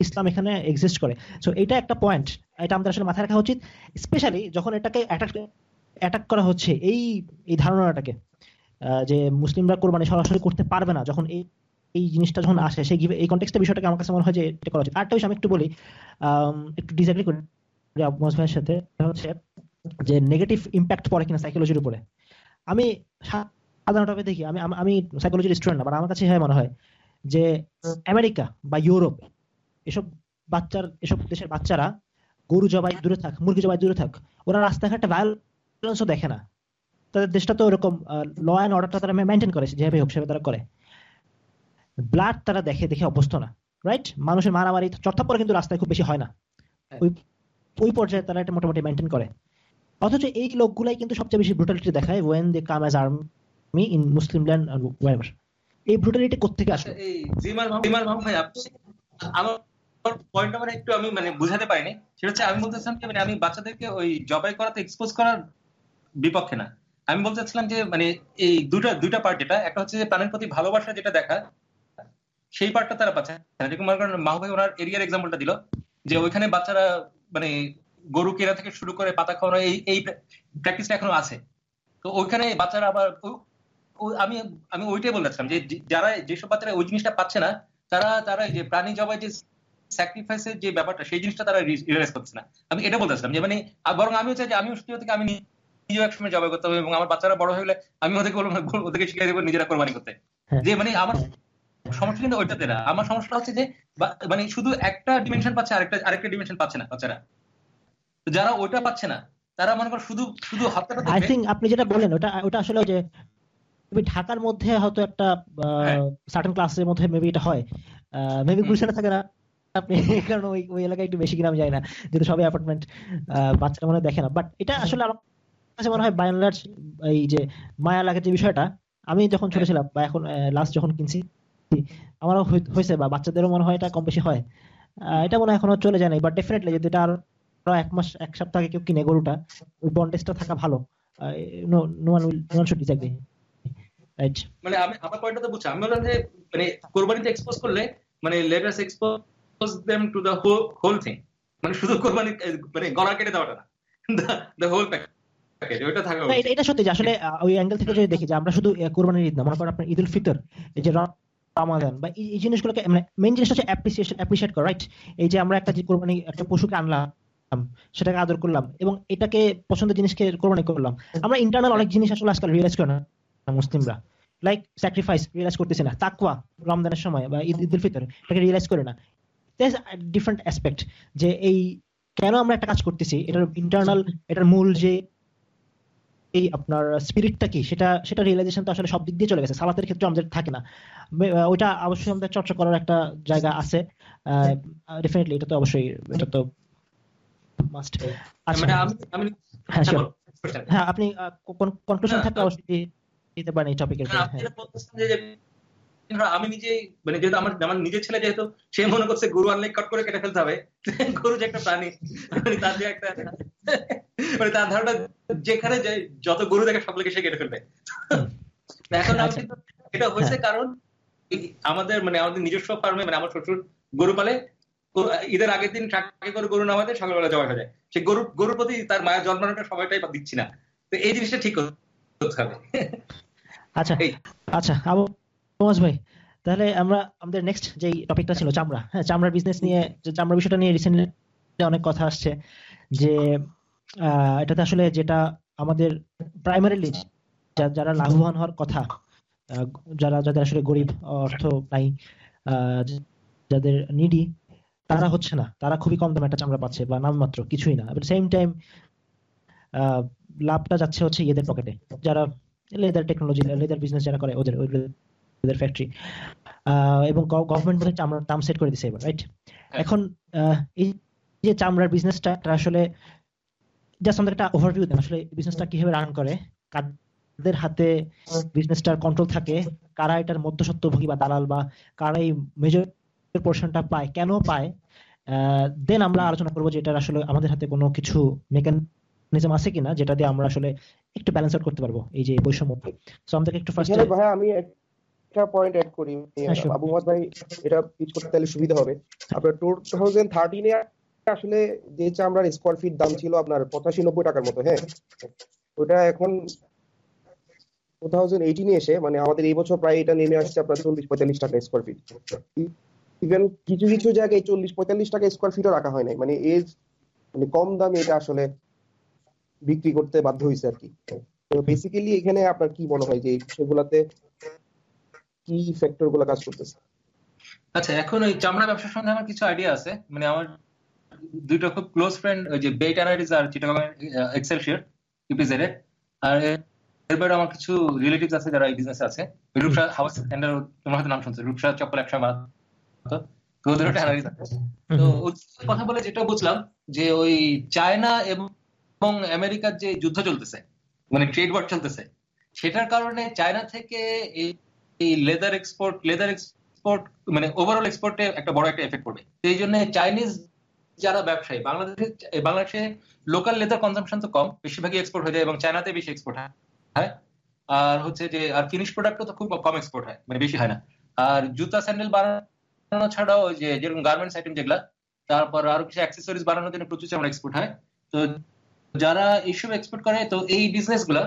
ইসলাম এখানে এক্সিস্ট করে। সো এটা একটা পয়েন্ট এটা আমাদের আসলে মাথায় রাখা উচিত। স্পেশালি যখন এটাকে অ্যাটাক করা হচ্ছে, এই এই ধারণাটাকে যে মুসলিমরা কোরবানি সরাসরি করতে পারবে না, যখন এই এই জিনিসটা যখন আসে, সেই এই কন্টেক্সটের বিষয়টাকে আমার কাছে মনে হয় যে এটা করা উচিত। আরেকটা বিষয় আমি একটু বলি একটু ডিসএগ্রি করি ভাইয়ের সাথে হচ্ছে যে নেগেটিভ ইম্প্যাক্ট পড়ে কিনা সাইকোলজির উপরে। আমি সাধারণভাবে দেখি, আমি আমি সাইকোলজির স্টুডেন্ট না বাট আমার কাছে মনে হয় যে আমেরিকা বা ইউরোপ এসব বাচ্চার, এসব দেশের বাচ্চারা গরু জবাই দূরে থাক, মুরগি জবাই দূরে থাক, ওরা রাস্তাঘাটে ভায়োলেন্সও দেখে না। তাদের দেশটা তো ওরকম ল অ্যান্ড অর্ডারটা তারা মেনটেন করে, যেভাবে হোক সেভাবে তারা করে। ব্লাড তারা দেখে দেখে অভ্যস্ত না রাইট মানুষের মারামারি চর্থা পরে কিন্তু রাস্তায় খুব বেশি হয় না। হ্যাঁ। ওই ওই পর্যায়ে তারা এটা মোটামুটি মেনটেন করে। অথচ এই লোকগুলাই কিন্তু সবচেয়ে বেশি ব্রুটালিটি দেখায় when they come as army in Muslim land whatever এই ব্রুটালিটি কোথেকে আসে আমার পয়েন্টটা মানে একটু আমি মানে বুঝাতে পারিনি। সেটা হচ্ছে, আমি বলতেছিলাম যে মানে আমি বাচ্চাদেরকে ওই জবাই করাতে এক্সপোজ করার বিপক্ষে না। আমি বলতে চাচ্ছিলাম যে মানে এই দুটা পার্ট একটা হচ্ছে যে প্রাণের প্রতি ভালোবাসা যেটা দেখা, সেই পার্টটা তারা পাচ্ছে যেরকম মনে করেন ওনার এরিয়ার এক্সাম্পলটা দিল, যে ওইখানে বাচ্চারা মানে গরু কেনা থেকে শুরু করে পাতা খাওয়ানো, এই প্র্যাকটিসটা এখনও আছে। তো ওইখানে বাচ্চারা আবার আমি আমি ওইটাই বলেছিলাম যে যারা যেসব বাচ্চারা ওই জিনিসটা পাচ্ছে না তারা তারা যে প্রাণী জবাই যে স্যাক্রিফাইসের যে ব্যাপারটা সেই জিনিসটা তারা রিয়েলাইজ করছে না। আমি এটা বলতেছিলাম যে মানে বরং আমিও চাই যে আমি সত্যি থেকে আমি নিজেও একসময় জবাই করতে হবে এবং আমার বাচ্চারা বড় হয়ে গেলে আমি ওদেরকে বলব ওদেরকে শিখিয়ে দেবো নিজেরা কোরবানি করতে। হ্যাঁ। যে মানে আমার সমস্যা কিন্তু ওইটাতে না। আমার সমস্যা হচ্ছে যে মানে শুধু একটা ডিমেনশন পাচ্ছে আরেকটা আরেকটা ডিমেনশন পাচ্ছে না বাচ্চারা। যারা ওইটা পাচ্ছে না তারা মনে করো শুধু শুধু আই থিঙ্ক আপনি যেটা বললেন ওটা ওটা আসলে যে ঢাকার মধ্যে হয়তো একটা সার্টেন হ্যাঁ। ক্লাসের মধ্যে মেবি এটা হয়। মেবি গুলশানে থাকে না। আপনি কারণ ওই ওই এলাকায় একটু বেশি যায় না। যেহেতু সবাই অ্যাপার্টমেন্ট বাচ্চারা মনে দেখে না। বাট এটা আসলে আমার কাছে মনে হয় এই যে মায়া লাগে যে বিষয়টা আমি যখন ছোট ছিলাম বা এখন লাস্ট যখন কিনছি আমারও হয়েছে বা বাচ্চাদেরও মনে হয় এটা কম বেশি হয়। এটা মনে হয় এখনও চলে যায় নাই। বাট ডেফিনেটলি যদি এটা আর এক মাস এক সপ্তাহ আগে কেউ কিনে গরুটা ওই বন্ডেজটা থাকা ভালো। No no one will no one should disagree right মানে আমি আমার পয়েন্টটা তো বুঝছি। আমি বললাম যে মানে কোরবানিতে এক্সপোজ করলে মানে expose them to the whole thing মানে শুধু কোরবানি মানে গলা কেটে দেওয়াটা না। দ্য হোল প্যাকেজ এটা সত্যি যে আসলে ওই অ্যাঙ্গেল থেকে যদি দেখি যে আমরা শুধু কোরবানির ঈদ না মনে করেন আপনার ঈদুল ফিতর এই যে রামাদান বা এই জিনিসগুলোকে মানে মেইন জিনিসটা হচ্ছে অ্যাপ্রিসিয়েশন অ্যাপ্রিসিয়েট করা রাইট এই যে আমরা একটা যে কোরবানি একটা পশুকে আনলাম সেটাকে আদর করলাম এবং এটাকে পছন্দের জিনিসকে কোরবানি করলাম। আমরা ইন্টারনাল অনেক জিনিস আসলে আজকাল রিয়েলাইজ করি না মুসলিমরা। লাইক স্যাক্রিফাইস রিয়েলাইজ করতেছে না। তাকুয়া রমজানের সময় বা ঈদ উল ফিতর এটাকে রিয়েলাইজ করে না। ডিফারেন্ট অ্যাসপেক্ট যে এই কেন আমরা একটা কাজ করতেছি এটার ইন্টারনাল এটার মূল যে এই আপনার স্পিরিটটা কি সেটা সেটা রিয়েলাইজেশন তো আসলে সব দিক দিয়ে চলে গেছে। সালাতের ক্ষেত্রে আমাদের থাকে না। ওইটা অবশ্যই আমাদের চর্চা করার একটা জায়গা আছে। ডেফিনেটলি এটা তো অবশ্যই এটা তো মাস্ট আচ্ছা। মানে আমি হ্যাঁ হ্যাঁ আপনি কনক্লুশন থাকলে অবশ্যই দিতে পারেন এই টপিকের আমি নিজে মানে যেহেতু আমার আমার নিজের ছেলে যেহেতু সে মনে করছে গরু আনলে কাট করে কেটে ফেলতে হবে। গরু যে একটা প্রাণী মানে তার যে একটা মানে তার ধারণা যেখানে যত গরু দেখে সব সে কেটে ফেলবে। এখন আচ্ছা। এটা হয়েছে হ্যাঁ। কারণ আমাদের মানে আমাদের নিজস্ব ফার্মে মানে আমার শ্বশুর গরু পালে ঈদের আগের দিন ট্রাকে করে গরু নামাতে সকালবেলা জমা হয়ে যায়। সে গরু গরুর প্রতি তার মায়ের জন্মানোটা সবাইটাই দিচ্ছি না। তো এই জিনিসটা ঠিক আচ্ছা আচ্ছা আবু ভাই তাহলে আমরা আমাদের নেক্সট যে টপিকটা ছিল চামড়া। হ্যাঁ চামড়ার বিজনেস নিয়ে চামড়া বিষয়টা নিয়ে রিসেন্টলি অনেক কথা আসছে যে এটাতে আসলে যেটা আমাদের প্রাইমারিলি যারা লাভবান হওয়ার কথা যারা যাদের আসলে গরিব অর্থ নাই যাদের নিডি তারা হচ্ছে না। তারা খুবই কম দামে একটা চামড়া পাচ্ছে বা নামমাত্র কিছুই না। সেম টাইম লাভটা যাচ্ছে হচ্ছে ইয়েদের পকেটে যারা লেদার টেকনোলজি লেদার বিজনেস যারা করে ওদের ওদের ফ্যাক্টরি এবং গভর্নমেন্ট মধ্যে চামড়ার দাম সেট করে দিছে এবার রাইট হ্যাঁ। এখন এই যে চামড়ার বিজনেসটা আসলে জাস্ট আমাদের একটা ওভারভিউ দেন। আসলে বিজনেসটা কীভাবে রান করে কাদের হাতে বিজনেসটার কন্ট্রোল থাকে কারা এটার মধ্যসত্ত্বভোগী বা দালাল বা কারা এই মেজর পোর্শনটা পায় কেন পায় দেন আমরা আলোচনা করব যে এটার আসলে আমাদের হাতে কোনো কিছু মেকানিজম আছে কিনা যেটা দিয়ে আমরা আসলে একটু ব্যালেন্স আউট করতে পারব এই যে বৈষম্য। সো আমাদেরকে একটু ফার্স্ট ভাই আমি একটা পয়েন্ট অ্যাড করি। হ্যাঁ, আবু মোহাম্মদ ভাই এটা পিচ করতে তাহলে সুবিধা হবে। আপনার টু থাউজেন্ড থার্টিনে আসলে যে চামড়ার স্কোয়ার ফিট দাম ছিল আপনার পঁচাশি নব্বই টাকার মতো হ্যাঁ? ওটা এখন টু থাউজেন্ড এইটিনে এসে মানে আমাদের এই বছর প্রায় এটা নেমে আসছে আপনার চল্লিশ পঁয়তাল্লিশ টাকা স্কোয়ার ফিট ইভেন কিছু কিছু জায়গায় চল্লিশ পঁয়তাল্লিশ টাকা স্কোয়ার ফিটও রাখা হয় নাই। মানে এজ মানে কম দামে এটা আসলে বিক্রি করতে বাধ্য হয়েছে আর কি। তো বেসিক্যালি এখানে আপনার কি মনে হয় যে এই বিষয়গুলোতে কি ফ্যাক্টরগুলো কাজ করতেছে? আচ্ছা এখন ওই চামড়া ব্যবসার সঙ্গে আমার কিছু আইডিয়া আছে। মানে আমার দুইটা খুব ক্লোজ ফ্রেন্ড ওই যে বেট অ্যানালিস আর চিটাগং এক্সেলশিয়ার ইউপিজেড আর এরপরে আমার কিছু রিলেটিভস আছে যারা এই বিজনেসে আছে। রূপসা হাউস এন্ডার তোমার হয়তো নাম শুনছো রূপসা চপ্পল একসময় তো ওদের একটা অ্যানালিস আছে। তো কথা বলে যেটা বুঝলাম যে ওই চায়না এবং আমেরিকার যে যুদ্ধ চলতেছে মানে ট্রেড ওয়ার চলতেছে, সেটার কারণে চায়না থেকে এই লেদার এক্সপোর্ট লেদার এক্সপোর্ট মানে ওভারঅল এক্সপোর্টে একটা বড় একটা এফেক্ট পড়বে। এই জন্য চাইনিজ যারা ব্যবসায়ী বাংলাদেশে বাংলাদেশে লোকাল লেদার কনজাম্পশন তো কম, বেশিরভাগই এক্সপোর্ট হয়ে যায় এবং চায়নাতে বেশি এক্সপোর্ট হয়। আর হচ্ছে যে, আর ফিনিশ প্রোডাক্টও তো খুব কম এক্সপোর্ট হয় মানে বেশি হয় না। আর জুতা স্যান্ডেল বানানো ছাড়াও যে, যেরকম গার্মেন্টস আইটেম যেগুলা, তারপর আরও কিছু অ্যাক্সেসরিজ বানানোর জন্য প্রচুর এক্সপোর্ট হয়। তো যারা এইসব এক্সপোর্ট করে, তো এই বিজনেসগুলা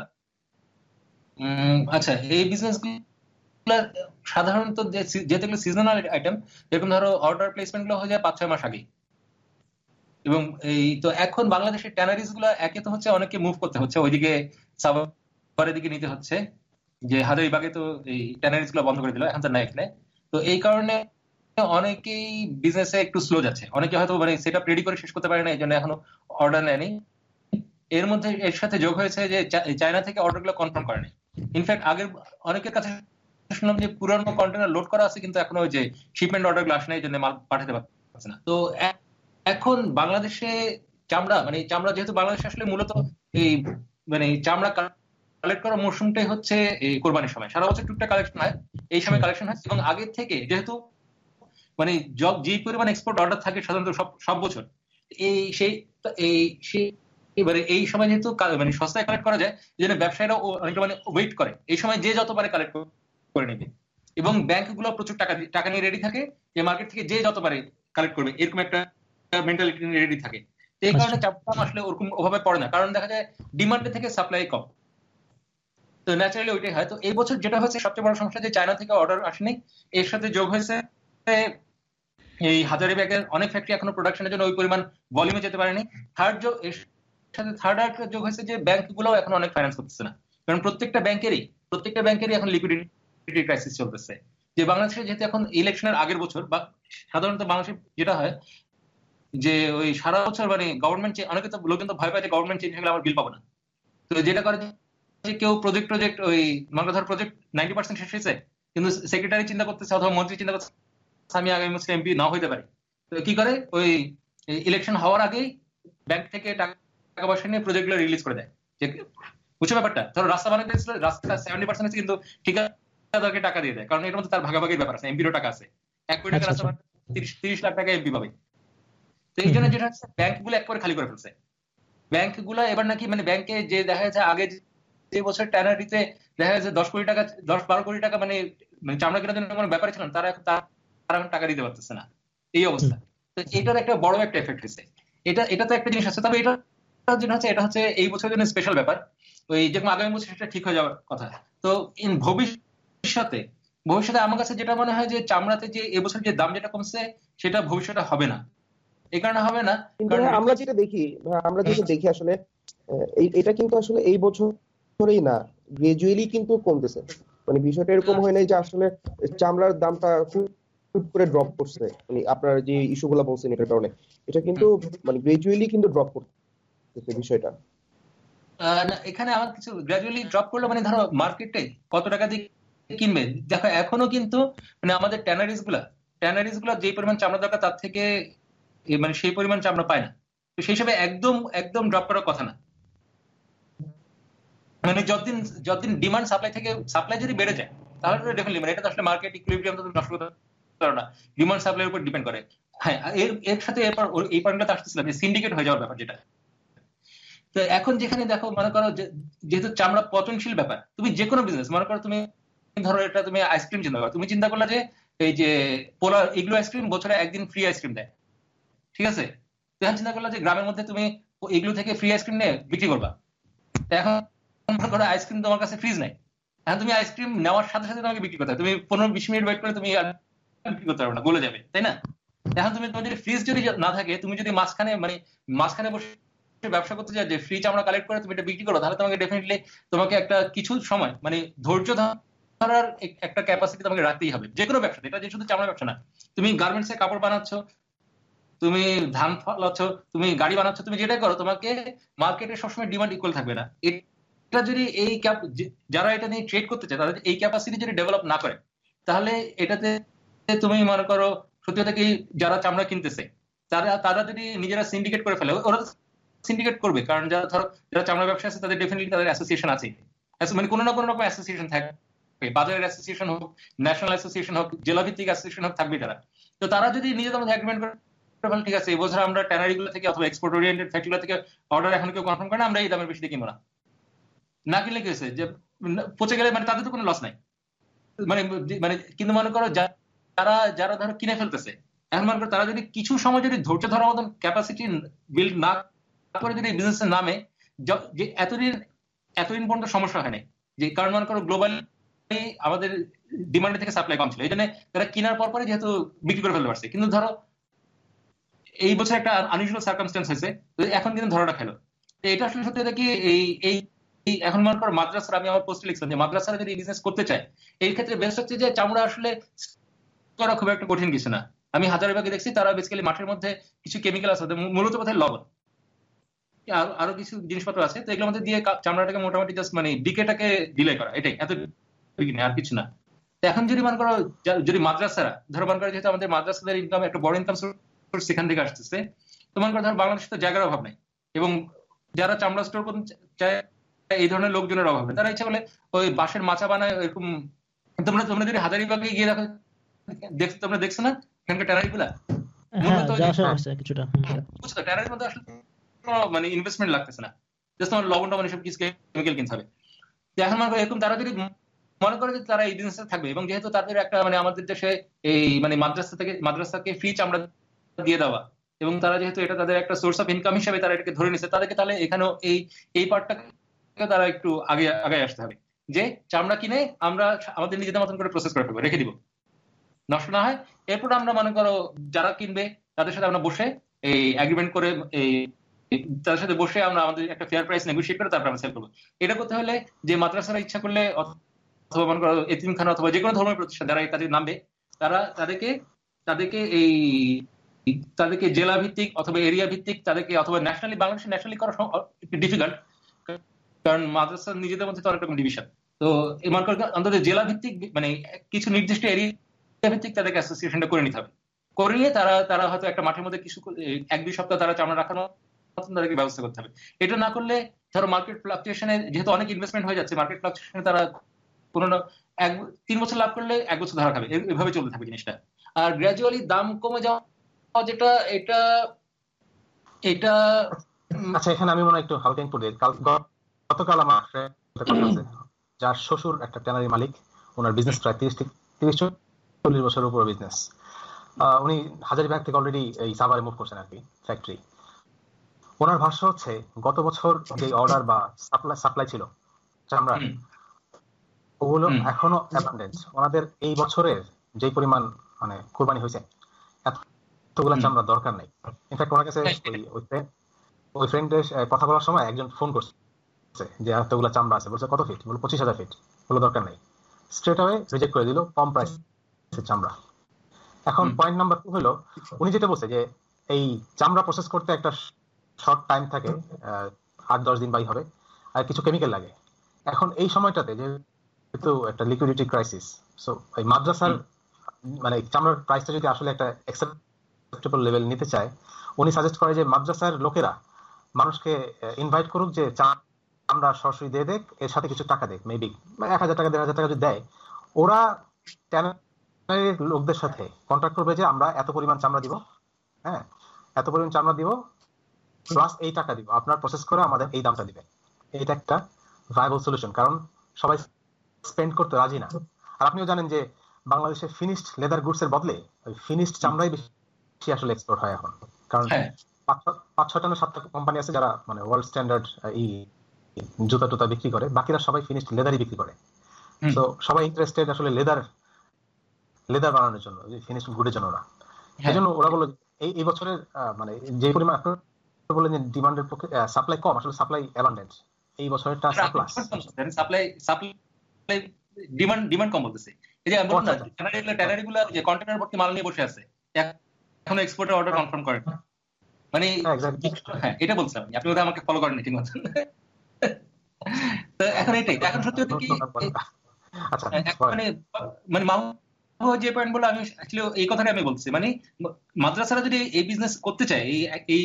আচ্ছা এই বিজনেসগুলা সাধারণত সিজনাল আইটেম যেরকম ধরো অর্ডার প্লেসমেন্টগুলো হয়ে যায় পাঁচ, ছয় মাস আগে এবং এই, তো এখন বাংলাদেশের ট্যানারিজগুলো একে তো হচ্ছে অনেকে মুভ করতে হচ্ছে, ওইদিকে দিকে নিতে হচ্ছে, যে হাজারিবাগে তো এই ট্যানারিজগুলো বন্ধ করে দিল, এখন তো না এখানে। তো এই কারণে অনেকেই বিজনেসে একটু স্লো যাচ্ছে। অনেকে হয়তো মানে সেটা রেডি করে শেষ করতে পারে না, এই জন্য এখনও অর্ডার নেয়নি। এর মধ্যে এর সাথে যোগ হয়েছে যে চায়না থেকে অর্ডারগুলো কনফার্ম করেনি। ইনফ্যাক্ট আগের, অনেকের কাছে শুনলাম যে পুরানো কন্টেনার লোড করা আছে, কিন্তু এখনও যে শিপমেন্ট অর্ডারগুলো আসে না এই জন্য মাল পাঠাতে পারছে না। তো এখন বাংলাদেশে চামড়া মানে চামড়া যেহেতু বাংলাদেশে আসলে মূলত এই মানে চামড়া কালেক্ট করার মৌসুমটাই হচ্ছে এই কোরবানির সময়। সারা বছর টুকটা কালেকশন হয়, এই সময় কালেকশন হয়, এবং আগের থেকে যেহেতু মানে যে পরিমাণ এক্সপোর্ট অর্ডার থাকে সাধারণত সব সব বছর, এই সেই এই সেই এবারে এই সময় যেহেতু মানে সস্তায় কালেক্ট করা যায় এই জন্য ব্যবসায়ীরা অনেকটা মানে ওয়েট করে। এই সময় যে যত পারে কালেক্ট করে নেবে। এবং ব্যাংকগুলো প্রচুর টাকা টাকা নিয়ে রেডি থাকে যে মার্কেট থেকে যে যত পারে কালেক্ট করবে এরকম একটা মেন্টালিটি রেডি থাকে। এই কারণে চাপটা আসলে ওরকম ওভাবে পড়ে না। কারণ দেখা যায় ডিমান্ডের থেকে সাপ্লাই কম। তো ন্যাচারালি ওইটাই হয়। তো এই বছর যেটা হচ্ছে সবচেয়ে বড় সমস্যা যে চায়না থেকে অর্ডার আসেনি এর সাথে যোগ হয়েছে এই হাজারি ব্যাগের অনেক ফ্যাক্টরি এখনও প্রোডাকশনের জন্য ওই পরিমাণ ভলিউমে যেতে পারেনি। থার্ড এর সাথে থার্ড আর যোগ হয়েছে যে ব্যাংকগুলো এখন অনেক ফাইন্যান্স করতেছে না। কারণ প্রত্যেকটা ব্যাংকেরই প্রত্যেকটা ব্যাংকেরই এখন লিকুইডিটি ক্রাইসিস চলতেছে। যে বাংলাদেশে যেহেতু এখন ইলেকশনের আগের বছর, বা সাধারণত বাংলাদেশে যেটা হয়, যে ওই সারা বছর মানে গভর্নমেন্ট অনেকে তো লোক কিন্তু ভয় পায় যে গভর্নমেন্ট চেঞ্জ হলে আমার বিল পাবো না। তো যেটা করে যে কেউ প্রজেক্ট প্রজেক্ট ওই মনে ধর প্রজেক্ট নাইনটি পার্সেন্ট শেষ হয়েছে, কিন্তু সেক্রেটারি চিন্তা করতেছে অথবা মন্ত্রী চিন্তা করতেছে আমি আগামী বছর এমপি না হইতে পারি। তো কি করে? ওই ইলেকশন হওয়ার আগেই ব্যাংক থেকে টাকা পয়সা নিয়ে প্রজেক্টগুলো রিলিজ করে দেয়। যে বুঝছ ব্যাপারটা? ধরো রাস্তা বানাতে রাস্তা সেভেন্টি পার্সেন্ট আছে কিন্তু ঠিকাদারকে টাকা দিয়ে দেয়। কারণ এর মধ্যে তার ভাগাভাগির ব্যাপার আছে এমপিরও টাকা আছে। এক কোটি টাকা রাস্তা তিরিশ তিরিশ লাখ টাকা এমপি পাবে। তো এই জন্য যেটা হচ্ছে ব্যাংকগুলো একবারে খালি করে ফেলছে। ব্যাংকগুলো এবার নাকি মানে ব্যাংকে যে দেখা যাচ্ছে আগে যে বছর ট্যানারিতে দেখা যাচ্ছে দশ কোটি টাকা দশ বারো কোটি টাকা মানে মানে চামড়া কেনার জন্য কোনো ব্যাপার ছিল তারা তারা এখন টাকা দিতে পারতেছে না। এই অবস্থা। তো এটার একটা বড় একটা এফেক্ট হয়েছে। এটা এটা তো একটা জিনিস আছে তবে এটা হচ্ছে এটা হচ্ছে এই বছরের জন্য স্পেশাল ব্যাপার। ওই যেরকম আগামী বছর সেটা ঠিক হয়ে যাওয়ার কথা। তো ইন ভবিষ্যতে ভবিষ্যতে আমার কাছে যেটা মনে হয় যে চামড়াতে যে এবছর যে দাম যেটা কমছে সেটা ভবিষ্যতে হবে না। এই কারণে হবে না আমরা যেটা দেখি আমরা যেটা দেখি আসলে এটা কিন্তু আসলে এই বছরেই না গ্রাজুয়ালি কিন্তু কমতেছে। মানে বিষয়টা এরকম হয় নাই যে আসলে চামড়ার দামটা খুব করে ড্রপ করছে। মানে আপনার যে ইস্যুগুলো বলছেন এটার কারণে এটা কিন্তু মানে গ্রাজুয়ালি কিন্তু ড্রপ করতেছে বিষয়টা? এখানে আমার কিছু ড্রপ করল মানে ধরো মার্কেটে কত টাকা দিয়ে কিনবে? দেখো, এখনও কিন্তু মানে আমাদের ট্যানারিজগুলা ট্যানারিজগুলা যে পরিমাণ চামড়া দরকার তার থেকে মানে সেই পরিমাণ চামড়া পায় না। তো সেই হিসাবে একদম একদম ড্রপ করার কথা না। মানে যতদিন যতদিন ডিমান্ড সাপ্লাই থেকে সাপ্লাই যদি বেড়ে যায়, তাহলে ডেফিনেটলি মানে এটা তো আসলে মার্কেট ইকুইলিব্রিয়াম তো নষ্ট করতে পারো না। ডিমান্ড সাপ্লাইয়ের উপর ডিপেন্ড করে। হ্যাঁ এর এর সাথে এরপর এই পয়েন্টটা আসতেছিলাম সিন্ডিকেট হয়ে যাওয়ার ব্যাপার যেটা। তো এখন যেখানে দেখো, মনে করো যেহেতু চামড়া পচনশীল ব্যাপার, তুমি যে কোনো বিজনেস মনে করো তুমি, ধরো এটা তুমি আইসক্রিম চিন্তা করো, তুমি চিন্তা করলে যে, এই যে পোলার এগুলো আইসক্রিম বছরে একদিন ফ্রি আইসক্রিম দেয়। ঠিক আছে? এখন চিন্তা করলে যে গ্রামের মধ্যে তুমি এগুলো থেকে ফ্রি আইসক্রিম নিয়ে বিক্রি করবা। এখন মনে করো আইসক্রিম তোমার কাছে ফ্রিজ নাই। এখন তুমি আইসক্রিম নেওয়ার সাথে সাথে তোমাকে বিক্রি করতে হবে। তুমি পনেরো বিশ মিনিট ওয়েট করে তুমি বিক্রি করতে পারবে না, গলে যাবে, তাই না? এখন তুমি তোমার যদি ফ্রিজ যদি না থাকে, তুমি যদি মাঝখানে মানে মাঝখানে বসে ব্যবসা করতে চাও যে ফ্রি চামড়া কালেক্ট করে তুমি এটা বিক্রি করো, তাহলে তোমাকে ডেফিনেটলি তোমাকে একটা কিছু সময় মানে ধৈর্য ধরার একটা ক্যাপাসিটি তোমাকে রাখতেই হবে। যে কোনো ব্যবসা এটা যে শুধু চামড়া ব্যবসা না। তুমি গার্মেন্টস এ কাপড় বানাচ্ছ, তুমি ধান ফলাচ্ছ, তুমি গাড়ি বানাচ্ছ, তুমি যেটাই করো, তোমাকে মার্কেটে সবসময় ডিমান্ড ইকুয়াল থাকবে না। এটা যদি এই ক্যাপ যারা এটা নিয়ে ট্রেড করতে চায়, তাদের এই ক্যাপাসিটি যদি ডেভেলপ না করে, তাহলে এটাতে তুমি মনে করো, সত্যি কথা কি, যারা চামড়া কিনতেছে, তারা তারা যদি নিজেরা সিন্ডিকেট করে ফেলে, ওরা সিন্ডিকেট করবে। কারণ যারা ধরো, যারা চামড়া ব্যবসা আছে, তাদের ডেফিনেটলি তাদের অ্যাসোসিয়েশন আছে মানে কোনো না কোনো রকম অ্যাসোসিয়েশন থাকবে। বাজারের অ্যাসোসিয়েশন হোক ন্যাশনাল অ্যাসোসিয়েশন হোক জেলা ভিত্তিক অ্যাসোসিয়েশন হোক থাকবে তারা। তো তারা যদি নিজেদের মধ্যে এগ্রিমেন্ট করে ঠিক আছে। এই বছর আমরা ট্যানারি গুলো থেকে অথবা এক্সপোর্ট ওরিয়েন্টেড ফ্যাক্টরি থেকে অর্ডার এখন কেউ কনফার্ম করে না, আমরা এই দামের বেশি কিনবো না না কিনলে কি হয়েছে? যে পচে গেলে মানে তাদের তো কোনো লস নাই। মানে মানে কিন্তু মনে করো যারা যারা ধরো কিনে ফেলতেছে, এখন মনে করো তারা যদি কিছু সময় যদি ধৈর্য ধরার মতন ক্যাপাসিটি বিল্ড না করে যদি বিজনেস নামে, যে এতদিন এতদিন পর্যন্ত সমস্যা হয়নি, যে কারণ মনে করো গ্লোবাল আমাদের ডিমান্ড থেকে সাপ্লাই কম ছিল, এই জন্য তারা কেনার পর পরে যেহেতু বিক্রি করে ফেলতে পারছে। কিন্তু ধরো, এই বছর একটা আনইউজুয়াল সার্কামস্টেন্স হয়েছে এখন কিন্তু ধরাটা খেলো। এটা আসলে সত্যি দেখি এই এই এখন মনে করো মাদ্রাসার, আমি আমার পোস্টে লিখছিলাম যে মাদ্রাসারা যদি বিজনেস করতে চায় এই ক্ষেত্রে বেস্ট হচ্ছে যে চামড়া আসলে করা খুব একটা কঠিন কিছু না। আমি হাজার হাজারবাগে দেখছি, তারা বেসিক্যালি মাঠের মধ্যে কিছু কেমিক্যাল আছে মূলত বোধহয় লবণ। আরও কিছু জিনিসপত্র আছে? তো এগুলোর মধ্যে দিয়ে চামড়াটাকে মোটামুটি জাস্ট মানে ডিকেটাকে ডিলে করা এটাই এত আর কিছু না। এখন যদি মনে করো যদি মাদ্রাসারা ধরো মনে করো যেহেতু আমাদের মাদ্রাসাদের ইনকাম একটা বড় ইনকাম সোর্স সেখান থেকে আসতেছে তো মনে করো ধরো বাংলাদেশে তো জায়গার অভাব নেই এবং যারা চামড়া স্টোর চায় এই ধরনের লোকজনের অভাব নেই। তারা ইচ্ছা করলে ওই বাঁশের মাচা বানায় এরকম তোমরা তোমরা যদি হাজারিবাগে গিয়ে দেখো দেখছ তোমরা দেখছ না? এখানকার ট্যানারি গুলা বুঝছ ট্যানারির মধ্যে আসলে মানে ইনভেস্টমেন্ট লাগতেছে না। জাস্ট কিছু কেমিক্যাল কিনতে হবে। এখন এরকম তারা যদি মনে করে যে তারা এই বিজনেসে থাকবে, এবং যেহেতু তাদের একটা মানে আমাদের দেশে এই মানে মাদ্রাসা থেকে, মাদ্রাসাকে ফ্রি চামড়া দিয়ে দেওয়া, এবং তারা যেহেতু এটা তাদের একটা সোর্স অফ ইনকাম হিসেবে তারা এটাকে ধরে নিচ্ছে তাদেরকে তাহলে এখানেও এই এই পার্টটাকে তারা একটু আগে আগে আসতে হবে। যে চামড়া কিনে আমরা আমাদের নিজেদের মতন করে প্রসেস করে ফেলব, রেখে দিব। নষ্ট না হয়। এরপর আমরা মনে করো যারা কিনবে, তাদের সাথে আমরা বসে এই এগ্রিমেন্ট করে এই তাদের সাথে বসে আমরা আমাদের একটা ফেয়ার প্রাইস নেগোসিয়েট করে তারপর আমরা সেল করব। এটা করতে হলে যে মাদ্রাসারা ইচ্ছা করলে অথবা মনে করো এতিমখানা অথবা যে কোনো ধর্মের প্রতিষ্ঠান যারা কাজে নামবে, তারা তাদেরকে তাদেরকে এই, তাদেরকে জেলা ভিত্তিক অথবা এরিয়া ভিত্তিক তাদেরকে অথবা ন্যাশনালি বাংলাদেশে ন্যাশনালি করা ডিফিকাল্ট কারণ মাদ্রাসা নিজেদের মধ্যে তো অনেক রকম ডিভিশন তো মনে করো অন্তত জেলা ভিত্তিক মানে কিছু নির্দিষ্ট এরিয়া ভিত্তিক তাদেরকে অ্যাসোসিয়েশনটা করে নিতে হবে। করে নিয়ে তারা তারা হয়তো একটা মাঠের মধ্যে কিছু এক দুই সপ্তাহ তারা চামড়া রাখানো তাদেরকে ব্যবস্থা করতে হবে। এটা না করলে ধরো মার্কেট ফ্লাকচুয়েশনে যেহেতু অনেক ইনভেস্টমেন্ট হয়ে যাচ্ছে মার্কেট ফ্লাকচুয়েশনে তারা কোনো এক, তিন বছর লাভ করলে এক বছর ধরা খাবে। এভাবে চলতে থাকবে জিনিসটা। আর দাম কমে যাওয়া যেটা, এটা এটা আচ্ছা এখানে আমি মনে একটু গতকাল আমার যার শ্বশুর একটা ট্যানারি মালিক। ওনার বিজনেস প্রায় তিরিশ তিরিশ চল্লিশ বছরের উপরে বিজনেস উনি হাজারিবাগ থেকে অলরেডি এই সাভারে মুভ করছেন আর কি ফ্যাক্টরি ওনার ভাষ্য হচ্ছে গত বছর যে অর্ডার বা সাপ্লাই সাপ্লাই ছিল চামড়া ওগুলো এখনও অ্যাবান্ডেন্স ওনাদের এই বছরের যে পরিমাণ মানে কোরবানি হয়েছে এতগুলা চামড়া দরকার নেই। ইনফ্যাক্ট ওনার কাছে ওই ফ্রেন্ডের কথা বলার সময় একজন ফোন করছে যে এতগুলা চামড়া আছে। বলছে কত ফিট বলে পঁচিশ হাজার ফিট বলে দরকার নেই। স্ট্রেট আওয়ে রিজেক্ট করে দিল কম প্রাইস চামড়া। এখন পয়েন্ট নাম্বার টু হলো উনি যেটা বলছে যে এই চামড়া প্রসেস করতে একটা শর্ট টাইম থাকে আট দশ দিন বাই হবে আর কিছু কেমিক্যাল লাগে। এখন এই সময়টাতে যেহেতু একটা লিকুইডিটি ক্রাইসিস সো এই মাদ্রাসার মানে চামড়ার প্রাইসটা যদি আসলে একটা অ্যাকসেপ্টেবল লেভেল নিতে চায় উনি সাজেস্ট করে যে মাদ্রাসার লোকেরা মানুষকে ইনভাইট করুক যে চামড়া সরাসরি দিয়ে দেখ এর সাথে কিছু টাকা দেখ মেবি এক হাজার টাকা দেড় হাজার টাকা যদি দেয় ওরা লোকদের সাথে কন্ট্যাক্ট করবে যে আমরা এত পরিমাণ চামড়া দিব হ্যাঁ এত পরিমাণ চামড়া দিব প্লাস এই টাকা দিব। আপনার প্রসেস করে আমাদের এই দামটা দিবে এটা একটা ভাইবল সলিউশন কারণ সবাই স্পেন্ড করতে রাজি না। আর আপনিও জানেন যে বাংলাদেশে ফিনিশড লেদার গুডস এর বদলে ওই ফিনিশড চামড়াই বেশি আসলে এক্সপোর্ট হয় এখন। কারণ হ্যাঁ। পাঁচ ছটা না সাতটা কোম্পানি আছে যারা মানে ওয়ার্ল্ড স্ট্যান্ডার্ড এই জুতা টুতা বিক্রি করে। বাকিরা সবাই ফিনিশড লেদারই বিক্রি করে। তো সবাই ইন্টারেস্টেড আসলে লেদার লেদার বানানোর জন্য ফিনিশড গুডের জন্য না হ্যাঁ। এই জন্য ওরা বলল এই এই বছরের মানে যে পরিমাণ আপনার বললেন যে ডিমান্ডের পক্ষে সাপ্লাই কম আসলে সাপ্লাই অ্যাবান্ডেন্ট এই বছরেরটা supply supply supply demand demand কম বলতেছে। এই যে গুলো যে কন্টেনার ভর্তি মাল নিয়ে বসে আছে এখনও এক্সপোর্টের অর্ডার কনফার্ম করেন। মানে হ্যাঁ এটা বলছিলাম আপনি ওটা আমাকে ফলো করেন ঠিক মতন। তো এখন এটাই। এখন সত্যি কি আচ্ছা মানে মানে মামু যে পয়েন্ট বলে আমি এই কথাটা আমি বলছি। মানে মাদ্রাসারা যদি এই বিজনেস করতে চায় এই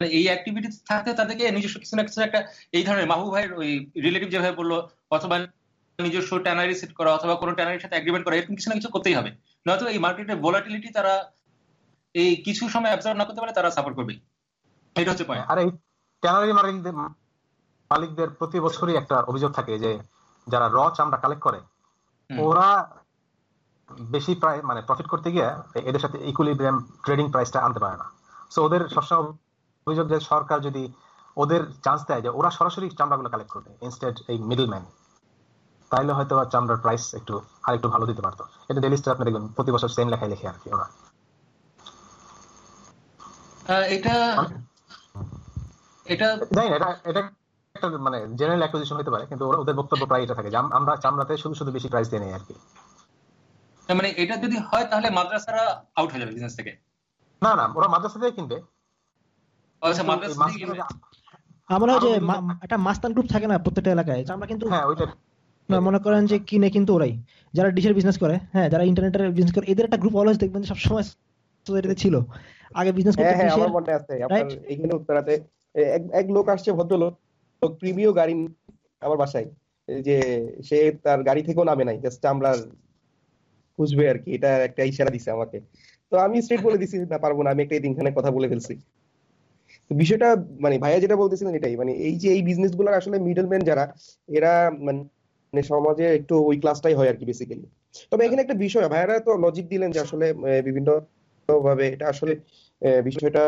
এই এই অ্যাক্টিভিটি থাকতে তাদেরকে নিজস্ব কিছু না কিছু একটা এই ধরনের মাহবুব ভাইয়ের ওই রিলেটিভ যেভাবে বলল অথবা নিজস্ব ট্যানারি সেট করা অথবা কোনো ট্যানারির সাথে এগ্রিমেন্ট করা এরকম কিছু না কিছু করতেই হবে। নয়তো এই মার্কেটের ভোলাটিলিটি তারা এই কিছু সময় অ্যাবজর্ভ না করতে পারে তারা সাপোর্ট করবে এটা হচ্ছে পয়েন্ট আর এই ট্যানারি মালিকদের মালিকদের প্রতি বছরই একটা অভিযোগ থাকে যে যারা র চামড়া কালেক্ট করে ওরা বেশি প্রায় মানে প্রফিট করতে গিয়ে এদের সাথে ইকুইলিব্রিয়াম ট্রেডিং প্রাইসটা আনতে পারে না। সো ওদের সবসময় অভিযোগ যে সরকার যদি ওদের চান্স দেয় যে ওরা সরাসরি চামড়াগুলো কালেক্ট করবে ইনস্টেড এই মিডল ম্যান তাইলে হয়তো চামড়ার প্রাইস একটু আর একটু ভালো দিতে পারতো। এটা ডেলি স্টার আপনি দেখবেন প্রতি বছর সেম লেখায় লিখে আর কি ওরা এটা এটা এটা এটা একটা মানে জেনারেল অ্যাকুইজিশন হতে পারে কিন্তু ওদের বক্তব্য প্রায় এটা থাকে যে আমরা চামড়াতে শুধু শুধু বেশি প্রাইস দিয়ে নেই আর কি মানে এটা যদি হয় তাহলে মাদ্রাসারা আউট হয়ে যাবে বিজনেস থেকে। না না ওরা মাদ্রাসা থেকে কিনবে আচ্ছা আমরা যে একটা মাস্তান গ্রুপ থাকে না প্রত্যেকটা এলাকায়? আমরা কিন্তু হ্যাঁ ওইটা মনে করেন যে কিনে কিন্তু ওরাই। যারা ডিশের বিজনেস করে হ্যাঁ যারা ইন্টারনেটের বিজনেস করে এদের একটা গ্রুপ অলওয়েজ দেখবেন সবসময় সোসাইটিতে ছিল। আগে বিজনেস করতে হ্যাঁ আমার মনে আছে আপনার এখানে উত্তরাতে এক লোক আসছে ভদ্রলোক। প্রিমিয় গাড়ি আমার বাসায়। যে সে তার গাড়ি থেকেও নামে নাই জাস্ট খুঁজবে আর কি এটা একটা ইশারা দিছে আমাকে। তো আমি স্ট্রেট বলে দিছি না পারব না আমি একটা দিনখানে কথা বলে ফেলছি। বিষয়টা মানে ভাইয়া যেটা বলতেছিলেন এটাই মানে এই যে এই বিজনেসগুলার আসলে মিডলম্যান যারা, এরা মানে সমাজে একটু ওই ক্লাসটাই হয় আর কি বেসিক্যালি তবে এখানে একটা বিষয়, ভাইয়ারা তো লজিক দিলেন যে আসলে বিভিন্ন ভাবে এটা আসলে বিষয়টা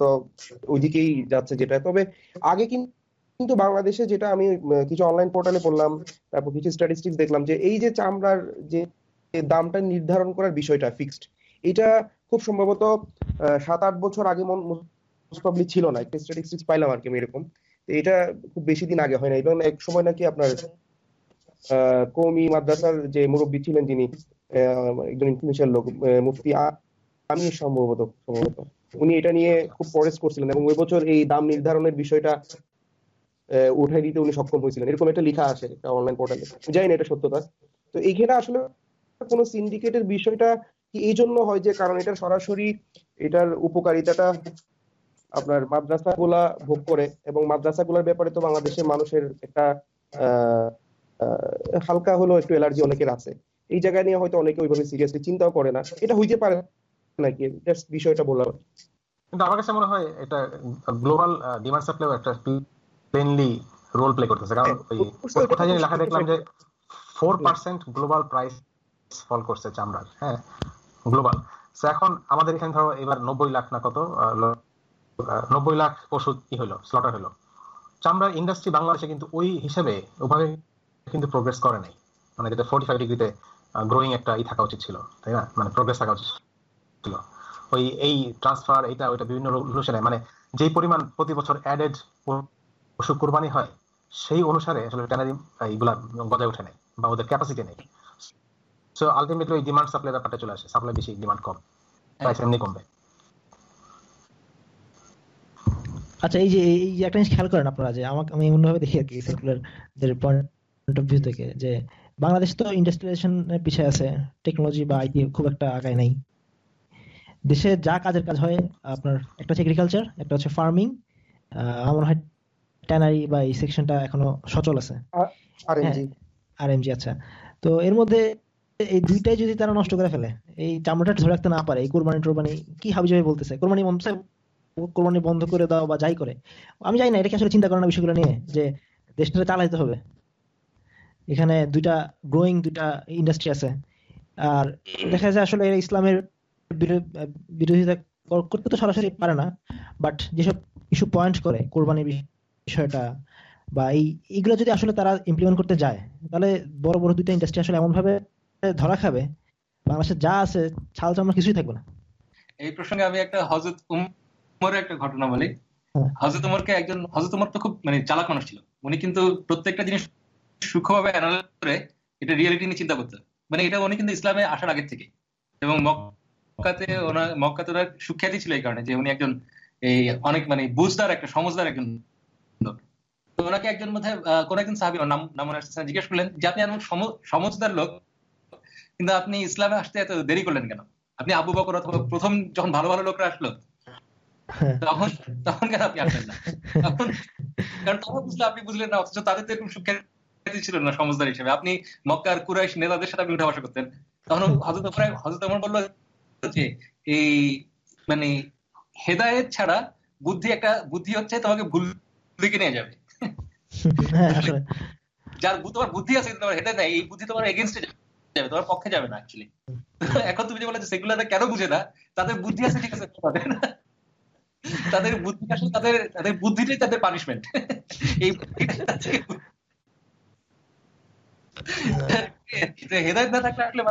তো ওইদিকেই যাচ্ছে যেটা। তবে আগে কিন্তু বাংলাদেশে যেটা আমি কিছু অনলাইন পোর্টালে পড়লাম, তারপর কিছু স্ট্যাটিস্টিক্স দেখলাম যে এই যে চামড়ার যে দামটা নির্ধারণ করার বিষয়টা ফিক্সড এটা খুব সম্ভবত সাত আট বছর আগে প্রবলি ছিল না। একটা স্ট্যাটিস্টিক্স পাইলাম আর কি এরকম। এটা খুব বেশি দিন আগে হয় না এবং এক সময় নাকি আপনার কৌমি মাদ্রাসার যে মুরব্বী ছিলেন যিনি একজন ইনফ্লুয়েন্সিয়াল লোক মুফতি আমি সম্ভবত সম্ভবত। উনি এটা নিয়ে খুব পরেস করছিলেন এবং ওই বছর এই দাম নির্ধারণের বিষয়টা উঠাই দিতে উনি সক্ষম হয়েছিলেন। এরকম একটা লেখা আছে অনলাইন পোর্টালে জানি না এটা সত্যতা। তো এইখানে আসলে কোনো সিন্ডিকেটের বিষয়টা কি এই জন্য হয় যে, কারণ এটা সরাসরি এটার উপকারিতাটা আপনার মাদ্রাসা গুলা ভোগ করে এবং মাদ্রাসা গুলার ব্যাপারে তো বাংলাদেশের মানুষের একটা হালকা হলো একটু এলার্জি অনেকের আছে। এই জায়গা নিয়ে হয়তো অনেকে ওইভাবে সিরিয়াসলি চিন্তাও করে না। এটা হইতে পারে নাকি? বিষয়টা বললাম কিন্তু আমার কাছে মনে হয় এটা গ্লোবাল ডিমান্ড সাপ্লাই একটা প্লেনলি রোল প্লে করতেছে। কারণ হ্যাঁ, কোথায় জানি লেখা দেখলাম যে four percent global price fall করছে চামড়ার। হ্যাঁ গ্লোবাল এখন আমাদের এখানে ধরো এবার নব্বই লাখ না কত নব্বই লাখ পশু কি হলো স্লটার হলো। চামড়া ইন্ডাস্ট্রি বাংলাদেশে কিন্তু ওই হিসেবে ওভাবে কিন্তু প্রোগ্রেস করে নাই। মানে যেটা ফোর্টি ফাইভ ডিগ্রিতে গ্রোয়িং একটা ই থাকা উচিত ছিল, তাই না? মানে প্রোগ্রেস থাকা উচিত ছিল। ওই, এই ট্রান্সফার এটা ওইটা বিভিন্ন রেভলিউশনে মানে যেই পরিমাণ প্রতি বছর অ্যাডেড পশু কোরবানি হয়, সেই অনুসারে আসলে ট্যানারি এইগুলা বজায় ওঠে নেই, বা ওদের ক্যাপাসিটি নেই। সো আলটিমেটলি ওই ডিমান্ড সাপ্লাই ব্যাপারটা চলে আসে সাপ্লাই বেশি ডিমান্ড কম প্রাইস এমনি কমবে। আচ্ছা এই যে এই যে একটা জিনিস খেয়াল করেন আপনারা যে আমাকে আমি এমনভাবে দেখি আর কি সেকুলারদের পয়েন্ট অফ ভিউ থেকে যে বাংলাদেশ তো ইন্ডাস্ট্রিয়ালাইজেশন পিছিয়ে আছে টেকনোলজি বা আইটি খুব একটা আগায় নাই। দেশে যা কাজের কাজ হয় আপনার একটা হচ্ছে এগ্রিকালচার একটা হচ্ছে ফার্মিং আমার হয় ট্যানারি বা এই সেকশনটা এখনও সচল আছে। আর এমজি হ্যাঁ, আচ্ছা। তো এর মধ্যে এই দুইটাই যদি তারা নষ্ট করে ফেলে এই চামড়াটা ধরে রাখতে না পারে এই কোরবানি টোরবানি কি হাবি যাবে বলতেছে? কোরবানি কোরবানি বন্ধ করে দাও বা যাই করে। আমি জানি না, এটা কি আসলে চিন্তা করে বিষয়গুলো নিয়ে যে দেশটা চালাইতে হবে। এখানে দুইটা গ্রোয়িং দুইটা ইন্ডাস্ট্রি আছে। আর দেখা যায় আসলে ইসলামের বিরোধিতা করতে তো সরাসরি পারে না। বাট যেসব ইস্যু পয়েন্ট করে কোরবানির বিষয়টা বা এই, এইগুলো যদি আসলে তারা ইমপ্লিমেন্ট করতে যায়, তাহলে বড় বড় দুইটা ইন্ডাস্ট্রি আসলে এমন ভাবে ধরা খাবে। বাংলাদেশে যা আছে ছাল চামড়া কিছুই থাকবে না। এই প্রসঙ্গে আমি একটা হজরত উমরের একটা ঘটনা বলি। হ্যাঁ। হজরত উমরকে একজন হজরত উমর তো খুব মানে চালাক মানুষ ছিল। উনি কিন্তু প্রত্যেকটা জিনিস সূক্ষ্মভাবে অ্যানালাইজ করে এটা রিয়েলিটি নিয়ে চিন্তা করতে মানে এটা উনি কিন্তু ইসলামে আসার আগের থেকে। এবং মক্কাতে ওনার মক্কাতে ওনার সুখ্যাতি ছিল এই কারণে যে উনি একজন এই অনেক মানে বুঝদার একটা সমজদার একজন লোক। তো ওনাকে একজন মধ্যে কোন একজন সাহাবি নাম নাম জিজ্ঞেস করলেন যে আপনি এমন সমজদার লোক কিন্তু আপনি ইসলামে আসতে এত দেরি করলেন কেন? আপনি আবু বকর অথবা প্রথম যখন ভালো ভালো লোকরা আসলো তখন তখন কেন আপনি আসলেন না? তখন কারণ তখন বুঝলে আপনি বুঝলেন না অথচ তাদের তো এরকম ছিল না সমজদার হিসেবে। আপনি মক্কার কুরাইশ নেতাদের সাথে আপনি উঠা বসা করতেন। তখন হজরত হজরত আমার বলল যে এই মানে হেদায়েত ছাড়া বুদ্ধি একটা বুদ্ধি হচ্ছে তোমাকে ভুল দিকে নিয়ে যাবে। হ্যাঁ, যার তোমার বুদ্ধি আছে তোমার হেদায় নাই এই বুদ্ধি তোমার এগেনস্টে যাবে তোমার পক্ষে যাবে না অ্যাকচুয়ালি এখন তুমি যে বলে সেগুলো কেন বুঝে না তাদের বুদ্ধি আছে ঠিক আছে তাদের বুদ্ধি আসলে তাদের তাদের বুদ্ধিটাই তাদের পানিশমেন্ট এই হেদায়ত না থাকলে আসলে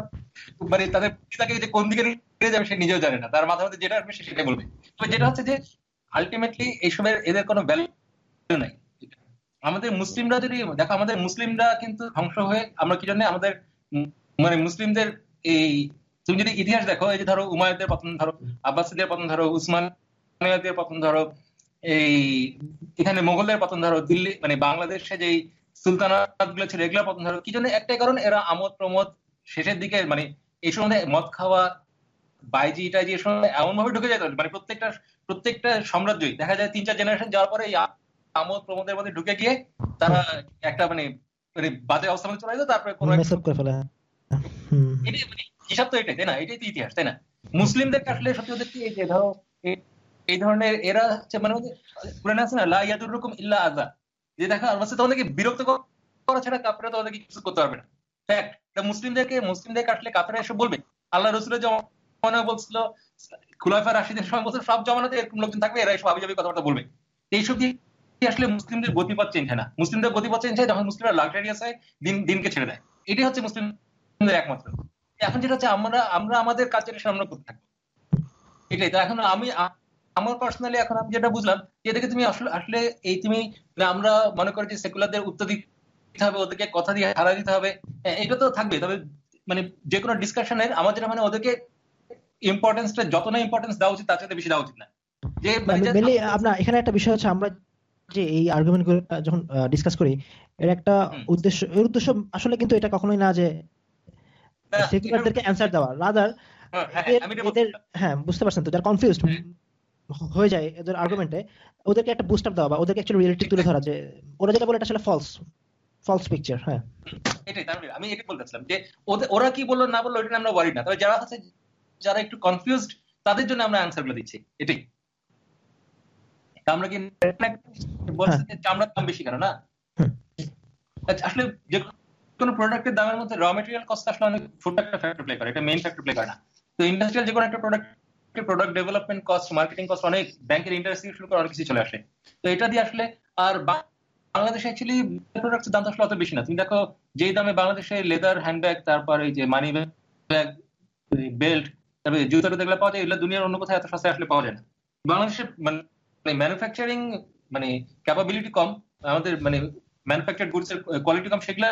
মানে তাদের তাকে যে কোন দিকে নিয়ে যাবে সে নিজেও জানে না। তার মাথার মধ্যে যেটা আসবে সে সেটাই বলবে। তবে যেটা হচ্ছে যে আলটিমেটলি এইসবের এদের কোনো ভ্যালু নাই। আমাদের মুসলিমরা যদি, দেখো আমাদের মুসলিমরা কিন্তু ধ্বংস হয়ে, আমরা কি জন্য আমাদের মানে মুসলিমদের এই, তুমি যদি ইতিহাস দেখো, এই যে ধরো উমায়দের পতন, ধরো আব্বাসীদের পতন, ধরো উসমানিয়াদের পতন ধরো এই এখানে মোগলদের পতন ধরো দিল্লি মানে বাংলাদেশে যেই সুলতানাতগুলো ছিল এগুলো পতন ধরো কি জন্য একটাই কারণ এরা আমোদ প্রমোদ শেষের দিকে মানে এই সময় মদ খাওয়া বাইজি টাইজি এর সময় এমন ভাবে ঢুকে যেত মানে প্রত্যেকটা প্রত্যেকটা সাম্রাজ্যই দেখা যায় তিন চার জেনারেশন যাওয়ার পরে এই আমোদ প্রমোদের মধ্যে ঢুকে গিয়ে তারা একটা মানে মানে বাজে অবস্থা মধ্যে চলে যেত তারপরে কোনো হিসাব তো এটাই তাই না? এটাই তো ইতিহাস তাই না? মুসলিমদের আসলে সত্যি ওদের এই যে ধরো এই ধরনের এরা মানে পুরানো আছে না, লা ইয়াদুর রকম ইল্লা আজা যে দেখা অবস্থা, তোমাদেরকে বিরক্ত করা ছাড়া কাপড়ে তোমাদেরকে কিছু করতে পারবে না। ফ্যাক্ট মুসলিমদেরকে মুসলিমদেরকে আসলে কাপড়ে এসে বলবে। আল্লাহ রসুলের জমানা বলছিল খুলাফা রাশিদের সময় বলছিল, সব জমানাতে এরকম লোকজন থাকবে, এরা সব আবিজাবি কথাবার্তা বলবে। এইসব দিয়ে আসলে মুসলিমদের গতিপথ চেঞ্জ হয় না? মুসলিমদের গতিপথ চেঞ্জ হয় যখন মুসলিমরা লাক্সারিয়াস হয় দিন, দিনকে ছেড়ে দেয়। এটাই হচ্ছে মুসলিমদের একমাত্র। এখন যেটা হচ্ছে, আমরা আমরা আমাদের কাজের সামনে করতে থাকব। এটাই। তো এখন আমি আমার পার্সোনালি এখন আমি যেটা বুঝলাম যে দেখে তুমি আসলে আসলে এই তুমি আমরা মনে করি যে সেকুলারদের উত্তর দিতে হবে ওদেরকে কথা দিয়ে হারা দিতে হবে হ্যাঁ, এটা তো থাকবে। তবে মানে যে কোনো ডিসকাশনের আমার যেটা মানে ওদেরকে ইম্পর্টেন্সটা যত না ইম্পর্টেন্স দেওয়া উচিত তার সাথে বেশি দেওয়া উচিত না। যে মানে আপনার এখানে একটা বিষয় হচ্ছে আমরা যে এই আর্গুমেন্ট যখন ডিসকাস করি এর একটা উদ্দেশ্য এর উদ্দেশ্য আসলে কিন্তু এটা কখনোই না যে সেকুলারদেরকে অ্যান্সার দেওয়া। রাদার হ্যাঁ, এদের হ্যাঁ বুঝতে পারছেন তো যারা কনফিউজড হয়ে যায় এদের আর্গুমেন্টে ওদেরকে একটা বুস্ট আপ দেওয়া বা ওদেরকে অ্যাকচুয়ালি রিয়েলিটি তুলে ধরা যে ওরা যেটা বলে এটা আসলে ফলস ফলস পিকচার হ্যাঁ। এটাই আমি এটাই বলতেছিলাম যে ওরা কি বলল না বলল এটা আমরা ওয়ারি না। তবে যারা আছে যারা একটু কনফিউজড তাদের জন্য আমরা অ্যান্সারগুলো দিচ্ছি এটাই। আমরা কি বলছি যে দাম বেশি কেন না? আচ্ছা, আসলে যে কোনো প্রোডাক্টের দামের মধ্যে র মেটেরিয়াল কস্ট আসলে অনেক ছোট একটা ফ্যাক্টর প্লে করে এটা মেইন ফ্যাক্টর প্লে করে না। তো ইন্ডাস্ট্রিয়াল যে কোনো একটা product product development cost marketing cost অনেক ব্যাংকের ইন্টারেস্ট শুরু করে অনেক কিছু চলে আসে। তো এটা দিয়ে আসলে আর বাংলাদেশে অ্যাকচুয়ালি প্রোডাক্টের দাম আসলে অত বেশি না। তুমি দেখো যেই দামে বাংলাদেশে লেদার হ্যান্ডব্যাগ তারপর এই যে মানি ব্যাগ বেল্ট তারপরে দেখলে পাওয়া যায়, এগুলো দুনিয়ার অন্য এত সস্তায় আসলে পাওয়া যায় না। বাংলাদেশে মানে ম্যানুফ্যাকচারিং মানে ক্যাপাবিলিটি কম। আমাদের মানে ম্যানুফ্যাকচার গুডস এর কোয়ালিটি কম, সেগুলা,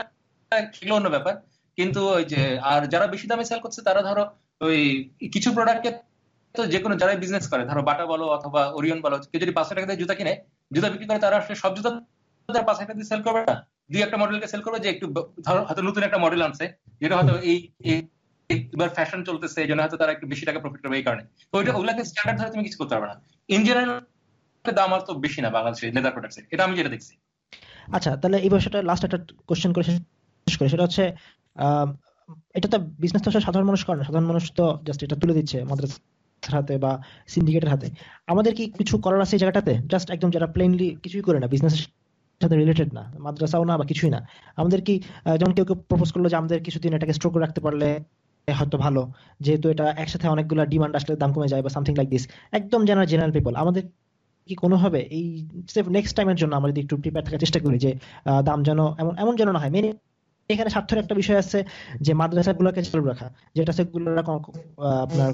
সেগুলো অন্য ব্যাপার। কিন্তু ওই যে, আর যারা বেশি দামে সেল করছে, তারা ধরো ওই কিছু প্রোডাক্টকে তো যে কোনো যারাই বিজনেস করে ধরো বাটা বলো অথবা ওরিয়ন বলো কেউ যদি পাঁচশো টাকা দিয়ে জুতা কিনে জুতা বিক্রি করে তারা আসলে সব জুতা তারা পাঁচ টাকা দিয়ে সেল করবে না। দুই একটা মডেলকে সেল করবে যে একটু ধরো হয়তো নতুন একটা মডেল আনছে যেটা হয়তো এই এবার ফ্যাশন চলতেছে এই জন্য হয়তো তারা একটু বেশি টাকা প্রফিট করবে এই কারণে। তো ওইটা ওগুলাকে স্ট্যান্ডার্ড ধরে তুমি কিছু করতে পারবে না। ইন জেনারেল দাম আর তো বেশি না বাংলাদেশে লেদার প্রোডাক্টস এটা আমি যেটা দেখছি। আচ্ছা তাহলে এই বিষয়টা লাস্ট একটা কোশ্চেন করে শেষ করে। সেটা হচ্ছে এটা তো বিজনেস তো সাধারণ মানুষ করে না। সাধারণ মানুষ তো জাস্ট এটা তুলে দিচ্ছে মাদ্রাসা হাতে বা সিন্ডিকেটের হাতে। আমাদের কি কিছু করার আছে এই জায়গাটাতে? জাস্ট একদম যারা প্লেনলি কিছুই করে না বিজনেস রিলেটেড না, মাদ্রাসাও না বা কিছুই না। আমাদের কি যেমন কেউ কেউ প্রপোজ করল যে আমাদের কিছুদিন এটাকে স্ট্রোক রাখতে পারলে হয়তো ভালো। যেহেতু এটা একসাথে অনেকগুলো ডিমান্ড আসলে দাম কমে যায় বা সামথিং লাইক দিস একদম জেনারেল জেনারেল পিপল আমাদের কি কোনোভাবে এই নেক্সট টাইমের জন্য আমরা যদি একটু প্রিপেয়ার থাকার চেষ্টা করি যে দাম যেন এমন এমন যেন না হয়। মেনে এখানে স্বার্থের একটা বিষয় আছে যে মাদ্রাসাগুলোকে চালু রাখা, যেটা আপনার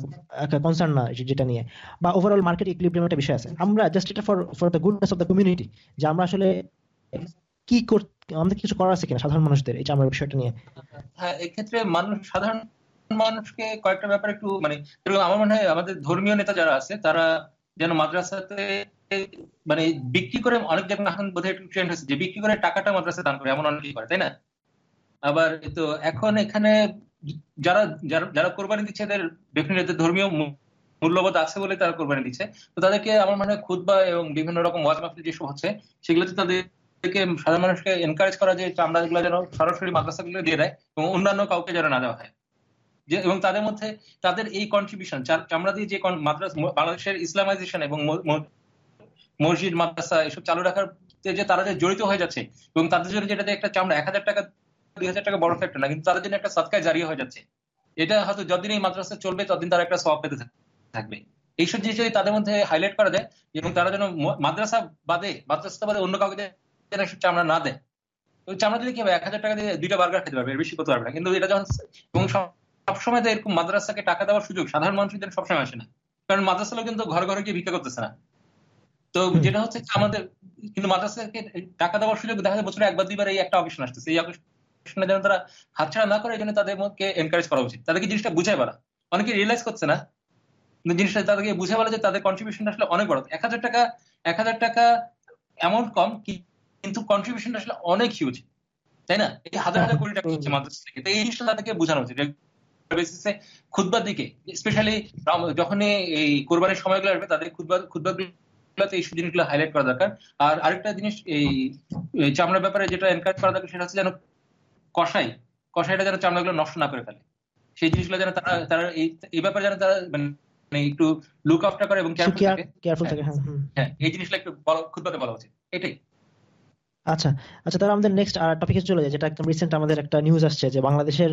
কনসার্ন না যেটা নিয়ে। বা ওভারঅল মার্কেট একটা বিষয় আছে। আমরা জাস্ট এটা for for the goodness of the community যে আমরা আসলে কি আমাদের কিছু করার আছে কিনা সাধারণ মানুষদের, এই চামড়ার বিষয়টা নিয়ে। হ্যাঁ এক্ষেত্রে মানুষ, সাধারণ মানুষকে কয়েকটা ব্যাপার একটু মানে আমার মনে হয় আমাদের ধর্মীয় নেতা যারা আছে, তারা যেন মাদ্রাসাতে মানে বিক্রি করে অনেক জায়গায় এখন বোধহয় ট্রেন্ড হয়েছে, যে বিক্রি করে টাকাটা মাদ্রাসা দান করে, এমন অনেকেই করে, তাই না? আবার তো এখন এখানে যারা যারা কোরবানি দিচ্ছে এদের বিভিন্ন ধর্মীয় মূল্যবোধ আছে বলে তারা কোরবানি দিচ্ছে। তো তাদেরকে আমার মনে হয় খুদবা এবং বিভিন্ন রকম ওয়াজ মাহফিল যেসব হচ্ছে, সেগুলোতে তাদেরকে সাধারণ মানুষকে এনকারেজ করা যে চামড়া গুলো যেন সরাসরি মাদ্রাসাগুলো দিয়ে দেয় এবং অন্যান্য কাউকে যেন না দেওয়া হয়। যে, এবং তাদের মধ্যে তাদের এই কন্ট্রিবিউশন চামড়া দিয়ে যে মাদ্রাস বাংলাদেশের ইসলামাইজেশন এবং মসজিদ, মাদ্রাসা, এসব চালু রাখার যে তারা যে জড়িত হয়ে যাচ্ছে এবং তাদের জন্য যেটা একটা চামড়া এক হাজার টাকা দুই হাজার টাকা বড় ফ্যাক্টর না কিন্তু তাদের জন্য একটা সৎকায় জারিয়ে হয়ে যাচ্ছে। এটা হয়তো যতদিন এই মাদ্রাসা চলবে ততদিন তারা একটা সব পেতে থাকবে। এইসব জিনিস যদি তাদের মধ্যে হাইলাইট করা যায় এবং তারা যেন মাদ্রাসা বাদে মাদ্রাসা বাদে অন্য কাউকে যেন চামড়া না দেয় চামড়া দিলে কি হবে? এক হাজার টাকা দিয়ে দুইটা বার্গার খেতে পারবে এর বেশি করতে পারবে না। কিন্তু এটা যখন এবং সবসময় তো এরকম মাদ্রাসাকে টাকা দেওয়ার সুযোগ সাধারণ মানুষের জন্য সবসময় আসে না। কারণ মাদ্রাসা লোক কিন্তু ঘরে ঘরে গিয়ে ভিক্ষা করতেছে না। তো যেটা হচ্ছে আমাদের কিন্তু মাদ্রাসাকে টাকা দেওয়ার সুযোগ দেখা যায় বছরে একবার দুইবার এই একটা অকেশন আসতেছে। এই অকেশনে যেন তারা হাতছাড়া না করে এই জন্য তাদের মধ্যে এনকারেজ করা উচিত। তাদেরকে জিনিসটা বুঝাই বলা। অনেকে রিয়েলাইজ করছে না জিনিসটা তাদেরকে বুঝে বলা যে তাদের কন্ট্রিবিউশন আসলে অনেক বড়। এক হাজার টাকা, এক হাজার টাকা অ্যামাউন্ট কম, কিন্তু কন্ট্রিবিউশন আসলে অনেক হিউজ তাই না? এই হাজার হাজার কোটি টাকা হচ্ছে মাদ্রাসা থেকে। তো এই জিনিসটা তাদেরকে বোঝানো উচিত। বেসিসে খুদবার দিকে স্পেশালি যখন এই কোরবানির সময়গুলো আসবে, তাদের খুদবা খুদবা গুলোতে এই জিনিসগুলো হাইলাইট করা দরকার। আর আরেকটা জিনিস, এই চামড়ার ব্যাপারে যেটা এনকারেজ করা দরকার, সেটা হচ্ছে যেন কষাই কষাইটা যেন চামড়াগুলো নষ্ট না করে ফেলে। সেই জিনিসগুলো যেন তারা তারা এই ব্যাপারে যেন তারা মানে একটু লুক আফটার করে এবং কেয়ারফুল থাকে। হ্যাঁ, হ্যাঁ এই জিনিসটা একটু খুদবাতে বলা উচিত। এটাই। আচ্ছা আচ্ছা তাহলে আমাদের নেক্সট টপিকে চলে যায় যেটা একদম রিসেন্ট আমাদের একটা নিউজ আসছে যে বাংলাদেশের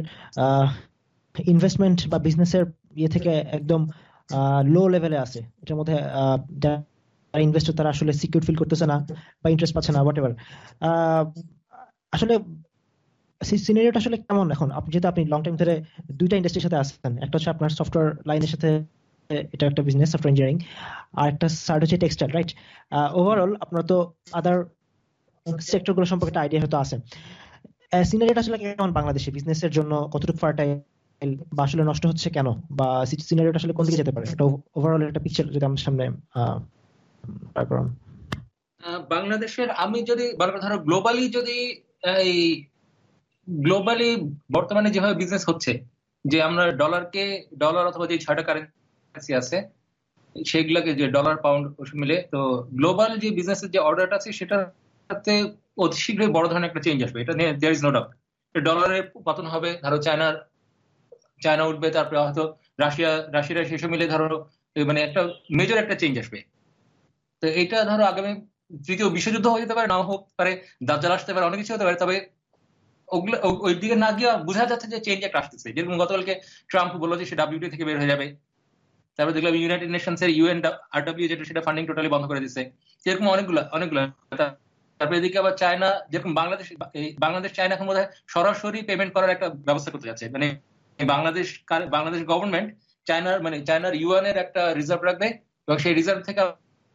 ইনভেস্টমেন্ট বা বিজনেসের ইয়ে থেকে একদম লো লেভেলে আছে। এটার মধ্যে যারা ইনভেস্টর তারা আসলে সিকিউর ফিল করতেছে না বা ইন্টারেস্ট পাচ্ছে না হোয়াট এভার আসলে সিনারিওটা আসলে কেমন এখন? আপনি যেহেতু আপনি লং টাইম ধরে দুইটা ইন্ডাস্ট্রির সাথে আসছেন একটা হচ্ছে আপনার সফটওয়্যার লাইনের সাথে, এটা একটা বিজনেস সফটওয়্যার ইঞ্জিনিয়ারিং আর একটা সাইড হচ্ছে টেক্সটাইল রাইট ওভারঅল আপনার তো আদার সেক্টরগুলো সম্পর্কে একটা আইডিয়া হয়তো আছে। সিনারিটা আসলে কেমন বাংলাদেশে? বিজনেসের জন্য কতটুকু ফার্টাইল বা আসলে নষ্ট হচ্ছে কেন? বা সিনারিওটা আসলে কোন দিকে যেতে পারে? একটা ওভারঅল একটা পিকচার যদি আমাদের সামনে বাংলাদেশের আমি যদি ধরো গ্লোবালি যদি এই গ্লোবালি বর্তমানে যেভাবে বিজনেস হচ্ছে, যে আমরা ডলারকে ডলার অথবা যে ছয়টা কারেন্সি আছে সেগুলোকে যে ডলার পাউন্ড মিলে, তো গ্লোবাল যে বিজনেসের যে অর্ডারটা আছে, সেটাতে অতি শীঘ্রই বড় ধরনের একটা চেঞ্জ আসবে। এটা নিয়ে দেয়ার ইজ নো ডাউট ডলারের পতন হবে, ধরো চায়নার চায়না উঠবে, তারপরে হয়তো রাশিয়া রাশিয়া সেসব মিলে ধরো মানে একটা মেজর একটা চেঞ্জ আসবে। তো এটা ধরো আগামী তৃতীয় বিশ্বযুদ্ধ হয়ে যেতে পারে, নাও হোক পারে, দাজ্জাল আসতে পারে, অনেক কিছু হতে পারে, তবে ওই দিকে না গিয়ে বোঝা যাচ্ছে যে চেঞ্জ একটা আসতেছে। যেরকম গতকালকে ট্রাম্প বলল যে সে ডাব্লিউটি থেকে বের হয়ে যাবে। তারপরে দেখলাম ইউনাইটেড নেশনস এর ইউএন যেটা, সেটা ফান্ডিং টোটালি বন্ধ করে অনেকগুলো অনেকগুলো। তারপরে এদিকে আবার চায়না যেরকম বাংলাদেশ বাংলাদেশ চায়না এখন বোধ সরাসরি পেমেন্ট করার একটা ব্যবস্থা করতে যাচ্ছে। মানে বাংলাদেশ বাংলাদেশ গভর্নমেন্ট চায়নার মানে চায়নার ইউএন এর একটা রিজার্ভ রাখবে এবং সেই রিজার্ভ থেকে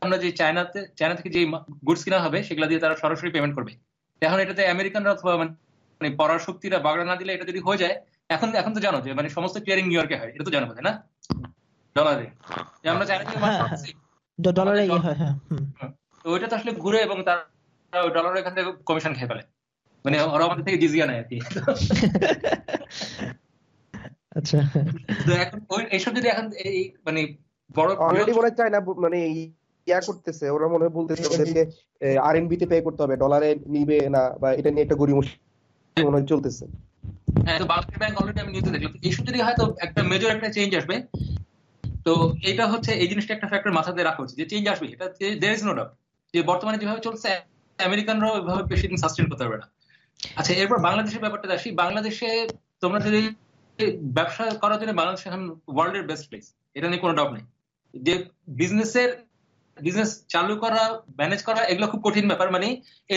আমরা যে চায়নাতে চায়না থেকে যে গুডস কিনা হবে, সেগুলো দিয়ে তারা সরাসরি পেমেন্ট করবে। এখন এটাতে আমেরিকানরা অথবা মানে পড়ার শক্তিরা বাগড়া না দিলে এটা যদি হয়ে যায় এখন এখন তো জানো যে মানে সমস্ত ক্লিয়ারিং নিউ ইয়র্কে হয় এটা তো জানো না? ডলারে। আমরা চায়না থেকে ডলারে হ্যাঁ তো ওইটা তো আসলে ঘুরে এবং তারা ডলার এখান থেকে কমিশন খেয়ে ফেলে। মানে ওরা আমাদের থেকে জিজিয়া নেয় আর কি। আচ্ছা। এখন এইসব যদি এখন এই মানে বড় অলরেডি মনে চায় না মানে ইয়া করতেছে ওরা মনে হয় বলতেছে ওদেরকে আরএনবি তে পে করতে হবে ডলারে নিবে না বা এটা নিয়ে একটা গরিব মনে হয় চলতেছে। হ্যাঁ তো বাংলাদেশ ব্যাংক অলরেডি আমি নিউজে দেখলাম। একটা মেজর একটা চেঞ্জ আসবে। তো এটা হচ্ছে, এই জিনিসটা একটা ফ্যাক্টর মাথাতে রাখা উচিত যে চেঞ্জ আসবে। এটা দের ইজ নো ডাউট যে বর্তমানে যেভাবে চলছে, আমেরিকানরাও এভাবে বেশি দিন সাস্টেন করতে পারবে না। আচ্ছা এরপর বাংলাদেশের ব্যাপারটা আসি। বাংলাদেশে তোমরা যদি ব্যবসা করার জন্য বাংলাদেশ এখন ওয়ার্ল্ডের বেস্ট প্লেস এটা নিয়ে কোনো ডাউট নেই। যে বিজনেসের বিজনেস চালু করা ম্যানেজ করা, এগুলো খুব কঠিন ব্যাপার। মানে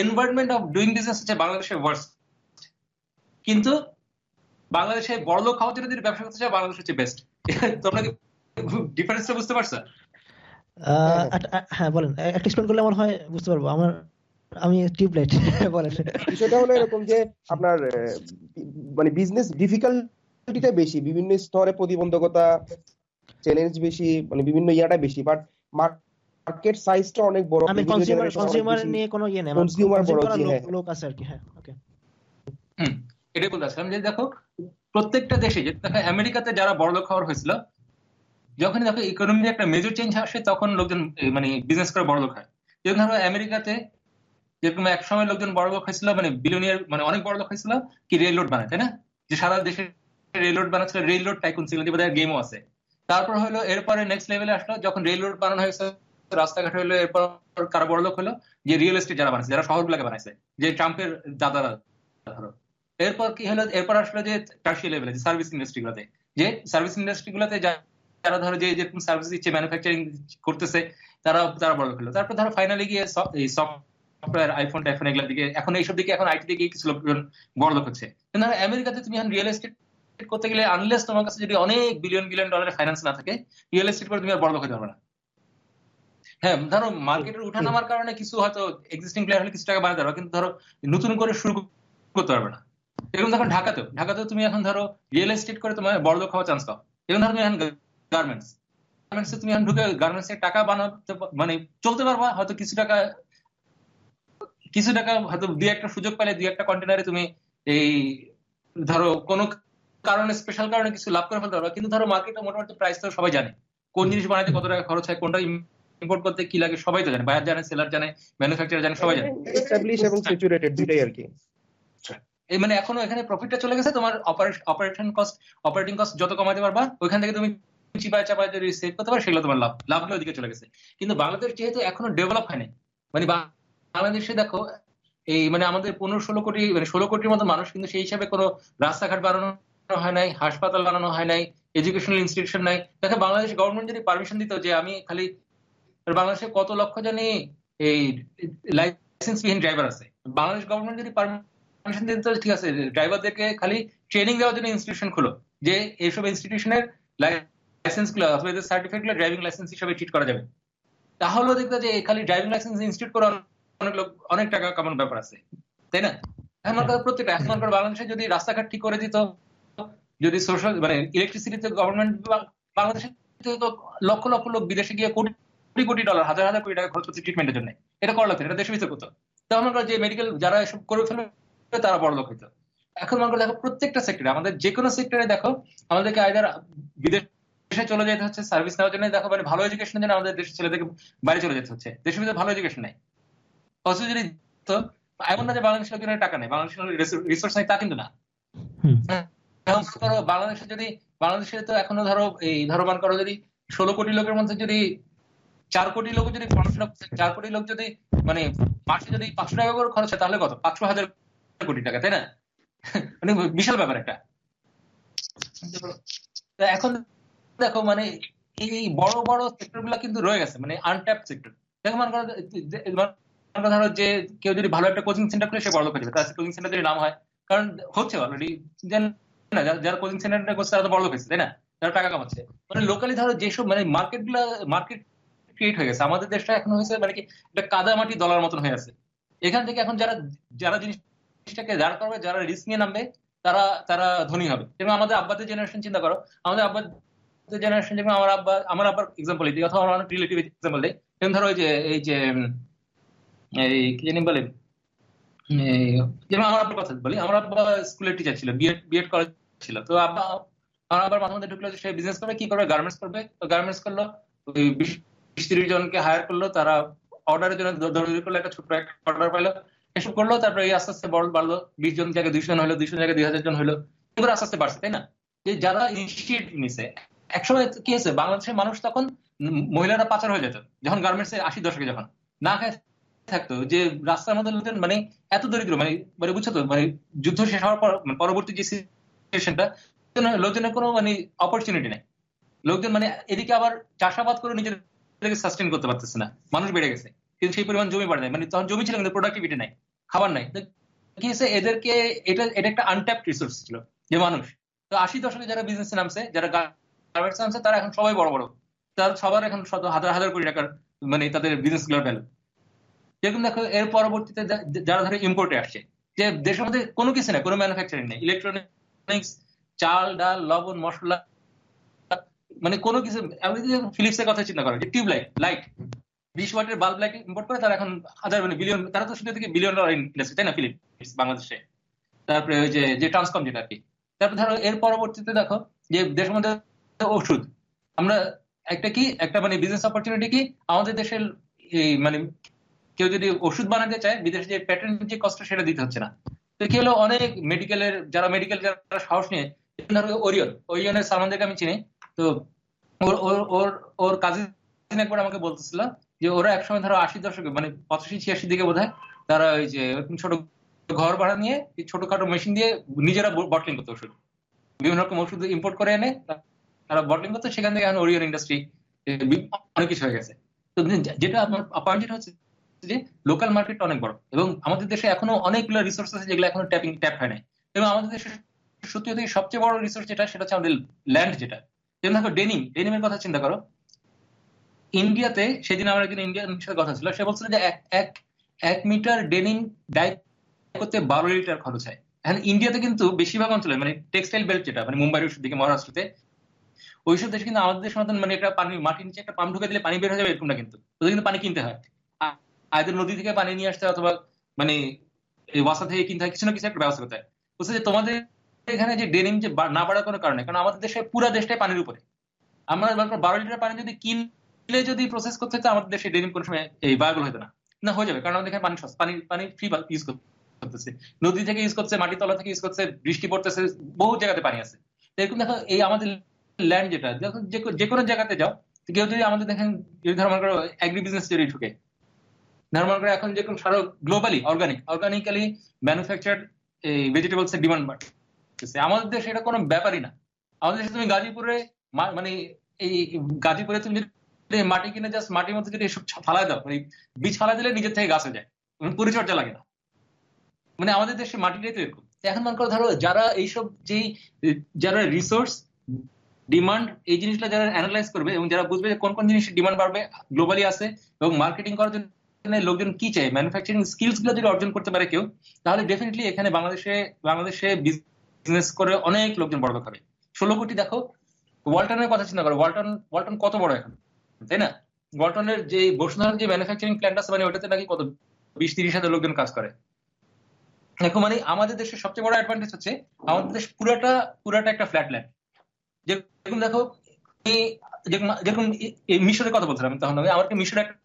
এনভায়রনমেন্ট অফ ডুইং বিজনেস হচ্ছে বাংলাদেশের ওয়ার্স কিন্তু বাংলাদেশে বড় লোক খাওয়ার যদি ব্যবসা করতে চাও বাংলাদেশ হচ্ছে বেস্ট তোমরা কি ডিফারেন্সটা বুঝতে পারছ? হ্যাঁ বলেন। একটা এক্সপ্লেন করলে আমার হয় বুঝতে পারব। আমার আমি টিউবলাইট বলেন। বিষয়টা হলো এরকম যে আপনার মানে বিজনেস ডিফিকাল্টিটা বেশি বিভিন্ন স্তরে প্রতিবন্ধকতা চ্যালেঞ্জ বেশি মানে বিভিন্ন ইয়াটা বেশি বাট মার্কেট সাইজটা অনেক বড়। আমি কনজিউমার কনজিউমার নিয়ে কোনো ইয়ে নেই। কনজিউমার বড় হ্যাঁ। লোক আছে আর কি হ্যাঁ ওকে হুম। এটাই বলতে আসলাম যে দেখো, প্রত্যেকটা দেশে যে দেখো আমেরিকাতে যারা বড় লোক হওয়ার হয়েছিল যখন দেখো ইকোনমি একটা মেজর চেঞ্জ আসে, তখন লোকজন মানে বিজনেস করে বড় লোক হয়। যেরকম ধরো আমেরিকাতে যেরকম এক সময় লোকজন বড় লোক হয়েছিল মানে বিলিয়নিয়ার মানে অনেক বড় লোক হয়েছিল, কি রেল রোড বানায়, তাই না? যে সারা দেশে রেল রোড বানাচ্ছিল রেল রোড টাইকুন ছিল গেমও আছে। তারপর হলো, এরপরে নেক্সট লেভেলে আসলো, যখন রেল রোড বানানো হয়েছে, রাস্তাঘাট হলো, এরপর কারও বড় লোক হলো, যে রিয়েল এস্টেট যারা বানাইছে, যারা শহর শহরগুলোকে বানাইছে, যে ট্রাম্পের দাদারা, ধরো। এরপর কি হলো? এরপর আসলো যে টার্সিয়া লেভেলে যে সার্ভিস ইন্ডাস্ট্রি গুলোতে। যে সার্ভিস ইন্ডাস্ট্রি গুলোতে যারা ধরো যে যেরকম সার্ভিস দিচ্ছে ম্যানুফ্যাকচারিং করতেছে তারা তারা বড় হলো। তারপর ধরো ফাইনালি গিয়ে সফটওয়্যার আইফোন টাইফোন এগুলোর দিকে, এখন এইসব দিকে, এখন আইটি দিকে কিছু লোকজন বড় লোক হচ্ছে কিন্তু আমেরিকাতে তুমি এখন রিয়েল এস্টেট করতে গেলে আনলেস তোমার কাছে যদি অনেক বিলিয়ন বিলিয়ন ডলারের ফাইন্যান্স না থাকে রিয়েল এস্টেট করে তুমি আর বড় লোক হতে পারবে না। হ্যাঁ ধরো মার্কেটের উঠা নামার কারণে কিছু হয়তো এক্সিস্টিং প্লেয়ার হলে কিছু টাকা বানাতে পারবে, কিন্তু ধরো নতুন করে শুরু করতে পারবে না। এরকম দেখো ঢাকাতেও ঢাকাতেও তুমি এখন ধরো রিয়েল এস্টেট করে তোমার বড় লোক হওয়ার চান্স পাও। এবং ধরো তুমি এখন গার্মেন্টস গার্মেন্টসে তুমি এখন ঢুকে গার্মেন্টস টাকা বানাতে মানে চলতে পারবা হয়তো কিছু টাকা কিছু টাকা হয়তো দুই একটা সুযোগ পেলে দুই একটা কন্টেনারে তুমি এই ধরো কোনো কারণে স্পেশাল কারণে কিছু লাভ করে ফেলতে পারবা। কিন্তু ধরো মার্কেটে মোটামুটি প্রাইস তো সবাই জানে। কোন জিনিস বানাতে কত টাকা খরচ হয় কোনটা ইম্পোর্ট করতে কি লাগে সবাই তো জানে। বায়ার জানে সেলার জানে ম্যানুফ্যাকচারার জানে সবাই জানে। এস্টাবলিশ এবং স্যাচুরেটেড দুটাই আর কি। এই মানে এখনও এখানে প্রফিটটা চলে গেছে, তোমার অপারেশন কস্ট অপারেটিং কস্ট যত কমাতে পারবা, ওইখান থেকে তুমি চিপায় চাপায় যদি সেভ করতে পারো, সেগুলো তোমার লাভ, লাভগুলো ওদিকে চলে গেছে। কিন্তু বাংলাদেশ যেহেতু এখনও ডেভেলপ হয়নি মানে বাংলাদেশে দেখো, এই মানে আমাদের পনেরো ষোলো কোটি মানে ষোলো কোটির মতো মানুষ কিন্তু সেই হিসাবে কোনো রাস্তাঘাট বানানো হয় নাই, হাসপাতাল বানানো হয় নাই এডুকেশনাল ইনস্টিটিউশন নাই। দেখো বাংলাদেশ গভর্নমেন্ট যদি পারমিশন দিত যে আমি খালি, বাংলাদেশে কত লক্ষ জানি এই লাইসেন্সবিহীন ড্রাইভার আছে। বাংলাদেশ গভর্নমেন্ট যদি পারমিশন দিত ঠিক আছে ড্রাইভারদেরকে খালি ট্রেনিং দেওয়ার জন্য ইনস্টিটিউশন খুলো। যে এইসব ইনস্টিটিউশনের লাইসেন্সগুলো, অথবা এদের সার্টিফিকেটগুলো ড্রাইভিং লাইসেন্স হিসেবে ট্রিট করা যাবে। তাহলেও দেখবে যে খালি ড্রাইভিং লাইসেন্স ইনস্টিটিউট করে অনেক লোক, অনেক টাকা কামানোর ব্যাপার আছে। তাই না? এখন প্রত্যেকটা, এখন বাংলাদেশে যদি রাস্তাঘাট ঠিক করে দিত, যদি সোশ্যাল মানে ইলেকট্রিসিটিতে গভর্নমেন্ট বাংলাদেশে লক্ষ লক্ষ লোক বিদেশে গিয়ে কোটি কোটি ডলার হাজার হাজার কোটি টাকা খরচ করছে ট্রিটমেন্টের জন্য। এটা করা এটা দেশে ভিতরে করতো। তো করো যে মেডিকেল যারা এসব করে ফেলবে তারা বড় লোক হইতো। এখন মনে করো দেখো প্রত্যেকটা সেক্টরে আমাদের যে কোনো সেক্টরে দেখো আমাদেরকে আইদার বিদেশে চলে যেতে হচ্ছে সার্ভিস নেওয়ার জন্য দেখো মানে ভালো এডুকেশনের জন্য আমাদের দেশের ছেলেদেরকে বাইরে চলে যেতে হচ্ছে। দেশের ভিতরে ভালো এডুকেশন নাই। অথচ যদি তো এমন না যে বাংলাদেশের লোকের টাকা নেই বাংলাদেশের রিসোর্স নাই তা কিন্তু না। বাংলাদেশে যদি বাংলাদেশে তো এখনও ধরো এই ধরো মান করো যদি ষোলো কোটি লোকের মধ্যে যদি চার কোটি লোক যদি পড়াশোনা চার কোটি লোক যদি মানে মাসে যদি পাঁচশো টাকা করে খরচ হয় তাহলে কত? পাঁচশো হাজার কোটি টাকা, তাই না? মানে বিশাল ব্যাপার একটা। এখন দেখো মানে এই বড় বড় সেক্টরগুলা কিন্তু রয়ে গেছে মানে আনট্যাপ সেক্টর দেখো ধরো যে কেউ যদি ভালো একটা কোচিং সেন্টার করে সে বড় লোক হয়ে যাবে। তার কোচিং সেন্টার যদি নাম হয়, কারণ হচ্ছে অলরেডি না, যারা কোচিং করছে, তারা তো বড় লোক হয়েছে, তাই না? যারা টাকা কামাচ্ছে। মানে লোকালি ধরো যেসব মানে মার্কেটগুলা মার্কেট ক্রিয়েট হয়ে গেছে। আমাদের দেশটা এখন হয়েছে মানে কি, একটা কাদা মাটি দলার মতন হয়ে আছে। এখান থেকে এখন যারা যারা জিনিসটাকে দাঁড় করবে যারা রিস্ক নিয়ে নামবে, তারা তারা ধনী হবে। যেমন আমাদের আব্বাদের জেনারেশন চিন্তা করো, আমাদের আব্বাদের জেনারেশন যেমন আমার আব্বা, আমার আব্বার এক্সাম্পল দিই অথবা আমার অনেক রিলেটিভ এক্সাম্পল দিই। যেমন ধরো যে, এই যে এই কি জানি বলে যেমন আমার আব্বার কথা বলি, আমার আব্বা স্কুলের টিচার ছিল বিএড বিএড কলেজ ছিল। তো আব্বা, আমার আবার মাঝে মধ্যে ঢুকলো সে বিজনেস করবে, কি করবে? গার্মেন্টস করবে। তো গার্মেন্টস করল বিশ তিরিশ জনকে হায়ার করল, তারা অর্ডারের জন্য দৌড়ি করল, একটা ছোট্ট একটা অর্ডার পাইলো। এসব করল তারপরে এই আস্তে আস্তে বড় বাড়লো, বিশ জন জায়গায় দুইশো জন হলো, দুইশো জায়গায় দুই হাজার জন হলো, এগুলো আস্তে আস্তে বাড়ছে, তাই না? যে যারা ইনিশিয়েটিভ নিছে, একসময় কি হয়েছে, বাংলাদেশের মানুষ তখন মহিলারা পাচার হয়ে যেত, যখন গার্মেন্টস এর আশি দশকে যখন, না খায় থাকতো, যে রাস্তার মধ্যে লোকজন মানে এত দরিদ্র মানে মানে বুঝছ তো মানে যুদ্ধ শেষ হওয়ার পর পরবর্তী যে সিচুয়েশনটা লোকজনের কোনো মানে অপরচুনিটি নেই। লোকজন মানে এদিকে আবার চাষাবাদ করে নিজের সাস্টেন করতে পারতেছে না, মানুষ বেড়ে গেছে, কিন্তু সেই পরিমাণ জমি বাড়ে নাই মানে তখন জমি ছিল, কিন্তু প্রোডাক্টিভিটি নাই। খাবার নাই। কি হয়েছে? এদেরকে এটা এটা একটা আনট্যাপ রিসোর্স ছিল, যে মানুষ। তো আশি দশকে যারা বিজনেসে নামছে, যারা গার্মেন্টস নামছে, তারা এখন সবাই বড় বড়। তার সবার এখন শত, হাজার হাজার কোটি টাকার মানে তাদের বিজনেসগুলোর ভ্যালু যেরকম দেখো, এর পরবর্তীতে যারা ধরে ইম্পোর্টে আসছে, যে দেশের মধ্যে কোনো কিছু নেই, কোনো ম্যানুফ্যাকচারিং নেই। ইলেকট্রনিক্স চাল, ডাল, লবণ, মশলা মানে কোনো কিছু ফিলিপস এর কথা চিন্তা করো, যে টিউব লাইট লাইট বিশ ওয়াটের বাল্ব লাইট ইম্পোর্ট করে তারা এখন হাজার মানে বিলিয়ন তারা তো শুধু থেকে বিলিয়ন ডলার ইন্ডাস্ট্রি তাই না ফিলিপস বাংলাদেশে তারপরে ওই যে যে ট্রান্সকম যেটা আর কি তারপরে ধরো, এর পরবর্তীতে দেখো যে দেশের মধ্যে ওষুধ। আমরা একটা কি, একটা মানে বিজনেস অপরচুনিটি কি, আমাদের দেশের এই মানে কেউ যদি ওষুধ বানাতে চায়, বিদেশে যে প্যাটার্ন যে কষ্ট সেটা দিতে হচ্ছে না। তো কি হলো, অনেক মেডিকেলের যারা মেডিকেল যারা সাহস নিয়ে ধরো ওরিয়ন ওরিয়নের সালমানদেরকে আমি চিনি, তো ওর ওর ওর কাজিন একবার আমাকে বলতেছিল যে ওরা একসময় ধরো আশি দশকে মানে পঁচাশি, ছিয়াশি দিকে বোধ তারা ওই যে ছোট ঘর ভাড়া নিয়ে ছোটখাটো মেশিন দিয়ে নিজেরা বটলিং করতো ওষুধ। বিভিন্ন রকম ওষুধ ইম্পোর্ট করে এনে তারা বটলিং করতো, সেখান থেকে এখন ওরিয়ন ইন্ডাস্ট্রি অনেক কিছু হয়ে গেছে। তো যেটা পয়েন্ট যেটা হচ্ছে যে লোকাল মার্কেট অনেক বড় এবং আমাদের দেশে এখনও অনেকগুলো রিসোর্স আছে যেগুলো এখনও ট্যাপিং ট্যাপ হয় নাই। এবং আমাদের দেশে সত্যি সবচেয়ে বড় রিসোর্স যেটা, সেটা হচ্ছে আমাদের ল্যান্ড যেটা। যেমন দেখো ডেনিম ডেনিমের কথা চিন্তা করো। ইন্ডিয়াতে, সেদিন আমার একজন ইন্ডিয়ান সাথে কথা ছিল, সে বলছিল যে এক এক মিটার ডেনিম ডাই করতে বারো লিটার খরচ হয়। এখন ইন্ডিয়াতে কিন্তু বেশিরভাগ অঞ্চলে মানে টেক্সটাইল বেল্ট যেটা মানে মুম্বাইয়ের দিকে, মহারাষ্ট্রতে, ওইসব দেশে কিন্তু আমাদের দেশের মানে একটা পানি, মাটির নিচে একটা পাম্প ঢুকে দিলে পানি বের হয়ে যাবে এরকমটা কিন্তু। ওদের কিন্তু পানি কিনতে হয়। আয়দের নদী থেকে পানি নিয়ে আসতে অথবা মানে এই ওয়াসা থেকে কিনতে হয়, কিছু না কিছু একটা ব্যবস্থা করতে হয়। বলছে যে তোমাদের এখানে যে ডেনিম যে না বাড়ার কোনো কারণে কারণ আমাদের দেশে, পুরো দেশটাই পানির উপরে। আমরা বারো লিটার পানি যদি কিনলে যদি প্রসেস করতে হতো আমাদের দেশে ডেনিম কোনো সময় এই বায়াবল হতো না। না, হয়ে যাবে, কারণ আমাদের এখানে পানি পানি পানি ফ্রি ইউজ করতেছে। নদী থেকে ইউজ করছে, মাটির তলা থেকে ইউজ করছে, বৃষ্টি পড়তেছে, বহু জায়গাতে পানি আছে। এরকম দেখো, এই আমাদের ল্যান্ড যেটা যে কোনো জায়গাতে যাও কেউ যদি আমাদের দেখেন, যদি ধরো মনে করো অ্যাগ্রি বিজনেস যদি ঢুকে, ধরো মনে করো এখন যেরকম সারা গ্লোবালি অর্গানিক অর্গানিক্যালি ম্যানুফ্যাকচার্ড এই ভেজিটেবলস এর ডিমান্ড বাড়তেছে। আমাদের দেশে এটা কোনো ব্যাপারই না। আমাদের দেশে তুমি গাজীপুরে মানে এই গাজীপুরে তুমি যদি মাটি কিনে জাস্ট মাটির মধ্যে যদি এসব ফালাই দাও মানে বীজ ফালাই দিলে নিজের থেকে গাছ যায়। পরিচর্যা লাগে না। মানে আমাদের দেশে মাটিটাই তো এরকম। এখন মনে করো ধরো যারা এইসব যেই, যারা রিসোর্স ডিমান্ড এই জিনিসটা যারা অ্যানালাইজ করবে এবং যারা বুঝবে যে কোন কোন জিনিসের ডিমান্ড বাড়বে গ্লোবালি আছে এবং মার্কেটিং করার জন্য লোকজন কি চাই ম্যানুফ্যাকচারিং স্কিলসগুলো যদি অর্জন করতে পারে কেউ, তাহলে ডেফিনেটলি এখানে বাংলাদেশে বাংলাদেশে বিজনেস করে অনেক লোকজন বড় হবে ষোলো কোটি দেখো, ওয়ালটনের কথা চিন্তা করো, ওয়ালটন ওয়ালটন কত বড় এখন? তাই না? ওয়ালটনের যে বসুন্ধরার যে ম্যানুফ্যাকচারিং প্ল্যান্ট আছে মানে ওটাতে নাকি কত বিশ তিরিশ হাজার লোকজন কাজ করে। দেখো মানে আমাদের দেশের সবচেয়ে বড় অ্যাডভান্টেজ হচ্ছে আমাদের দেশ পুরাটা পুরাটা একটা ফ্ল্যাট ল্যান্ড যেরকম দেখো যেরকম মিশরের কথা বলছিলাম তখন আমি আমার মিশরে একটা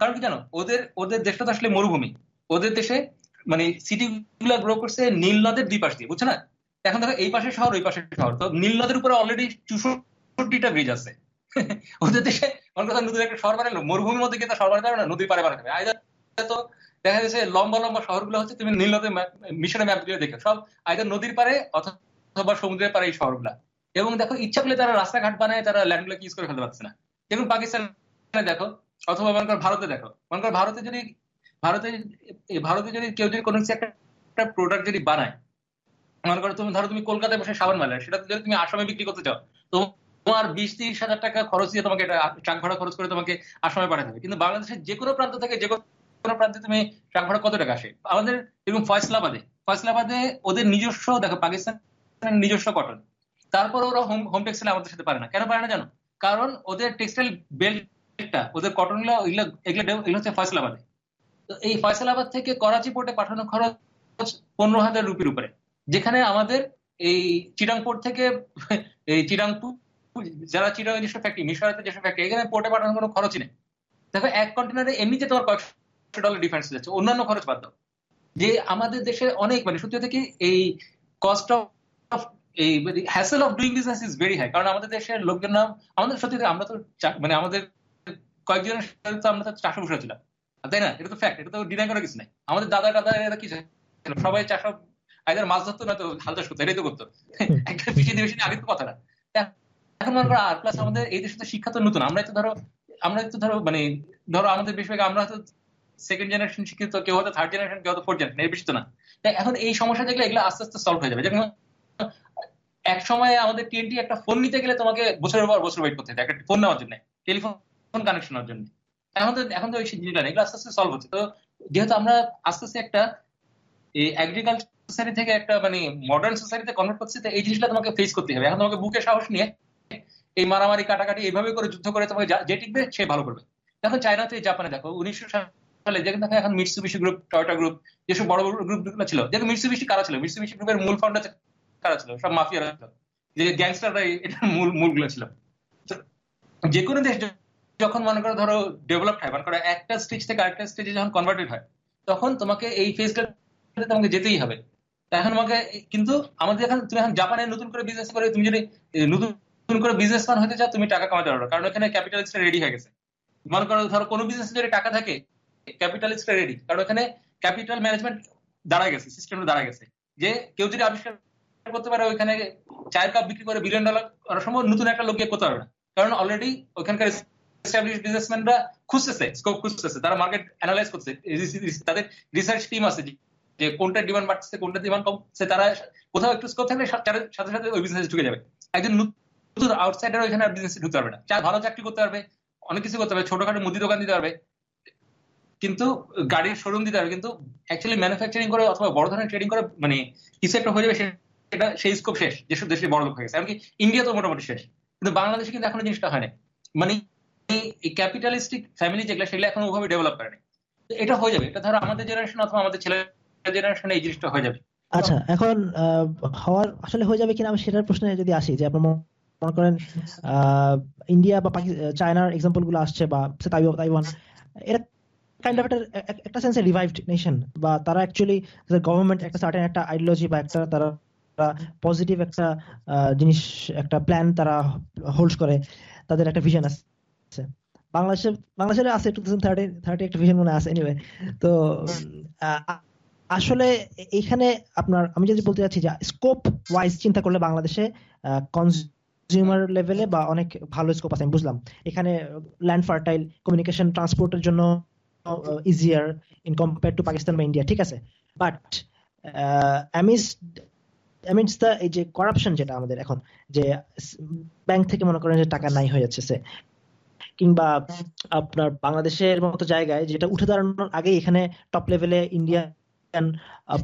কারণ কি জানো? ওদের ওদের দেশটা তো আসলে মরুভূমি। ওদের দেশে মানে সিটি গুলা গ্রো করছে নীল নদের দুই পাশ দিয়ে বুঝছ না? এখন দেখো এই পাশে শহর, ওই পাশে শহর। তো নীল নদের উপরে অলরেডি চৌষট্টিটা ব্রিজ আছে। ওদের দেশে অনেক কথা নদীর একটা শহর বানালো মরুভূমির মধ্যে গিয়ে শহর বানাতে না, নদীর পারে বানাতে হবে তো দেখা যাচ্ছে লম্বা লম্বা শহরগুলো হচ্ছে, তুমি নীল নদের মিশনের ম্যাপগুলো দেখো সব আইদার নদীর পারে অথবা সমুদ্রের পারে এই শহরগুলা। এবং দেখো, ইচ্ছা করলে তারা রাস্তাঘাট বানায়, তারা ল্যান্ডগুলো ইউজ করে ফেলতে পারছে না। যেমন পাকিস্তানে দেখো, অথবা মনে করো ভারতে দেখো, মনে করো ভারতে যদি, ভারতে ভারতে যদি কেউ যদি কোনো একটা প্রোডাক্ট যদি বানায় মনে করো তুমি, ধরো তুমি কলকাতায় বসে সাবান মেলায় সেটা যদি তুমি আসামে বিক্রি করতে চাও তো তোমার বিশ তিরিশ হাজার টাকা খরচ দিয়ে তোমাকে এটা ট্রাক ভাড়া খরচ করে তোমাকে আসামে পাঠাতে হবে। কিন্তু বাংলাদেশের যে কোনো প্রান্ত থেকে, যে কোনো প্রান্তে তুমি ট্রাক ভাড়া কত টাকা আসে? আমাদের এবং ফয়সলাবাদে ফয়সলাবাদে ওদের নিজস্ব, দেখো, পাকিস্তানের নিজস্ব কটন তারপর ওরা হোম হোম টেক্সটাইল আমাদের সাথে পারে না। কেন পারে না জানো? কারণ ওদের টেক্সটাইল বেল্টটা ওদের কটনগুলো এগুলো এগুলো এগুলো হচ্ছে ফয়সলাবাদে। তো এই ফয়সলাবাদ থেকে করাচি পোর্টে পাঠানো খরচ পনেরো হাজার রুপির উপরে। যেখানে আমাদের এই চিরাংপুর থেকে, এই চিরাংপুর যারা চিরাং যেসব ফ্যাক্টরি মিশরাতে যেসব ফ্যাক্টরি এখানে পোর্টে পাঠানোর কোনো খরচই নেই। দেখো, এক কন্টেনারে এমনিতে তোমার কয়েকশো ডলার ডিফারেন্স যাচ্ছে, অন্যান্য খরচ বাদ দাও। যে আমাদের দেশে অনেক মানে সত্যি থেকে এই কস্ট অফ এই hassle of doing business is very high কারণ আমাদের দেশের লোকজন নাম, আমাদের সত্যি আমরা তো মানে আমাদের কয়েকজনের সাথে তো আমরা তো চাষে বসে ছিলাম তাই না? এটা তো ফ্যাক্ট এটা তো ডিনাই করার কিছু নাই। আমাদের দাদা দাদা এরা কি সবাই চাষা আইদার মাছ ধরতো না তো হাল চাষ করতো এটাই তো করতো। একটা পিছিয়ে দিয়ে বেশি আগে তো কথা না এখন মনে করো আর প্লাস আমাদের এই দেশে তো শিক্ষা তো নতুন। আমরা তো ধরো আমরা তো ধরো মানে ধরো আমাদের বেশিরভাগ আমরা হয়তো সেকেন্ড জেনারেশন শিক্ষিত কেউ হয়তো থার্ড জেনারেশন কেউ হয়তো ফোর্থ জেনারেশন এর বেশি তো না। তাই এখন এই সমস্যা যেগুলো এগুলো আস্তে আস্তে সলভ হয়ে যাবে। যেমন এক সময় আমাদের টিএনটি একটা ফোন নিতে গেলে তোমাকে বছরের পর বছর ওয়েট করতে হতো একটা ফোন নেওয়ার জন্য টেলিফোন কানেকশনের জন্য। এখন তো এখন তো ওই জিনিসটা এগুলো আস্তে আস্তে সলভ হচ্ছে। তো যেহেতু আমরা আস্তে আস্তে একটা এই এগ্রিকালচার সোসাইটি থেকে একটা মানে মডার্ন সোসাইটিতে কনভার্ট করছে, তো এই জিনিসটা তোমাকে ফেস করতে হবে। এখন তোমাকে বুকে সাহস নিয়ে এই মারামারি, কাটাকাটি এইভাবে করে যুদ্ধ করে তোমাকে যে টিকবে, সে ভালো করবে। দেখো চায়নাতে, জাপানে দেখো, উনিশশো সালে দেখো এখন গ্রুপ টয়টা গ্রুপ যেসব বড় বড় গ্রুপগুলো ছিল, দেখো কারা ছিল? গ্রুপের মূল কারা ছিল? সব ছিল। যে গ্যাংস্টাররা মূল ছিল। যে কোনো দেশ যখন মনে করো ধরো ডেভেলপড হয়, মনে করো একটা স্টেজ থেকে আরেকটা স্টেজে যখন কনভার্টেড হয়, তখন তোমাকে এই ফেজটা তোমাকে যেতেই হবে। এখন আমাকে, কিন্তু আমাদের এখন, তুমি এখন জাপানে নতুন করে বিজনেস করে, তুমি যদি নতুন করে বিজনেসম্যান হতে চাও, তুমি টাকা কামাতে পারো। কারণ এখানে ক্যাপিটালিস্টটা রেডি হয়ে গেছে। মনে করো, ধরো কোনো বিজনেস যদি টাকা থাকে ক্যাপিটালিস্টটা রেডি কারণ এখানে ক্যাপিটাল ম্যানেজমেন্ট দাঁড়ায় গেছে সিস্টেমটা দাঁড়ায় গেছে। যে কেউ যদি আবিষ্কার করতে পারে, ওইখানে চায়ের কাপ বিক্রি করে বিলিয়ন ডলার করার সময় নতুন একটা লোক করতে পারবে না। কারণ অলরেডি ওইখানকার এস্টাবলিশ বিজনেসম্যানরা খুঁজতেছে স্কোপ খুঁজতেছে, তারা মার্কেট অ্যানালাইজ করছে তাদের রিসার্চ টিম আছে যে কোনটা ডিমান্ড বাড়ছে কোনটা ডিমান্ড কমছে তারা কোথাও একটু স্কোপ থাকলে সাথে সাথে ওই বিজনেসে ঢুকে যাবে। একজন নতুন আউটসাইডার ওইখানে বিজনেসে ঢুকতে পারবে না। চার ভালো চাকরি করতে পারবে, অনেক কিছু করতে পারবে, ছোটখাটো মুদি দোকান দিতে পারবে, কিন্তু গাড়ির শোরুম দিতে পারবে, কিন্তু অ্যাকচুয়ালি ম্যানুফ্যাকচারিং করে অথবা বড় ধরনের ট্রেডিং করে মানে কিছু একটা হয়ে যাবে সেটা সেই স্কোপ শেষ যেসব দেশে বড় লোক হয়ে গেছে। এমনকি ইন্ডিয়া তো মোটামুটি শেষ। কিন্তু বাংলাদেশে কিন্তু এখনও জিনিসটা হয় না মানে এই ক্যাপিটালিস্টিক ফ্যামিলি যেগুলো, সেগুলো এখন ওভাবে ডেভেলপ করেনি এটা হয়ে যাবে। এটা ধরো আমাদের জেনারেশন অথবা আমাদের ছেলে এই জিনিসটা হয়ে যাবে। আচ্ছা এখন হওয়ার, আসলে হয়ে যাবে কিনা আমি সেটার প্রশ্নে যদি আসি, যে আপনার মনে করেন ইন্ডিয়া বা চায়নার এক্সাম্পলগুলো আসছে বা তাইওয়ান, এরা কাইন্ড অফ একটা সেন্সে রিভাইভড নেশন বা তারা অ্যাকচুয়ালি গভর্নমেন্ট একটা সার্টেন একটা আইডিওলজি বা একটা তারা পজিটিভ একটা জিনিস, একটা প্ল্যান তারা হোল্ড করে, তাদের একটা ভিশন আছে। বাংলাদেশে, বাংলাদেশের আছে টু থাউজেন্ড থার্টি থার্টি একটা ভিশন মনে আছে এনিওয়ে তো আসলে এখানে আপনার, আমি যদি বলতে চাচ্ছি যে স্কোপ ওয়াইজ চিন্তা করলে বাংলাদেশে কনজিউমার লেভেলে বা অনেক ভালো স্কোপ আছে, আমি বুঝলাম। এখানে ল্যান্ড ফার্টাইল কমিউনিকেশন ট্রান্সপোর্টের জন্য easier in compare to Pakistan বা ইন্ডিয়া ঠিক আছে? বাট অ্যামিস এই যে করাপশন যেটা আমাদের এখন, যে ব্যাংক থেকে মনে করেন যে টাকা নাই হয়ে যাচ্ছে কিংবা আপনার বাংলাদেশের মতো জায়গায় যেটা উঠে দাঁড়ানোর আগে এখানে টপ লেভেলে ইন্ডিয়া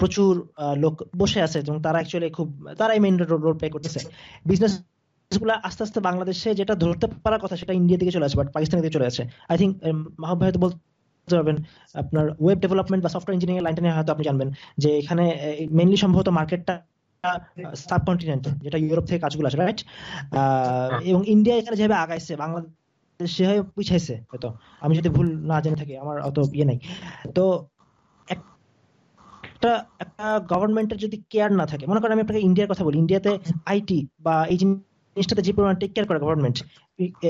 প্রচুর লোক বসে আছে এবং তারা অ্যাকচুয়ালি খুব, তারাই মেইন রোল প্লে করতেছে। বিজনেস আস্তে আস্তে বাংলাদেশে যেটা ধরতে পারার কথা সেটা ইন্ডিয়া থেকে চলে আসে বাট পাকিস্তান থেকে চলে আসে। আই থিঙ্ক মাহবুব ভাই আপনার ওয়েব ডেভেলপমেন্ট বা সফটওয়্যার ইঞ্জিনিয়ারিং লাইনটা নিয়ে হয়তো আপনি জানবেন, যে এখানে মেইনলি সম্ভবত মার্কেটটা সাবকন্টিনেন্টে যেটা ইউরোপ থেকে কাজগুলো আসে রাইট এবং ইন্ডিয়া এখানে যেভাবে আগাইছে, বাংলাদেশ সেভাবে পিছাইছে, হয়তো। আমি যদি ভুল না জেনে থাকি, আমার অত ইয়ে নাই। তো একটা একটা গভর্নমেন্টের যদি কেয়ার না থাকে, মনে করেন আমি আপনাকে ইন্ডিয়ার কথা বলি ইন্ডিয়াতে আইটি বা এই জিনিসটাতে যে পরিমাণ টেক কেয়ার করে গভর্নমেন্ট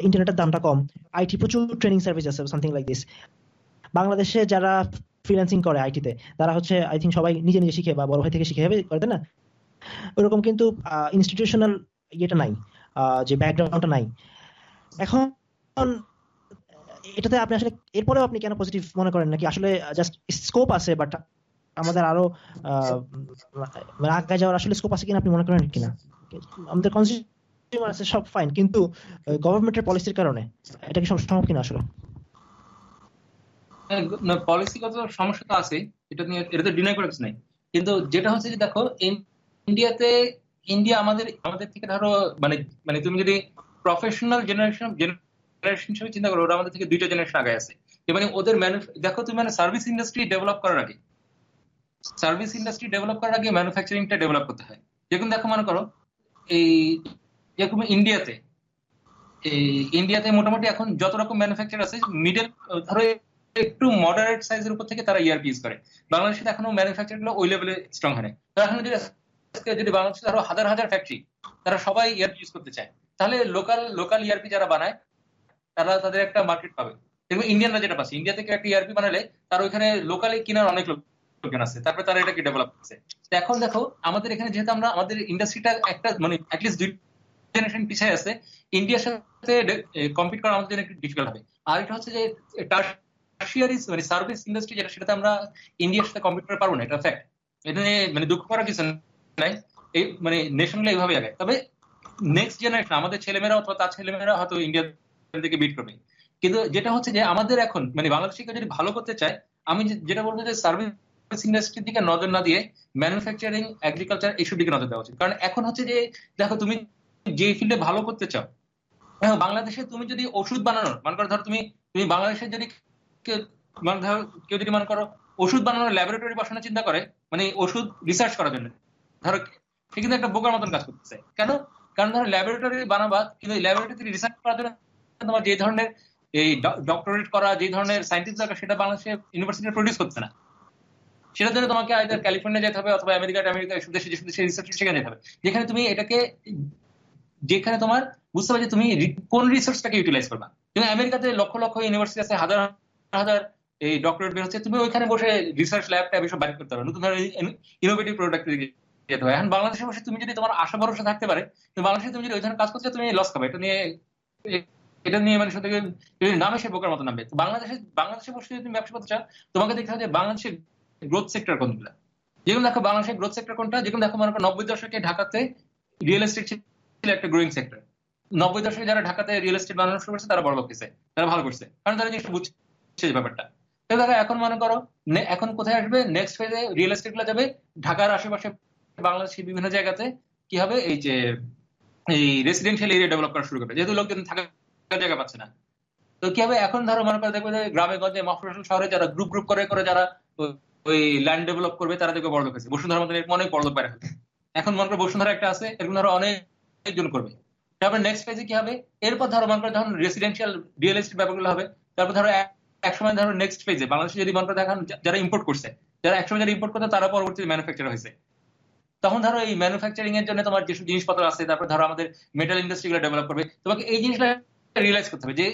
ইন্টারনেটের দামটা কম আইটি প্রচুর ট্রেনিং সার্ভিস আছে সামথিং লাইক দিস বাংলাদেশে যারা ফ্রিল্যান্সিং করে আইটিতে তারা হচ্ছে আই থিঙ্ক সবাই নিজে নিজে শিখে বা বড় ভাই থেকে শিখে করে না? ওরকম কিন্তু ইনস্টিটিউশনাল ইয়েটা নাই যে ব্যাকগ্রাউন্ডটা নাই। এখন, এটাতে আপনি আসলে, এরপরেও আপনি কেন পজিটিভ মনে করেন? নাকি আসলে জাস্ট স্কোপ আছে বাট আমাদের আরও মানে আগে যাওয়ার আসলে স্কোপ আছে কিনা আপনি মনে করেন কিনা? আমাদের কনজিউমার আছে, সব ফাইন কিন্তু গভর্নমেন্টের পলিসির কারণে, এটা কি সম্ভব কিনা আসলে? পলিসিগত সমস্যা তো আছে এটা নিয়ে, এটা তো ডিনাই করার নাই। কিন্তু যেটা হচ্ছে যে দেখো ইন্ডিয়াতে, ইন্ডিয়া আমাদের আমাদের থেকে ধরো মানে মানে তুমি যদি প্রফেশনাল জেনারেশন জেনারেশন হিসেবে চিন্তা করো, ওরা আমাদের থেকে দুইটা জেনারেশন আগে আছে। মানে ওদের দেখো তুমি মানে সার্ভিস ইন্ডাস্ট্রি ডেভেলপ করার আগে সার্ভিস ইন্ডাস্ট্রি ডেভেলপ করার আগে ম্যানুফ্যাকচারিংটা ডেভেলপ করতে হয়। যেরকম দেখো মনে করো, এই যেরকম ইন্ডিয়াতে, এই ইন্ডিয়াতে মোটামুটি এখন যত রকম ম্যানুফ্যাকচার আছে মিডল ধরো একটু মডারেট সাইজের উপর থেকে তারা ইয়ারপি ইউজ করে। বাংলাদেশে এখনও ম্যানুফ্যাকচারগুলো ওই লেভেলে স্ট্রং হয় এখন যদি যদি বাংলাদেশে আরও হাজার হাজার ফ্যাক্টরি তারা সবাই ইয়ারপি ইউজ করতে চায়, তাহলে লোকাল লোকাল ইয়ারপি যারা বানায়, তারা তাদের একটা মার্কেট পাবে। ইন্ডিয়ানরা যেটা পাচ্ছে ইন্ডিয়া থেকে একটা ইয়ারপি বানালে তার ওইখানে লোকালি কেনার অনেক লোকজন আছে, তারপরে তারা এটাকে ডেভেলপ করছে। এখন দেখো, আমাদের এখানে যেহেতু আমরা, আমাদের ইন্ডাস্ট্রিটা একটা মানে অ্যাটলিস্ট দুই জেনারেশন পিছিয়ে আছে ইন্ডিয়ার সাথে কম্পিট করা আমাদের জন্য একটু ডিফিকাল্ট হবে। আর এটা হচ্ছে যে টার্সিয়ারি মানে সার্ভিস ইন্ডাস্ট্রি যেটা, সেটাতে আমরা ইন্ডিয়ার সাথে কম্পিট করতে পারব না, এটা ফ্যাক্ট এটা নিয়ে মানে দুঃখ করার কিছু নাই। এই মানে নেশনগুলো এইভাবে আগে তবে নেক্সট জেনারেশন আমাদের ছেলেমেয়েরা অথবা তার ছেলেমেয়েরা হয়তো ইন্ডিয়া থেকে বিট করবে। কিন্তু যেটা হচ্ছে যে, আমাদের এখন মানে বাংলাদেশকে যদি ভালো করতে চায়, আমি যেটা বলব যে সার্ভিস ইন্ডাস্ট্রির দিকে নজর না দিয়ে ম্যানুফ্যাকচারিং এগ্রিকালচার এইসব দিকে নজর দেওয়া উচিত। কারণ এখন হচ্ছে যে, দেখো তুমি যে ফিল্ডে ভালো করতে চাও দেখো বাংলাদেশে তুমি যদি ওষুধ বানানোর মনে করো ধরো তুমি তুমি বাংলাদেশের যদি মানে কেউ যদি মনে করো ওষুধ বানানোর ল্যাবরেটরি বসানোর চিন্তা করে মানে ওষুধ রিসার্চ করার জন্য, ধরো সে কিন্তু একটা বোকার মতন কাজ করতেছে। কেন? কারণ ধরো ল্যাবরেটরি বানাবা, কিন্তু ল্যাবরেটরি রিসার্চ করার জন্য তোমার যে ধরনের এই ডক্টরেট করা, যে ধরনের সাইন্টিস্ট দরকার, সেটা বাংলাদেশে ইউনিভার্সিটি প্রডিউস করছে না। সেটার জন্য তোমাকে আইদার ক্যালিফোর্নিয়া যেতে হবে অথবা আমেরিকা আমেরিকা দেশে যেসব দেশে রিসার্চ সেখানে যেতে হবে। যেখানে তুমি এটাকে, যেখানে তোমার বুঝতে পারছি তুমি কোন রিসোর্সটাকে ইউটিলাইজ করবা। তুমি আমেরিকাতে লক্ষ লক্ষ ইউনিভার্সিটি আছে, হাজার হাজার এই ডক্টরেট বের হচ্ছে, তুমি ওইখানে বসে রিসার্চ ল্যাব ট্যাব এসব বাইর করতে পারো। নতুন ধরনের ইনোভেটিভ প্রোডাক্ট যেতে হয় এখন বাংলাদেশে বসে তুমি যদি তোমার আশা ভরসা থাকতে পারে বাংলাদেশে তুমি যদি ওই ধরনের কাজ করতে তুমি লস খাবে। এটা নিয়ে এটা নিয়ে মানে সত্যি নামে সে বোকার মতো নামবে। বাংলাদেশে বাংলাদেশে বসে যদি তুমি ব্যবসা করতে চাও, তোমাকে দেখতে হবে যে বাংলাদেশের গ্রোথ সেক্টর কোনগুলো? যেগুলো দেখো বাংলাদেশের গ্রোথ সেক্টর কোনটা? যেগুলো দেখো মনে করো নব্বই দশকে ঢাকাতে রিয়েল এস্টেট ছিল একটা গ্রোয়িং সেক্টর নব্বই দশকে যারা ঢাকাতে রিয়েল এস্টেট বানানো শুরু করছে, তারা বড় লোক তারা ভালো করছে। কারণ তারা জিনিসটা বুঝছে ব্যাপারটা। তো দেখো এখন মনে করো এখন কোথায় আসবে? নেক্সট ফেজে রিয়েল এস্টেটগুলো যাবে। ঢাকার আশেপাশে বাংলাদেশের বিভিন্ন জায়গাতে কি হবে? এই যে, এই রেসিডেন্সিয়াল এরিয়া ডেভেলপ করা শুরু করবে। যেহেতু লোকজন থাকার জায়গা পাচ্ছে না। তো কি হবে? এখন ধরো মনে করো দেখবে গ্রামে গঞ্জে মফসল শহরে যারা গ্রুপ গ্রুপ করে করে যারা ওই ল্যান্ড ডেভেলপ করবে, তারা দেখবে বড় লোক হয়েছে। বসুন্ধরা মধ্যে অনেক বড় লোক বাইরে এখন মনে করো বসুন্ধরা একটা আছে, এরকম ধরো অনেকজন করবে। তারপর নেক্সট ফেজে কি হবে? এরপর ধরো মনে করো যখন রেসিডেন্সিয়াল রিয়েল এস্টেট ব্যাপারগুলো হবে, তারপর ধরো এক সময় ধরো নেক্সট ফেজে বাংলাদেশে যদি মনে করো দেখান যারা ইম্পোর্ট করছে, যারা একসময় যারা ইম্পোর্ট করতো তারা পরবর্তীতে ম্যানুফ্যাকচার হয়েছে। তখন ধরো এই ম্যানুফ্যাকচারিং এর জন্য তোমার যেসব জিনিসপত্র আছে, তারপর ধরো আমাদের মেটাল ইন্ডাস্ট্রি গুলো ডেভেলপ করবে, তোমাকে এই জিনিসটা রিয়েলাইজ করতে হবে যে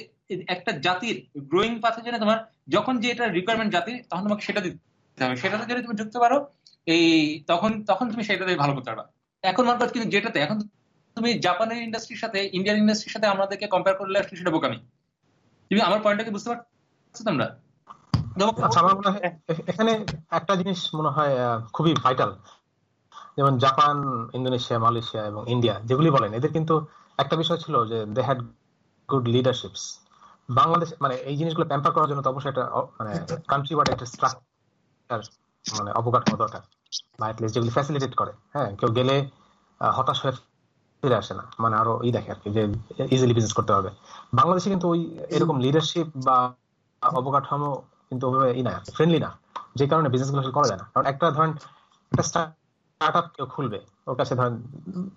একটা জাতির গ্রোয়িং পাথের জন্য তোমার যখন যে এটা রিকোয়ারমেন্ট জাতির, তখন তোমাকে সেটা দিতে সেটাতে যদি তুমি ঢুকতে পারো, এই তখন তখন তুমি সেটাতে ভালো করতে পারবা। এখন মনে করো কিন্তু যেটাতে, এখন তুমি জাপানের ইন্ডাস্ট্রির সাথে ইন্ডিয়ান ইন্ডাস্ট্রির সাথে আমাদেরকে কম্পেয়ার করলে আসলে সেটা বোকামি। তুমি আমার পয়েন্টটাকে বুঝতে পারছ তোমরা? আচ্ছা এখানে একটা জিনিস মনে হয় খুবই ভাইটাল যেমন জাপান, ইন্দোনেশিয়া, মালয়েশিয়া এবং ইন্ডিয়া, যেগুলি বলেন, এদের কিন্তু একটা বিষয় ছিল যে they had good leaderships Bangladesh মানে এই জিনিসগুলো প্যাম্পার করার জন্য তো অবশ্যই একটা মানে কান্ট্রি ওয়াইড একটা স্ট্রাকচার মানে অবকাঠামো দরকার, বা অ্যাটলিস্ট যেগুলি ফ্যাসিলিটেট করে হ্যাঁ? কেউ গেলে হতাশ হয়ে ফিরে আসে না মানে আরও ই দেখে আর কি যে ইজিলি বিজনেস করতে হবে। বাংলাদেশে কিন্তু ওই এরকম লিডারশিপ বা অবকাঠামো কিন্তু ওইভাবে ই না ফ্রেন্ডলি না, যে কারণে বিজনেসগুলো করা যায় না। কারণ একটা ধরেন, একটা স্টার্ট আপ কেউ খুলবে, ওর কাছে ধরেন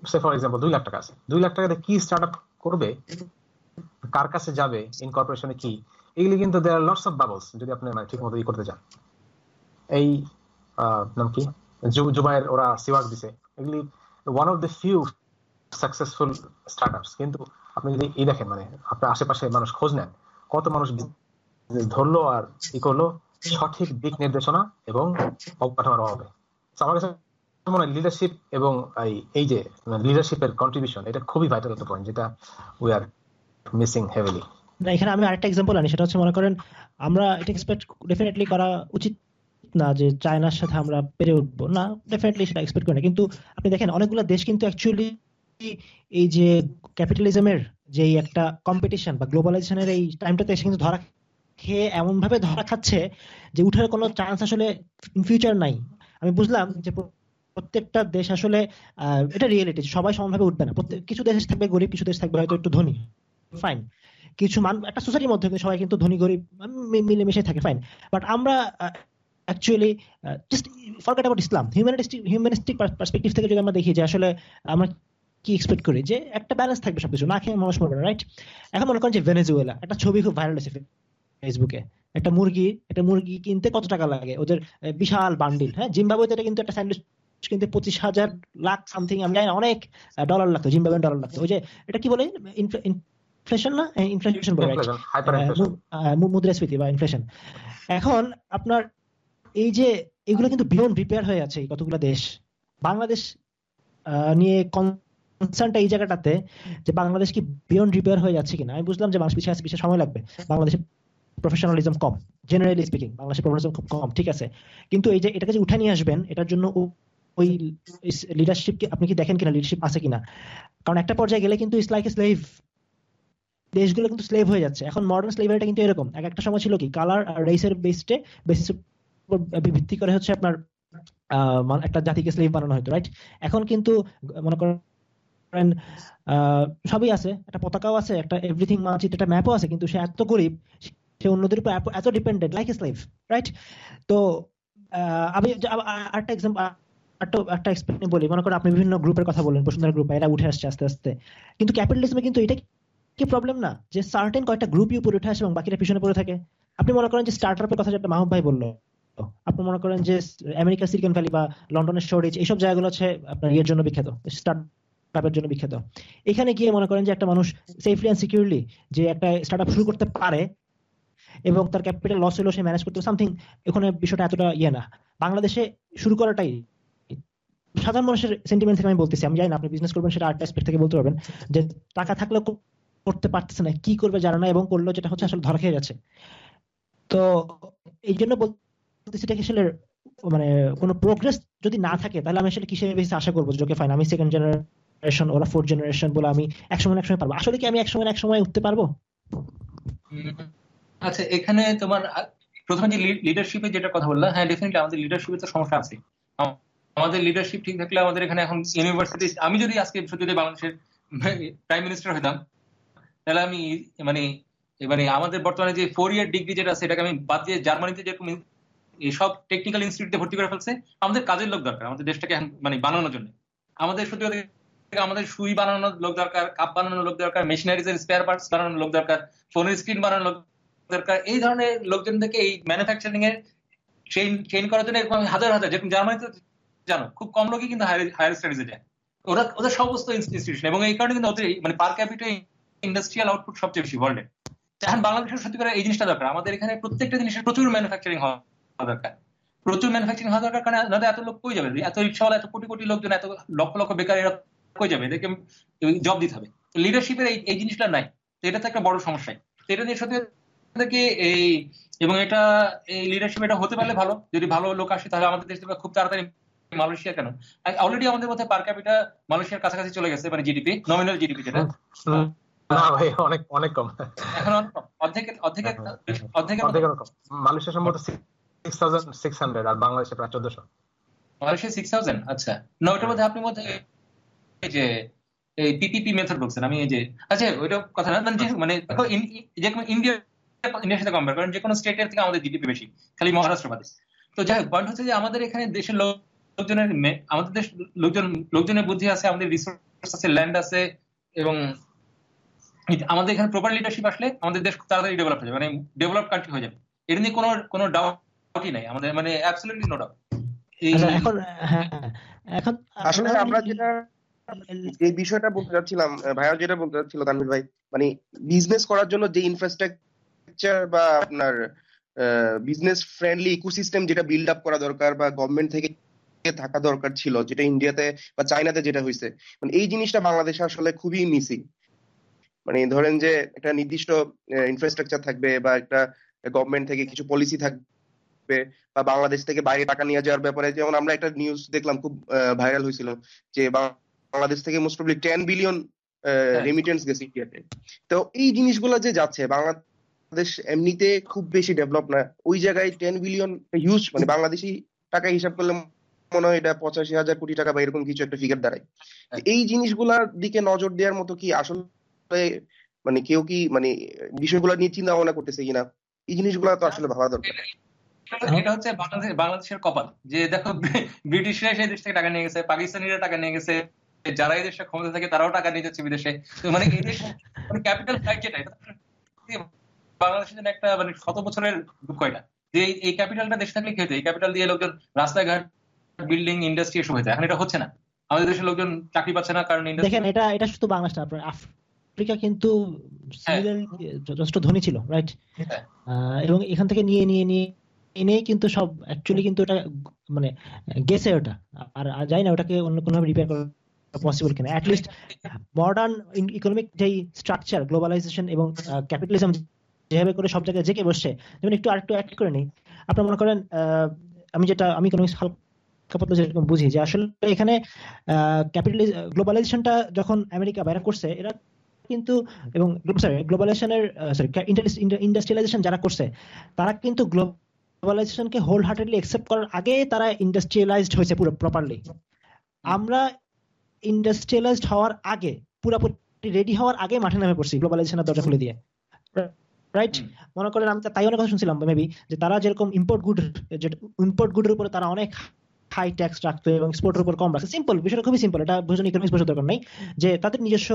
সে ফর এক্সাম্পল দুই লাখ টাকা আছে, দুই লাখ টাকাতে কি স্টার্ট আপ করবে, কার কাছে যাবে ইনকর্পোরেশনে কি, এগুলি কিন্তু দেয়ার লটস অফ বাবলস যদি আপনি মানে ঠিক মতো ই করতে চান। এই নাম কি? জুবাইয়ের ওরা সিওয়াক দিছে। এগুলি one of the few successful start কিন্তু আপনি যদি এই দেখেন মানে আপনার আশেপাশে মানুষ খোঁজ নেন, কত মানুষ ধরলো আর ই করল? সঠিক দিক নির্দেশনা এবং অবকাঠামোর অভাবে। আমার কাছে মনে হয় লিডারশিপ এবং এই যে লিডারশিপের কন্ট্রিবিউশন এটা খুবই ভাইটাল একটা পয়েন্ট যেটা উই আর মিসিং হেভিলি এখানে আমি আরেকটা এক্সাম্পল আনি, সেটা হচ্ছে মনে করেন, আমরা এটা এক্সপেক্ট ডেফিনেটলি করা উচিত না যে চায়নার সাথে আমরা পেরে উঠবো। না ডেফিনেটলি সেটা এক্সপেক্ট করি না। কিন্তু আপনি দেখেন, অনেকগুলো দেশ কিন্তু অ্যাকচুয়ালি এই যে ক্যাপিটালিজমের যে একটা কম্পিটিশন বা গ্লোবালাইজেশনের এই টাইমটাতে এসে কিন্তু ধরা খেয়ে এমন ভাবে ধরা খাচ্ছে যে উঠার কোনো চান্স আসলে ফিউচার নাই। আমি বুঝলাম যে প্রত্যেকটা দেশ আসলে এটা রিয়েলিটি সবাই সমানভাবে উঠবে না। প্রত্যেক কিছু দেশ থাকবে গরিব, কিছু দেশ থাকবে হয়তো একটু ধনী। ফাইন কিছু মান একটা সোসাইটির মধ্যে সবাই কিন্তু ধনী, গরিব মিলেমিশে থাকে। ফাইন বাট আমরা actually just forget about Islam humanistic humanistic perspective থেকে যদি আমরা দেখি যে আসলে আমরা কি এক্সপেক্ট করি? যে একটা ব্যালেন্স থাকবে সবকিছু না খেয়ে মানুষ মরবে না রাইট এখন মনে করেন যে ভেনেজুয়েলা একটা ছবি খুব ভাইরাল হয়েছে ফেসবুকে একটা মুরগি একটা মুরগি কিনতে কত টাকা লাগে? ওদের বিশাল বান্ডিল হ্যাঁ? জিম্বাবুতে এটা কিন্তু একটা স্যান্ডউইচ কিন্তু পঁচিশ হাজার লাখ সামথিং আমি জানি অনেক ডলার লাগতো জিম্বাবুয়ান ডলার লাগতো। ওই যে এটা কি বলে? ইনফ্লেশন না? ইনফ্লেশন বলে মুদ্রাস্ফীতি বা ইনফ্লেশন এখন আপনার এই যে এগুলো কিন্তু বিয়ন্ড রিপেয়ার হয়ে আছে কতগুলো দেশ। বাংলাদেশ নিয়ে কনসার্নটা এই জায়গাটাতে যে বাংলাদেশ কি বিয়ন্ড রিপেয়ার হয়ে যাচ্ছে কিনা। আমি বুঝলাম যে মানুষ পিছিয়ে আছে, পিছিয়ে সময় লাগবে। বাংলাদেশে প্রফেশনালিজম কম জেনারেলি স্পিকিং বাংলাদেশের প্রফেশনালিজম খুব কম, ঠিক আছে? কিন্তু এই যে এটাকে যে উঠে নিয়ে আসবেন, এটার জন্য ওই লিডারশিপ কি আপনি কি দেখেন কিনা লিডারশিপ আছে কিনা? কারণ একটা পর্যায়ে গেলে কিন্তু ইস লাইক স্লেভ দেশগুলো কিন্তু স্লেভ হয়ে যাচ্ছে। এখন মডার্ন স্লেভারিটা কিন্তু এরকম। এক একটা সময় ছিল কি কালার আর রেসের বেসটে বেসিস ভিত্তি করে হচ্ছে আপনার একটা জাতিকে স্লেভ বানানো হতো রাইট এখন কিন্তু, মনে করেন সবই আছে, একটা পতাকাও আছে, একটা এভরিথিং মানচিত্র, একটা ম্যাপও আছে, কিন্তু সে এত গরিব, সে অন্যদের উপর এত dependent like a slave right তো আমি আরেকটা এক্সাম্পল একটা এক্সপেরিমেন্ট বলি, মনে করেন আপনি বিভিন্ন গ্রুপের কথা বলেন বসুন্ধরা গ্রুপ এরা উঠে আসছে আস্তে আস্তে, কিন্তু ক্যাপিটালিজমে কিন্তু এটা কি প্রবলেম না? যে সার্টেন কয়েকটা গ্রুপই উপরে উঠে আসে এবং বাকিরা পিছনে পড়ে থাকে। আপনি মনে করেন যে স্টার্ট আপের কথা যেটা মাহবুব ভাই বলল আপনি মনে করেন যে, আমেরিকা, সিলিকন ভ্যালি বা লন্ডনের স্টোরেজ, এইসব জায়গাগুলো হচ্ছে আপনার ইয়ের জন্য বিখ্যাত স্টার্ট জন্য বিখ্যাত। এখানে গিয়ে মনে করেন যে একটা মানুষ সেফলি অ্যান্ড সিকিউরলি যে একটা শুরু করতে পারে এবং তার ক্যাপিটাল লস হলো সে ম্যানেজ করতে সামথিং এখানে বিষয়টা এতটা ইয়ে না। বাংলাদেশে শুরু করাটাই সাধারণ মানুষের সেন্টিমেন্ট থেকে আমি বলতেছি, আমি জানি না আপনি বিজনেস করবেন সেটা আর্ট অ্যাসপেক্ট থেকে বলতে পারবেন, যে টাকা থাকলেও করতে পারতেছে না, কি করবে জানা না এবং করল যেটা হচ্ছে আসলে ধরা খেয়ে যাচ্ছে। তো এই জন্য বলতেছি মানে কোনো প্রোগ্রেস যদি না থাকে, তাহলে আমি আসলে কিসের আশা করব যে ফাইন আমি সেকেন্ড জেনারেশন ওরা ফোর্থ জেনারেশন বলে আমি পারব। আসলে কি আমি উঠতে পারব? আচ্ছা এখানে তোমার, প্রথমে যে যেটা কথা বললাম হ্যাঁ ডেফিনেটলি আমাদের তো সমস্যা আছে। আমাদের লিডারশিপ ঠিক থাকলে আমাদের এখানে এখন ইউনিভার্সিটি আমি যদি আজকে সত্যি বাংলাদেশের প্রাইম মিনিস্টার হইতাম, তাহলে আমি মানে মানে আমাদের বর্তমানে যে ফোর ইয়ার ডিগ্রি যেটা আছে, এটাকে আমি বাদ দিয়ে জার্মানিতে যেরকম সব টেকনিক্যাল ইনস্টিটিউটে ভর্তি করে ফেলছে। আমাদের কাজের লোক দরকার, আমাদের দেশটাকে মানে বানানোর জন্য। আমাদের সত্যি আমাদের সুই বানানোর লোক দরকার, কাপ বানানোর লোক দরকার মেশিনারিজ এর স্পেয়ার পার্টস বানানোর লোক দরকার ফোনের স্ক্রিন বানানোর লোক দরকার। এই ধরনের লোকজনদেরকে এই ম্যানুফ্যাকচারিং এর ট্রেন ট্রেন করার জন্য এরকম হাজার হাজার, যেরকম জার্মানিতে জানো, খুব কম লোকই কিন্তু হায়ার স্টাডিজে যায়। ওরা, ওদের সমস্ত ইনস্টিটিউশন এবং এই কারণে কিন্তু ওদের মানে পার ক্যাপিটাল ইন্ডাস্ট্রিয়াল আউটপুট সবচেয়ে বেশি ওয়ার্ল্ডে এখন বাংলাদেশের সত্যি করে এই জিনিসটা দরকার। আমাদের এখানে প্রত্যেকটা জিনিসের প্রচুর ম্যানুফ্যাকচারিং হওয়া দরকার। প্রচুর ম্যানুফ্যাকচারিং হওয়া দরকার কারণ না এত লোক কই যাবে? এত রিক্সাওয়ালা এত কোটি কোটি লোকজন এত লক্ষ লক্ষ বেকার এরা কই যাবে? এদেরকে জব দিতে হবে। লিডারশিপের এই জিনিসটা নাই। তো এটা তো একটা বড় সমস্যা। তো এটা নিয়ে সত্যি এই এবং এটা এই লিডারশিপ এটা হতে পারলে ভালো। যদি ভালো লোক আসে তাহলে আমাদের দেশ থেকে খুব তাড়াতাড়ি মালয়েশিয়া কেন? অলরেডি আমাদের মধ্যে পার ক্যাপিটা মালয়েশিয়ার কাছাকাছি চলে গেছে মানে জিডিপি নমিনাল জিডিপি যেটা। না ভাই অনেক অনেক কম। এখন অর্ধেক অর্ধেক অর্ধেক মালয়েশিয়া সম্ভবত সিক্স থাউজেন্ড সিক্স হান্ড্রেড আর বাংলাদেশে প্রায় চোদ্দশো। মালয়েশিয়া সিক্স থাউজেন্ড আচ্ছা। না ওটার মধ্যে আপনি মধ্যে যে এই পিপিপি মেথড বলছেন আমি এই যে আচ্ছা ওইটা কথা না মানে মানে যে ইন্ডিয়া ইন্ডিয়ার সাথে কম্পেয়ার করেন যে কোনো স্টেটের থেকে আমাদের জিডিপি বেশি খালি মহারাষ্ট্র বাদে। তো যাই হোক পয়েন্ট হচ্ছে যে আমাদের এখানে দেশের লোকজনের আমাদের দেশ লোকজন লোকজনের বুদ্ধি আছে আমাদের রিসোর্স আছে ল্যান্ড আছে এবং আমাদের এখানে প্রপার লিডারশিপ আসলে আমাদের দেশ তাড়াতাড়ি ডেভেলপ হয়ে যাবে মানে ডেভেলপ কান্ট্রি হয়ে যাবে। এটা নিয়ে কোনো কোনো ডাউটই নাই আমাদের মানে অ্যাবসলিউটলি নো ডাউট এখন হ্যাঁ এখন আসলে আমরা যেটা এই বিষয়টা বলতে চাচ্ছিলাম ভাইয়া যেটা বলতে চাচ্ছিল তানভীর ভাই মানে বিজনেস করার জন্য যে ইনফ্রাস্ট্রাকচার বা আপনার বিজনেস ফ্রেন্ডলি ইকোসিস্টেম যেটা বিল্ড আপ করা দরকার বা গভর্নমেন্ট থেকে থাকা দরকার ছিল যেটা ইন্ডিয়াতে বা চাইনাতে যেটা হয়েছে মানে এই জিনিসটা বাংলাদেশে আসলে খুবই মিসিং মানে ধরেন যে একটা নির্দিষ্ট ইনফ্রাস্ট্রাকচার থাকবে বা একটা গভর্নমেন্ট থেকে কিছু পলিসি থাকবে বা বাংলাদেশ থেকে বাইরে টাকা নিয়ে যাওয়ার ব্যাপারে যেমন আমরা একটা নিউজ দেখলাম খুব ভাইরাল হয়েছিল যে বাংলাদেশ থেকে most probably ten billion remittance গেছে ইন্ডিয়াতে তো এই জিনিসগুলো যে যাচ্ছে বাংলাদেশ এমনিতে খুব বেশি ডেভেলপ না। ওই জায়গায় টেন বিলিয়ন হিউজ মানে বাংলাদেশি টাকা হিসাব করলে মনে হয় এটা পঁচাশি হাজার কোটি টাকা বা এরকম কিছু একটা ফিগার দাঁড়ায়। এই জিনিসগুলার দিকে নজর দেওয়ার মতো কি আসলে মানে কেউ কি মানে বিষয়গুলো নিয়ে চিন্তা ভাবনা করতেছে কিনা? এই জিনিসগুলো তো আসলে ভাবা দরকার। এটা হচ্ছে বাংলাদেশ বাংলাদেশের কপাল। যে দেখো ব্রিটিশরা সেই দেশ থেকে টাকা নিয়ে গেছে পাকিস্তানিরা টাকা নিয়ে গেছে যারা এই দেশে ক্ষমতা থাকে তারাও টাকা নিয়ে যাচ্ছে বিদেশে। মানে এই দেশ ক্যাপিটাল ফ্লাইট যেটা বাংলাদেশের জন্য একটা মানে শত বছরের দুঃখ এটা। যে এই ক্যাপিটালটা দেশে থাকলে কি হতো? এই ক্যাপিটাল দিয়ে লোকজন রাস্তাঘাট বিল্ডিং ইন্ডাস্ট্রি এসব হয়েছে এখন এটা হচ্ছে না। আমাদের দেশের লোকজন চাকরি পাচ্ছে না কারণ দেখেন এটা এটা শুধু বাংলাদেশ না আফ্রিকা কিন্তু যথেষ্ট ধনী ছিল রাইট হ্যাঁ। এবং এখান থেকে নিয়ে নিয়ে নিয়ে এনেই কিন্তু সব অ্যাকচুয়ালি কিন্তু ওটা মানে গেছে ওটা। আর যাই না, ওটাকে অন্য কোনোভাবে রিপেয়ার করা পসিবল কিনা। অ্যাটলিস্ট মডার্ন ইকোনমিক যেই স্ট্রাকচার গ্লোবালাইজেশন এবং ক্যাপিটালিজম যেভাবে করে সব জায়গায় জেগে বসছে, যেমন একটু আরেকটু অ্যাড করে নিই। আপনার মনে করেন আমি যেটা, আমি ইকোনমিক্স যেরকম বুঝি, যে আসলে এখানে ক্যাপিটালিজ গ্লোবালাইজেশনটা যখন আমেরিকা বাইরে করছে, এরা কিন্তু, এবং সরি গ্লোবালাইজেশনের সরি ইন্ডাস্ট্রিয়ালাইজেশন যারা করছে, তারা কিন্তু গ্লোবালাইজেশনকে হোল হার্টেডলি একসেপ্ট করার আগে তারা ইন্ডাস্ট্রিয়ালাইজড হয়েছে পুরো প্রপারলি আমরা ইন্ডাস্ট্রিয়ালাইজড হওয়ার আগে পুরোপুরি রেডি হওয়ার আগে মাঠে নামে পড়ছি গ্লোবালাইজেশনের দরজা খুলে দিয়ে। রাইট মনে করেন আমি তাই অনেক কথা শুনছিলাম মেবি যে তারা যেরকম ইম্পোর্ট গুড ইম্পোর্ট গুডের উপরে তারা অনেক হাই ট্যাক্স রাখতো এবং এক্সপোর্টের উপর কম রাখতো। সিম্পল বিষয়টা খুবই সিম্পল এটা বুঝুন ইকোনমিক্স বোঝার দরকার নেই। যে তাদের নিজস্ব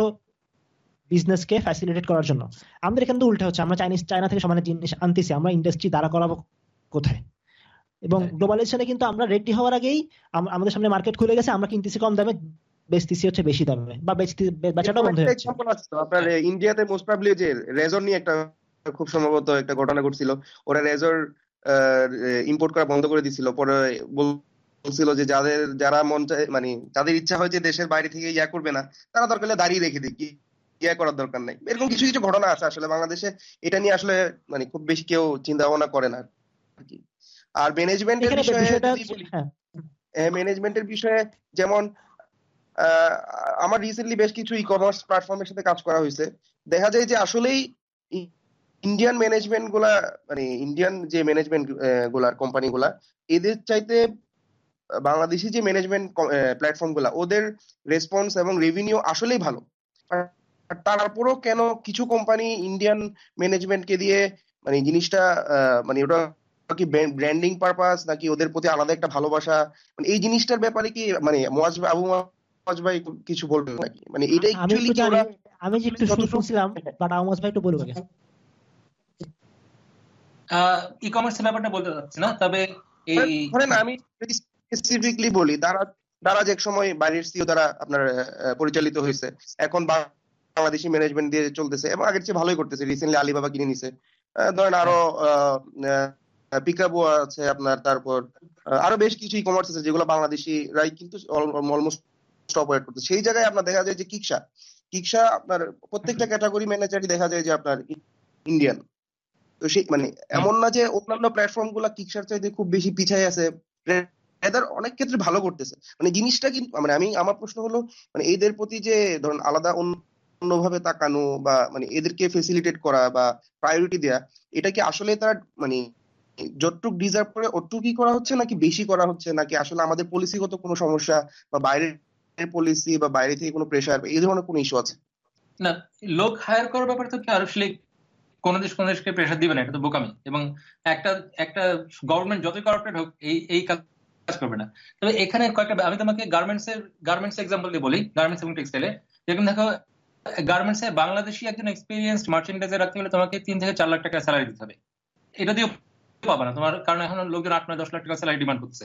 বিজনেসকে ফ্যাসিলিটেট করার জন্য। আমাদের এখানে তো উল্টা হচ্ছে আমরা চাইনিজ চায়না থেকে সমানে জিনিস আনতেছি আমরা ইন্ডাস্ট্রি দ্বারা করাবো কোথায়? এবং গ্লোবালাইজেশনে কিন্তু আমরা রেডি হওয়ার আগেই আমাদের সামনে মার্কেট খুলে গেছে আমরা কিনতেছি কম দামে বেচতেছি হচ্ছে বেশি দামে বা বেচাটাও বন্ধ হয়ে যাচ্ছে। আপনার ইন্ডিয়াতে মোস্ট যে রেজর নিয়ে একটা খুব সম্ভবত একটা ঘটনা ঘটছিল ওরা রেজর ইম্পোর্ট করা বন্ধ করে দিছিল পরে বলছিল যে যাদের যারা মন মানে যাদের ইচ্ছা হয় যে দেশের বাইরে থেকে ইয়া করবে না তারা দরকার হলে দাঁড়িয়ে রেখে দিক ইয়া করার দরকার নাই। এরকম কিছু কিছু ঘটনা আছে আসলে বাংলাদেশে এটা নিয়ে আসলে মানে খুব বেশি কেউ চিন্তা ভাবনা করে না। আর ম্যানেজমেন্টের বিষয়ে ম্যানেজমেন্টের বিষয়ে যেমন আমার রিসেন্টলি বেশ কিছু ই কমার্স প্ল্যাটফর্মের সাথে কাজ করা হয়েছে। দেখা যায় যে আসলেই ইন্ডিয়ান ম্যানেজমেন্টগুলা মানে ইন্ডিয়ান যে ম্যানেজমেন্টগুলার কোম্পানি গুলা এদের চাইতে বাংলাদেশি যে ম্যানেজমেন্ট প্ল্যাটফর্মগুলা ওদের রেসপন্স এবং রেভিনিউ আসলেই ভালো। তারপরও কেন কিছু কোম্পানি ইন্ডিয়ান ম্যানেজমেন্টকে দিয়ে মানে জিনিসটা আহ, মানে ওটা কি ব্র্যান্ডিং পারপাস নাকি ওদের প্রতি আলাদা একটা ভালোবাসা? মানে এই জিনিসটার ব্যাপারে কি মানে মোয়াজ আবু মোয়াজ ভাই কিছু বলবেন নাকি? মানে এটা আমি অ্যাকচুয়ালি কি ওরা আমি যে একটু শুন- শুনছিলাম বাট আমাজ ভাই একটু বলব। ই কমার্সের ব্যাপারটা বলতে চাচ্ছি না তবে এই ধরেন আমি যদি স্পেসিফিকলি বলি তারা তারা যে এক সময় বাইরের সিও দ্বারা আপনার আহ, পরিচালিত হয়েছে। এখন বাংলাদেশি ম্যানেজমেন্ট দিয়ে চলতেছে এবং আগের চেয়ে ভালোই করতেছে। রিসেন্টলি আলিবাবা কিনে নিছে। আহ, ধরেন আরও পিকাবো আছে আপনার, তারপর আরও বেশ কিছু ই কমার্স আছে যেগুলো বাংলাদেশিরাই কিন্তু অলমোস্ট অপারেট করতে সেই জায়গায় আপনার দেখা যায় যে কিকসা কিকসা আপনার প্রত্যেকটা ক্যাটাগরি ম্যানেজারই দেখা যায় যে আপনার ইন্ডিয়ান তো সেই মানে এমন না যে অন্যান্য প্ল্যাটফর্মগুলা কিকসার চাইতে খুব বেশি পিছায় আছে এদের অনেক ক্ষেত্রে ভালো করতেছে। মানে জিনিসটা কিন্তু মানে আমি, আমার প্রশ্ন হলো মানে এদের প্রতি যে ধরুন আলাদা অন্য- অন্যভাবে তাকানো বা মানে এদেরকে ফেসিলিটেট করা বা প্রায়োরিটি দেয়া, এটা কি আসলে তার মানে যতটুক ডিজার্ভ করে ওটুকুই করা হচ্ছে নাকি বেশি করা হচ্ছে? নাকি আসলে আমাদের পলিসিগত কোনো সমস্যা বা বাইরের পলিসি বা বাইরে থেকে কোনো প্রেশার এই ধরনের কোনো ইস্যু আছে? না, লোক হায়ার করার ব্যাপারে তো কি আসলে কোন দেশ, কোন দেশকে প্রেশার দিবে না, এটা তো বোকামি। এবং একটা একটা গভর্নমেন্ট যতই কর্পোরেট হোক, এই এই কাজ করবে না। তবে এখানে কয়েকটা, আমি তোমাকে গার্মেন্টস এর গার্মেন্টস এক্সাম্পল দিয়ে বলি গার্মেন্টস এবং টেক্সটাইলে যেরকম দেখো গার্মেন্টস এ বাংলাদেশি একজন এক্সপিরিয়েন্স মার্চেন্ডাইজার রাখতে হলে তোমাকে তিন থেকে চার লাখ টাকা স্যালারি দিতে হবে। এটা দিয়ে পাবা না। তোমার কারণ এখন লোকজন আট, নয়, দশ লাখ টাকা স্যালারি ডিমান্ড করছে।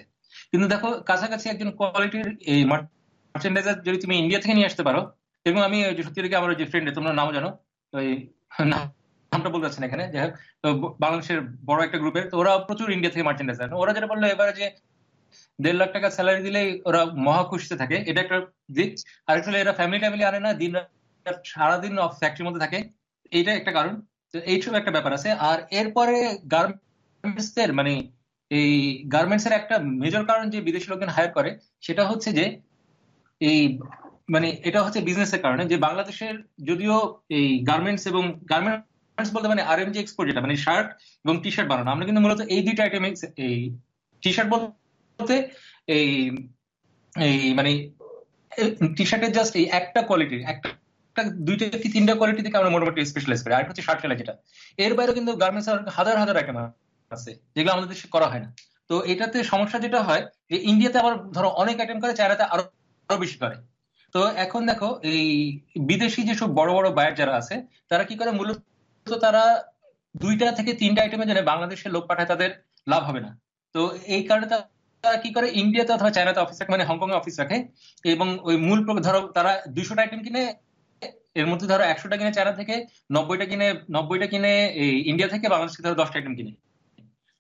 কিন্তু দেখো, কাছাকাছি একজন কোয়ালিটির এই মার্চেন্ডাইজার যদি তুমি ইন্ডিয়া থেকে নিয়ে আসতে পারো, এবং আমি সত্যি আমার যে ফ্রেন্ড তোমরা জানো, ওই নামটা বলতে এখানে। যাই হোক বাংলাদেশের বড় একটা গ্রুপের তো ওরা প্রচুর ইন্ডিয়া থেকে মার্চেন্ডাইজার ওরা যেটা বলল এবারে যে দেড় লাখ টাকা স্যালারি দিলেই ওরা মহা খুশিতে থাকে। এটা একটা দিক। আর আসলে এরা ফ্যামিলি ট্যামিলি আনে না, দিন সারাদিন ফ্যাক্টরির মধ্যে থাকে। এইটা একটা কারণ। তো এইসব একটা ব্যাপার আছে। আর এরপরে গার্মেন্টস মানে এই গার্মেন্টস এর একটা মেজর কারণ যে বিদেশি লোকজন হায়ার করে, সেটা হচ্ছে যে এই মানে এটা হচ্ছে বিজনেসের কারণে। যে বাংলাদেশের যদিও এই গার্মেন্টস এবং গার্মেন্টস বলতে মানে এক্সপোর্ট যেটা মানে শার্ট এবং টি শার্ট বানানো, আমরা কিন্তু মূলত এই দুইটা আইটেম এই টি শার্ট বলতে এই এই মানে টি শার্টের জাস্ট এই একটা কোয়ালিটির একটা দুইটা কি তিনটা কোয়ালিটি থেকে আমরা মোটামুটি স্পেশালাইজ করি। আর হচ্ছে শার্ট সেলাই যেটা। এর বাইরে কিন্তু গার্মেন্টস হাজার হাজার আইটেম আছে, যেগুলো আমাদের দেশে করা হয় না। তো এটাতে সমস্যা যেটা হয়, যে ইন্ডিয়াতে আবার ধরো অনেক আইটেম করে, চায়নাতে আরও আরও বেশি করে। তো এখন দেখো, এই বিদেশি যেসব বড় বড় বায়ার যারা আছে, তারা কি করে? মূলত তারা দুইটা থেকে তিনটা আইটেমের জন্য বাংলাদেশের লোক পাঠায়, তাদের লাভ হবে না। তো এই কারণে তারা কি করে? ইন্ডিয়াতে অথবা চায়নাতে অফিস রাখে মানে হংকং এ অফিস রাখে। এবং ওই মূল ধরো তারা দুইশোটা আইটেম কিনে, এর মধ্যে ধরো একশোটা কিনে চায়না থেকে, নব্বইটা কিনে নব্বইটা কিনে ইন্ডিয়া থেকে, বাংলাদেশ থেকে ধরো দশটা আইটেম কিনে।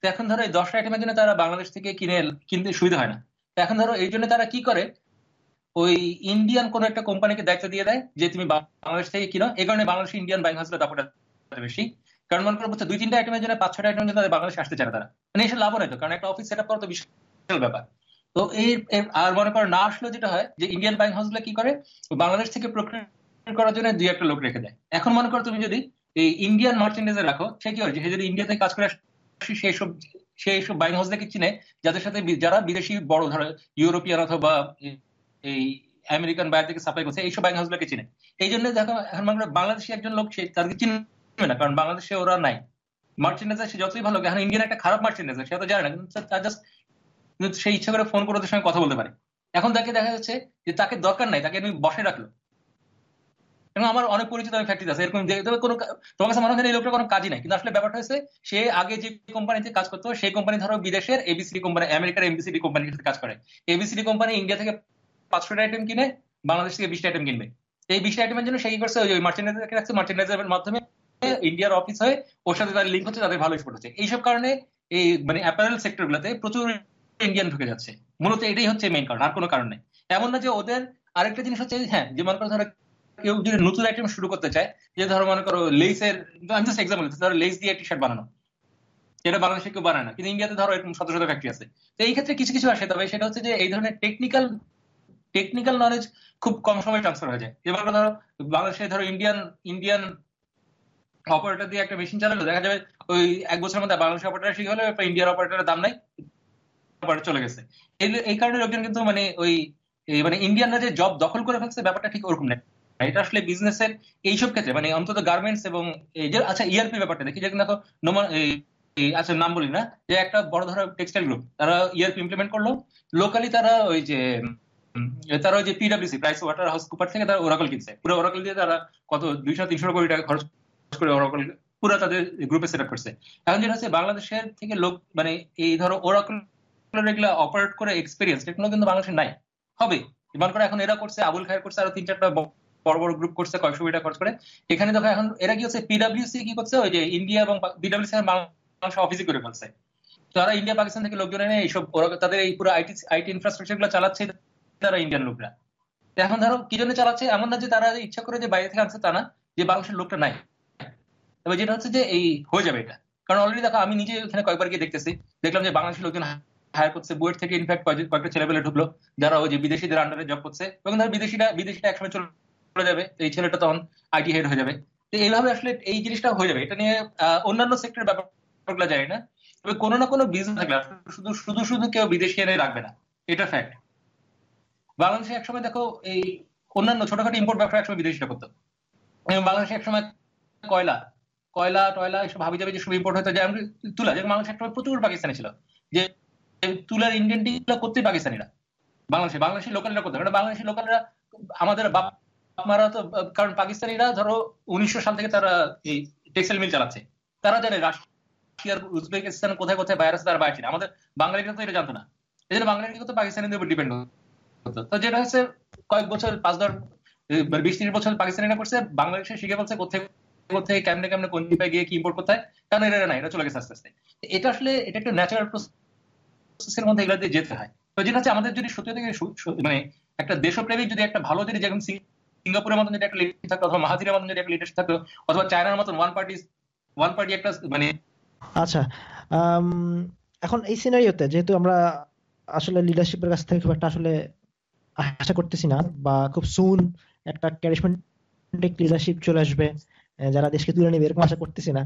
তো এখন ধরো এই দশটা আইটেমের জন্য তারা বাংলাদেশ থেকে কিনে, কিনতে সুবিধা হয় না। এখন ধরো এই জন্য তারা কি করে? ওই ইন্ডিয়ান কোন একটা কোম্পানিকে দায়িত্ব দিয়ে দেয় যে তুমি বাংলাদেশ থেকে কিনো। এই কারণে বাংলাদেশ ইন্ডিয়ান ব্যাংক হাউসের দাপটা বেশি। কারণ মনে করো দুই, তিনটা আইটেমের জন্য, পাঁচ ছটা আইটেমের জন্য তাদের বাংলাদেশে আসতে চায় তারা। মানে এসে লাভ নেই তো, কারণ একটা অফিস সেট আপ করা তো বিশাল ব্যাপার। তো এই আর মনে করো না আসলে যেটা হয় যে ইন্ডিয়ান ব্যাংক হাউসগুলো কি করে? বাংলাদেশ থেকে প্রক্রিয়া করার জন্য দুই, একটা লোক রেখে দেয়। এখন মনে করো তুমি যদি এই ইন্ডিয়ান মার্চেন্ডাইজে রাখো, সে কি হয়? যে যদি ইন্ডিয়া থেকে কাজ করে সেই সব সেই সব বাইং হাউসদেরকে চিনে যাদের সাথে যারা বিদেশি বড় ধরো ইউরোপিয়ান অথবা এই- আমেরিকান বাইরে থেকে সাপ্লাই করছে, এইসব ব্যাংক হাউসগুলোকে চিনে। এই জন্য দেখো বাংলাদেশি একজন লোক, সে তাদেরকে চিনবে না, কারণ বাংলাদেশে ওরা নাই। মার্চেন্ডাইজার সে যতই ভালো এখন ইন্ডিয়ান একটা খারাপ মার্চেন্ডাইজার সে তো জানে না, কিন্তু তার জাস্ট ইচ্ছা করে ফোন করে ওদের সঙ্গে কথা বলতে পারে। এখন তাকে দেখা যাচ্ছে যে তাকে দরকার নাই, তাকে আমি বসে রাখল। এবং আমার অনেক পরিচিত আমি ফ্যাক্টরি আছে। এরকম কোনো তোমার কাছে মনে হয় এই লোকটা কোনো কাজই নাই। কিন্তু আসলে ব্যাপারটা হচ্ছে সে আগে যে কোম্পানিতে কাজ করতো, সেই কোম্পানি ধরো বিদেশের এবিসিডি কোম্পানি আমেরিকার এমবিসিডি কোম্পানির সাথে কাজ করে। এবিসিডি কোম্পানি ইন্ডিয়া থেকে পাঁচশোটা আইটেম কিনে, বাংলাদেশ থেকে বিশটা আইটেম কিনবে। এই বিশটা আইটেমের জন্য সে কি করছে? ওই মার্চেন্ডাইজারকে রাখছে মার্চেন্ডাইজারের মাধ্যমে ইন্ডিয়ার অফিস হয়ে ওর সাথে তার লিঙ্ক হচ্ছে, তাদের ভালো এক্সপোর্ট হচ্ছে। এইসব কারণে এই মানে অ্যাপারেল সেক্টর গুলোতে প্রচুর ইন্ডিয়ান ঢুকে যাচ্ছে। মূলত এটাই হচ্ছে মেইন কারণ, আর কোনো কারণ নেই। এমন না যে ওদের আরেকটা জিনিস হচ্ছে হ্যাঁ যে মনে করো ধরো কেউ যদি নতুন আইটেম শুরু করতে চায়, যে ধরো মনে করো লেসের আমি জাস্ট এক্সাম্পল ধরো লেস দিয়ে টি শার্ট বানানো। যেটা বাংলাদেশে কেউ বানায় না, কিন্তু ইন্ডিয়াতে ধরো এরকম শত শত ফ্যাক্টরি আছে। তো এই ক্ষেত্রে কিছু কিছু আসে, তবে সেটা হচ্ছে যে এই ধরনের টেকনিক্যাল টেকনিক্যাল নলেজ খুব কম সময় ট্রান্সফার হয়ে যায়। যেমন ধরো বাংলাদেশে ধরো ইন্ডিয়ান ইন্ডিয়ান অপারেটর দিয়ে একটা মেশিন চালালো, দেখা যাবে ওই এক বছরের মধ্যে বাংলাদেশ অপারেটর শিখে হলে ইন্ডিয়ান অপারেটরের দাম নাই চলে গেছে। এই কারণে লোকজন কিন্তু মানে ওই মানে ইন্ডিয়ানরা যে জব দখল করে ফেলছে, ব্যাপারটা ঠিক ওরকম না এটা আসলে বিজনেসের এইসব ক্ষেত্রে মানে অন্তত গার্মেন্টস এবং এই যে আচ্ছা ইআরপি ব্যাপারটা দেখি আচ্ছা নাম বলি না, যে একটা বড় টেক্সটাইল গ্রুপ তারা ইআরপি ইমপ্লিমেন্ট করল। লোকালি তারা ওই যে তারা ওই যে পিডাব্লিউসি প্রাইস ওয়াটার হাউস কুপার থেকে তারা ওরাকল কিনছে। পুরো ওরাকল দিয়ে তারা কত, দুইশো, তিনশো কোটি টাকা খরচ করে ওরাকল পুরো তাদের গ্রুপে সেট আপ করছে। এখন যেটা হচ্ছে, বাংলাদেশের থেকে লোক মানে এই ধরো ওরাকল এগুলো অপারেট করে এক্সপিরিয়েন্স এগুলো কিন্তু বাংলাদেশের নাই। হবে। মনে করে এখন এরা করছে, আবুল খায়ের করছে, আরও তিন চারটা বড় বড় গ্রুপ করছে, কয়েকশো কোটি টাকা খরচ করে। এখানে দেখো এখন এরা কি হচ্ছে পিডাব্লিউসি কি করছে, ওই যে ইন্ডিয়া এবং পিডাব্লিউসি বাংলাদেশ অফিসই করে ফেলছে। তারা ইন্ডিয়া পাকিস্তান থেকে লোকজন এনে এইসব তাদের এই পুরো আইটি আইটি ইনফ্রাস্ট্রাকচারগুলো চালাচ্ছে তারা ইন্ডিয়ান লোকরা। এখন ধরো কি জন্য চালাচ্ছে? এমন না যে তারা ইচ্ছা করে যে বাইরে থেকে আনছে তা না, যে বাংলাদেশের লোকটা নাই। তবে যেটা হচ্ছে যে এই হয়ে যাবে এটা। কারণ অলরেডি দেখো আমি নিজে এখানে কয়েকবার গিয়ে দেখতেছি, দেখলাম যে বাংলাদেশের লোকজন হায়ার করছে। বুয়েট থেকে ইনফ্যাক্ট কয়েকটা ছেলেপেলে ঢুকলো, যারা ওই যে বিদেশিদের আন্ডারে জব করছে। এবং ধরো বিদেশিরা বিদেশিটা একসময় চলে যাবে এই ছেলেটা তখন আইটি হেড হয়ে যাবে। তো এইভাবে আসলে এই জিনিসটা হয়ে যাবে। এটা নিয়ে অন্যান্য সেক্টরের ব্যাপারগুলো জানি না। তবে কোনো না কোনো বিজনেস থাকলে শুধু শুধু শুধু কেউ বিদেশি এনে রাখবে না। এটা ফ্যাক্ট বাংলাদেশে একসময় দেখো, এই অন্যান্য ছোটখাটো ইম্পোর্ট ব্যবসা একসময় বিদেশিরা করতো। বাংলাদেশে একসময় কয়লা কয়লা, টয়লা এসব ভাবি যাবে যে সব ইম্পোর্ট হতো যেমন তুলা, যেমন বাংলাদেশে একসময় প্রচুর পাকিস্তানি ছিল। যে তুলার ইন্ডিয়ান করতেই পাকিস্তানিরা। বাংলাদেশে, বাংলাদেশি লোকালরা করতে। কারণ বাংলাদেশি লোকালরা আমাদের বাপ মারা তো, কারণ পাকিস্তানিরা ধরো উনিশশো সাল থেকে তারা এই টেক্সটাইল মিল চালাচ্ছে। তারা জানে রাশিয়ার উজবেকিস্তান কোথায় কোথায় আছে তারা বাইরে ছিল আমাদের বাঙালিরা তো এটা জানতো না। এই জন্য বাঙালিরা তো পাকিস্তানিদের উপর ডিপেন্ড হতো তো যেটা হচ্ছে, কয়েক বছর, পাঁচ দশ বিশ ত্রিশ বছর পাকিস্তানিরা করছে, বাংলাদেশে শিখে বলছে, কোথায় কোথায়, কেমনে কেমনে, কোন দ্বীপে গিয়ে কি ইম্পোর্ট করতে হয়, কারণ এরা না এটা চলে গেছে আস্তে আস্তে। এটা আসলে, এটা একটা ন্যাচারাল প্রসেসের মধ্যে এগুলো দিয়ে যেতে হয়। তো যেটা হচ্ছে, আমাদের যদি সত্যি থেকে মানে একটা দেশপ্রেমিক যদি একটা ভালো যদি যেমন সিঙ্গাপুরের মতন যদি একটা লিডার থাকতো অথবা মাহাতিরের মতন যদি একটা লিডারশিপ থাকতো, অথবা চায়নার মতন ওয়ান পার্টি ওয়ান পার্টি একটা মানে আচ্ছা এখন এই সিনারিওতে যেহেতু আমরা আসলে লিডারশিপের কাছ থেকে খুব একটা আসলে আশা করতেছি না, বা খুব সুন একটা ক্যারিসমেটিক লিডারশিপ চলে আসবে যারা দেশকে তুলে নেবে, এরকম আশা করতেছি না।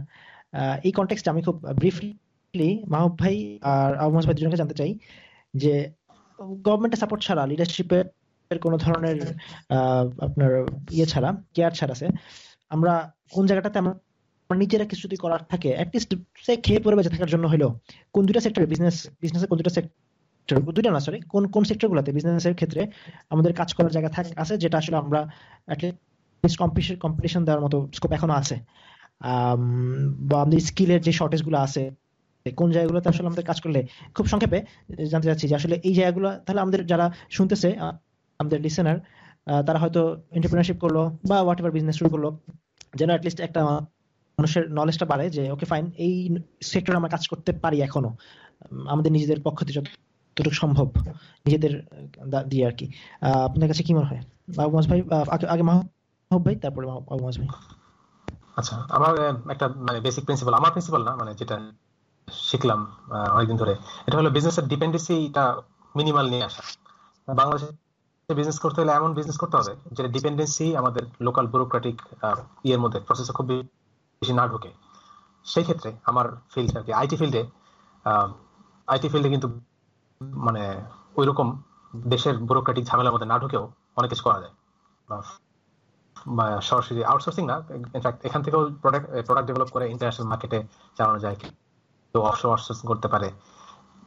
এই কন্টেক্সটে আমি খুব ব্রিফলি মাহবুব ভাই আর আবু ভাই দুজনকে জানতে চাই যে গভর্নমেন্টের সাপোর্ট ছাড়া লিডারশিপের কোন ধরনের আপনার ইয়ে ছাড়া, কেয়ার ছাড়া আছে। আমরা কোন জায়গাটাতে আমরা নিজেরা কিছু যদি করার থাকে সে খেয়ে পরে বেঁচে থাকার জন্য হলো কোন দুইটা সেক্টরে বিজনেস বিজনেসের কোন দুইটা সেক্টর দুইটা না সরি কোন কোন সেক্টর গুলাতে বিজনেসের ক্ষেত্রে আমাদের কাজ করার জায়গা থাকে, আছে যেটা আসলে আমরা কম্পিটিশন দেওয়ার মতো স্কোপ এখনও আছে। বা আমাদের স্কিলের যে শর্টেজগুলো আছে, কোন জায়গাগুলোতে আসলে আমাদের কাজ করলে, খুব সংক্ষেপে জানতে চাচ্ছি যে আসলে এই জায়গাগুলো, তাহলে আমাদের যারা শুনতেছে আমাদের লিসেনার তারা হয়তো এন্টারপ্রিনারশিপ করল বা হোয়াট এভার বিজনেস শুরু করল, যেন অ্যাটলিস্ট একটা মানুষের নলেজটা বাড়ে যে ওকে ফাইন এই সেক্টরে আমরা কাজ করতে পারি এখনও। আমাদের নিজেদের পক্ষ থেকে যতটুকু সম্ভব, নিজেদের দিয়ে আর কি। আপনার কাছে কি মনে হয়? বাবু ভাই আগে মাহবুব ভাই, তারপরে ভাই। আচ্ছা আমার একটা মানে বেসিক প্রিন্সিপাল আমার প্রিন্সিপাল না মানে যেটা শিখলাম অনেকদিন ধরে, এটা হলো বিজনেসের ডিপেন্ডেন্সিটা মিনিমাল নিয়ে আসা। বাংলাদেশে বিজনেস করতে হলে এমন বিজনেস করতে হবে যেটা ডিপেন্ডেন্সি আমাদের লোকাল ব্যুরোক্রেটিক ইয়ের মধ্যে প্রসেসে খুব বেশি না ঢোকে। সেই ক্ষেত্রে আমার ফিল্ড আর কি আইটি ফিল্ডে আইটি ফিল্ডে কিন্তু মানে ওই রকম দেশের ব্যুরোক্রেটিক ঝামেলার মধ্যে না ঢুকেও অনেক কিছু করা যায়। সরাসরি আউটসোর্সিং না ইনফ্যাক্ট এখান থেকেও প্রোডাক্ট প্রোডাক্ট ডেভেলপ করে ইন্টারন্যাশনাল মার্কেটে চালানো যায়, কেউ অফশোর আউটসোর্সিং করতে পারে।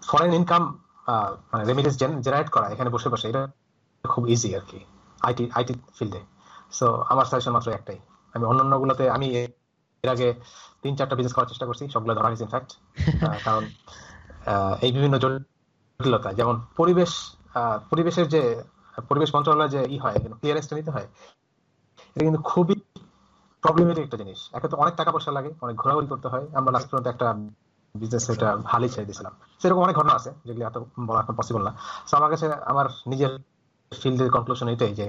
ফরেন ইনকাম মানে রেমিটেন্স জেনারেট করা, এখানে বসে বসে, এটা খুব ইজি আর কি আইটি আইটি ফিল্ডে সো আমার সাজেশন মাত্র একটাই। আমি অন্যান্য গুলোতে আমি এর আগে তিন চারটা বিজনেস করার চেষ্টা করছি সবগুলো ধরা হয়েছে ইনফ্যাক্ট কারণ এই বিভিন্ন জটিলতা যেমন পরিবেশ পরিবেশের যে পরিবেশ মন্ত্রণালয় যে ই হয় ক্লিয়ারেন্সটা নিতে হয় এটা কিন্তু খুবই প্রবলেমেটিক একটা জিনিস। একে তো অনেক টাকা পয়সা লাগে অনেক ঘোরাঘুরি করতে হয়। আমরা লাস্ট পর্যন্ত একটা বিজনেস এটা ভালোই ছেড়ে দিয়েছিলাম। সেরকম অনেক ঘটনা আছে যেগুলি এত বলা এখন পসিবল না। তো আমার কাছে আমার নিজের ফিল্ডের কনক্লুশন এটাই যে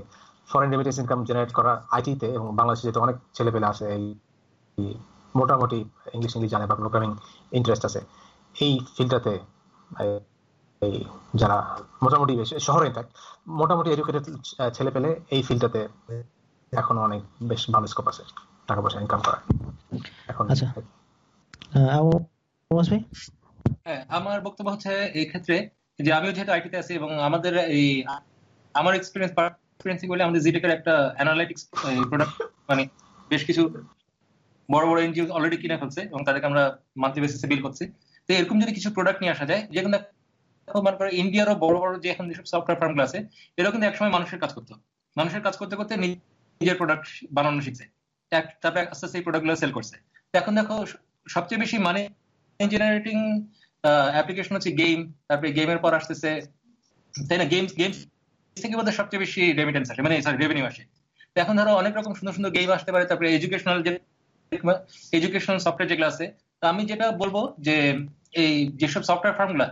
ফরেন রেমিটেন্স ইনকাম জেনারেট করা আইটিতে এবং বাংলাদেশে যেহেতু অনেক ছেলে পেলে আছে এই মোটামুটি ইংলিশ ইংলিশ জানে বা প্রোগ্রামিং ইন্টারেস্ট আছে এই ফিল্ডটাতে এই যারা মোটামুটি শহরে ইনফ্যাক্ট মোটামুটি এডুকেটেড ছেলে পেলে এই ফিল্ডটাতে এখনও অনেক বেশ ভালো স্কোপ আছে টাকা পয়সা ইনকাম করা এখন আচ্ছা। হ্যাঁ আমার বক্তব্য হচ্ছে এই ক্ষেত্রে যে আমিও যেহেতু আইটিতে আছি এবং আমাদের এই আমার এক্সপিরিয়েন্স এক্সপিরিয়েন্স বলে আমাদের জিটেকের একটা অ্যানালাইটিক্স প্রোডাক্ট মানে বেশ কিছু বড় বড় এনজিও অলরেডি কিনে ফেলছে এবং তাদেরকে আমরা মান্থলি বেসিসে বিল করছি। তো এরকম যদি কিছু প্রোডাক্ট নিয়ে আসা যায় যেগুলো মনে করে ইন্ডিয়ারও বড় বড় যে এখন যেসব সফটওয়্যার ফার্মগুলো আছে, এরাও কিন্তু একসময় মানুষের কাজ করতো। মানুষের কাজ করতে করতে নিজের প্রোডাক্ট বানানো শিখছে। তারপরে আস্তে আস্তে এই প্রোডাক্টগুলো সেল করছে। এখন দেখো সবচেয়ে বেশি মানে জেনারেটিং অ্যাপ্লিকেশন হচ্ছে গেম তারপরে গেমের পর আসতেছে, তাই না? গেমস গেমস থেকে বোধহয় সবচেয়ে বেশি রেমিটেন্স আসে মানে সরি রেভিনিউ আসে। এখন ধরো অনেক রকম সুন্দর সুন্দর গেম আসতে পারে, তারপরে এডুকেশনাল যে এডুকেশনাল সফটওয়্যার যেগুলো আছে, তো আমি যেটা বলব যে, এই যেসব সফটওয়্যার ফার্মগুলা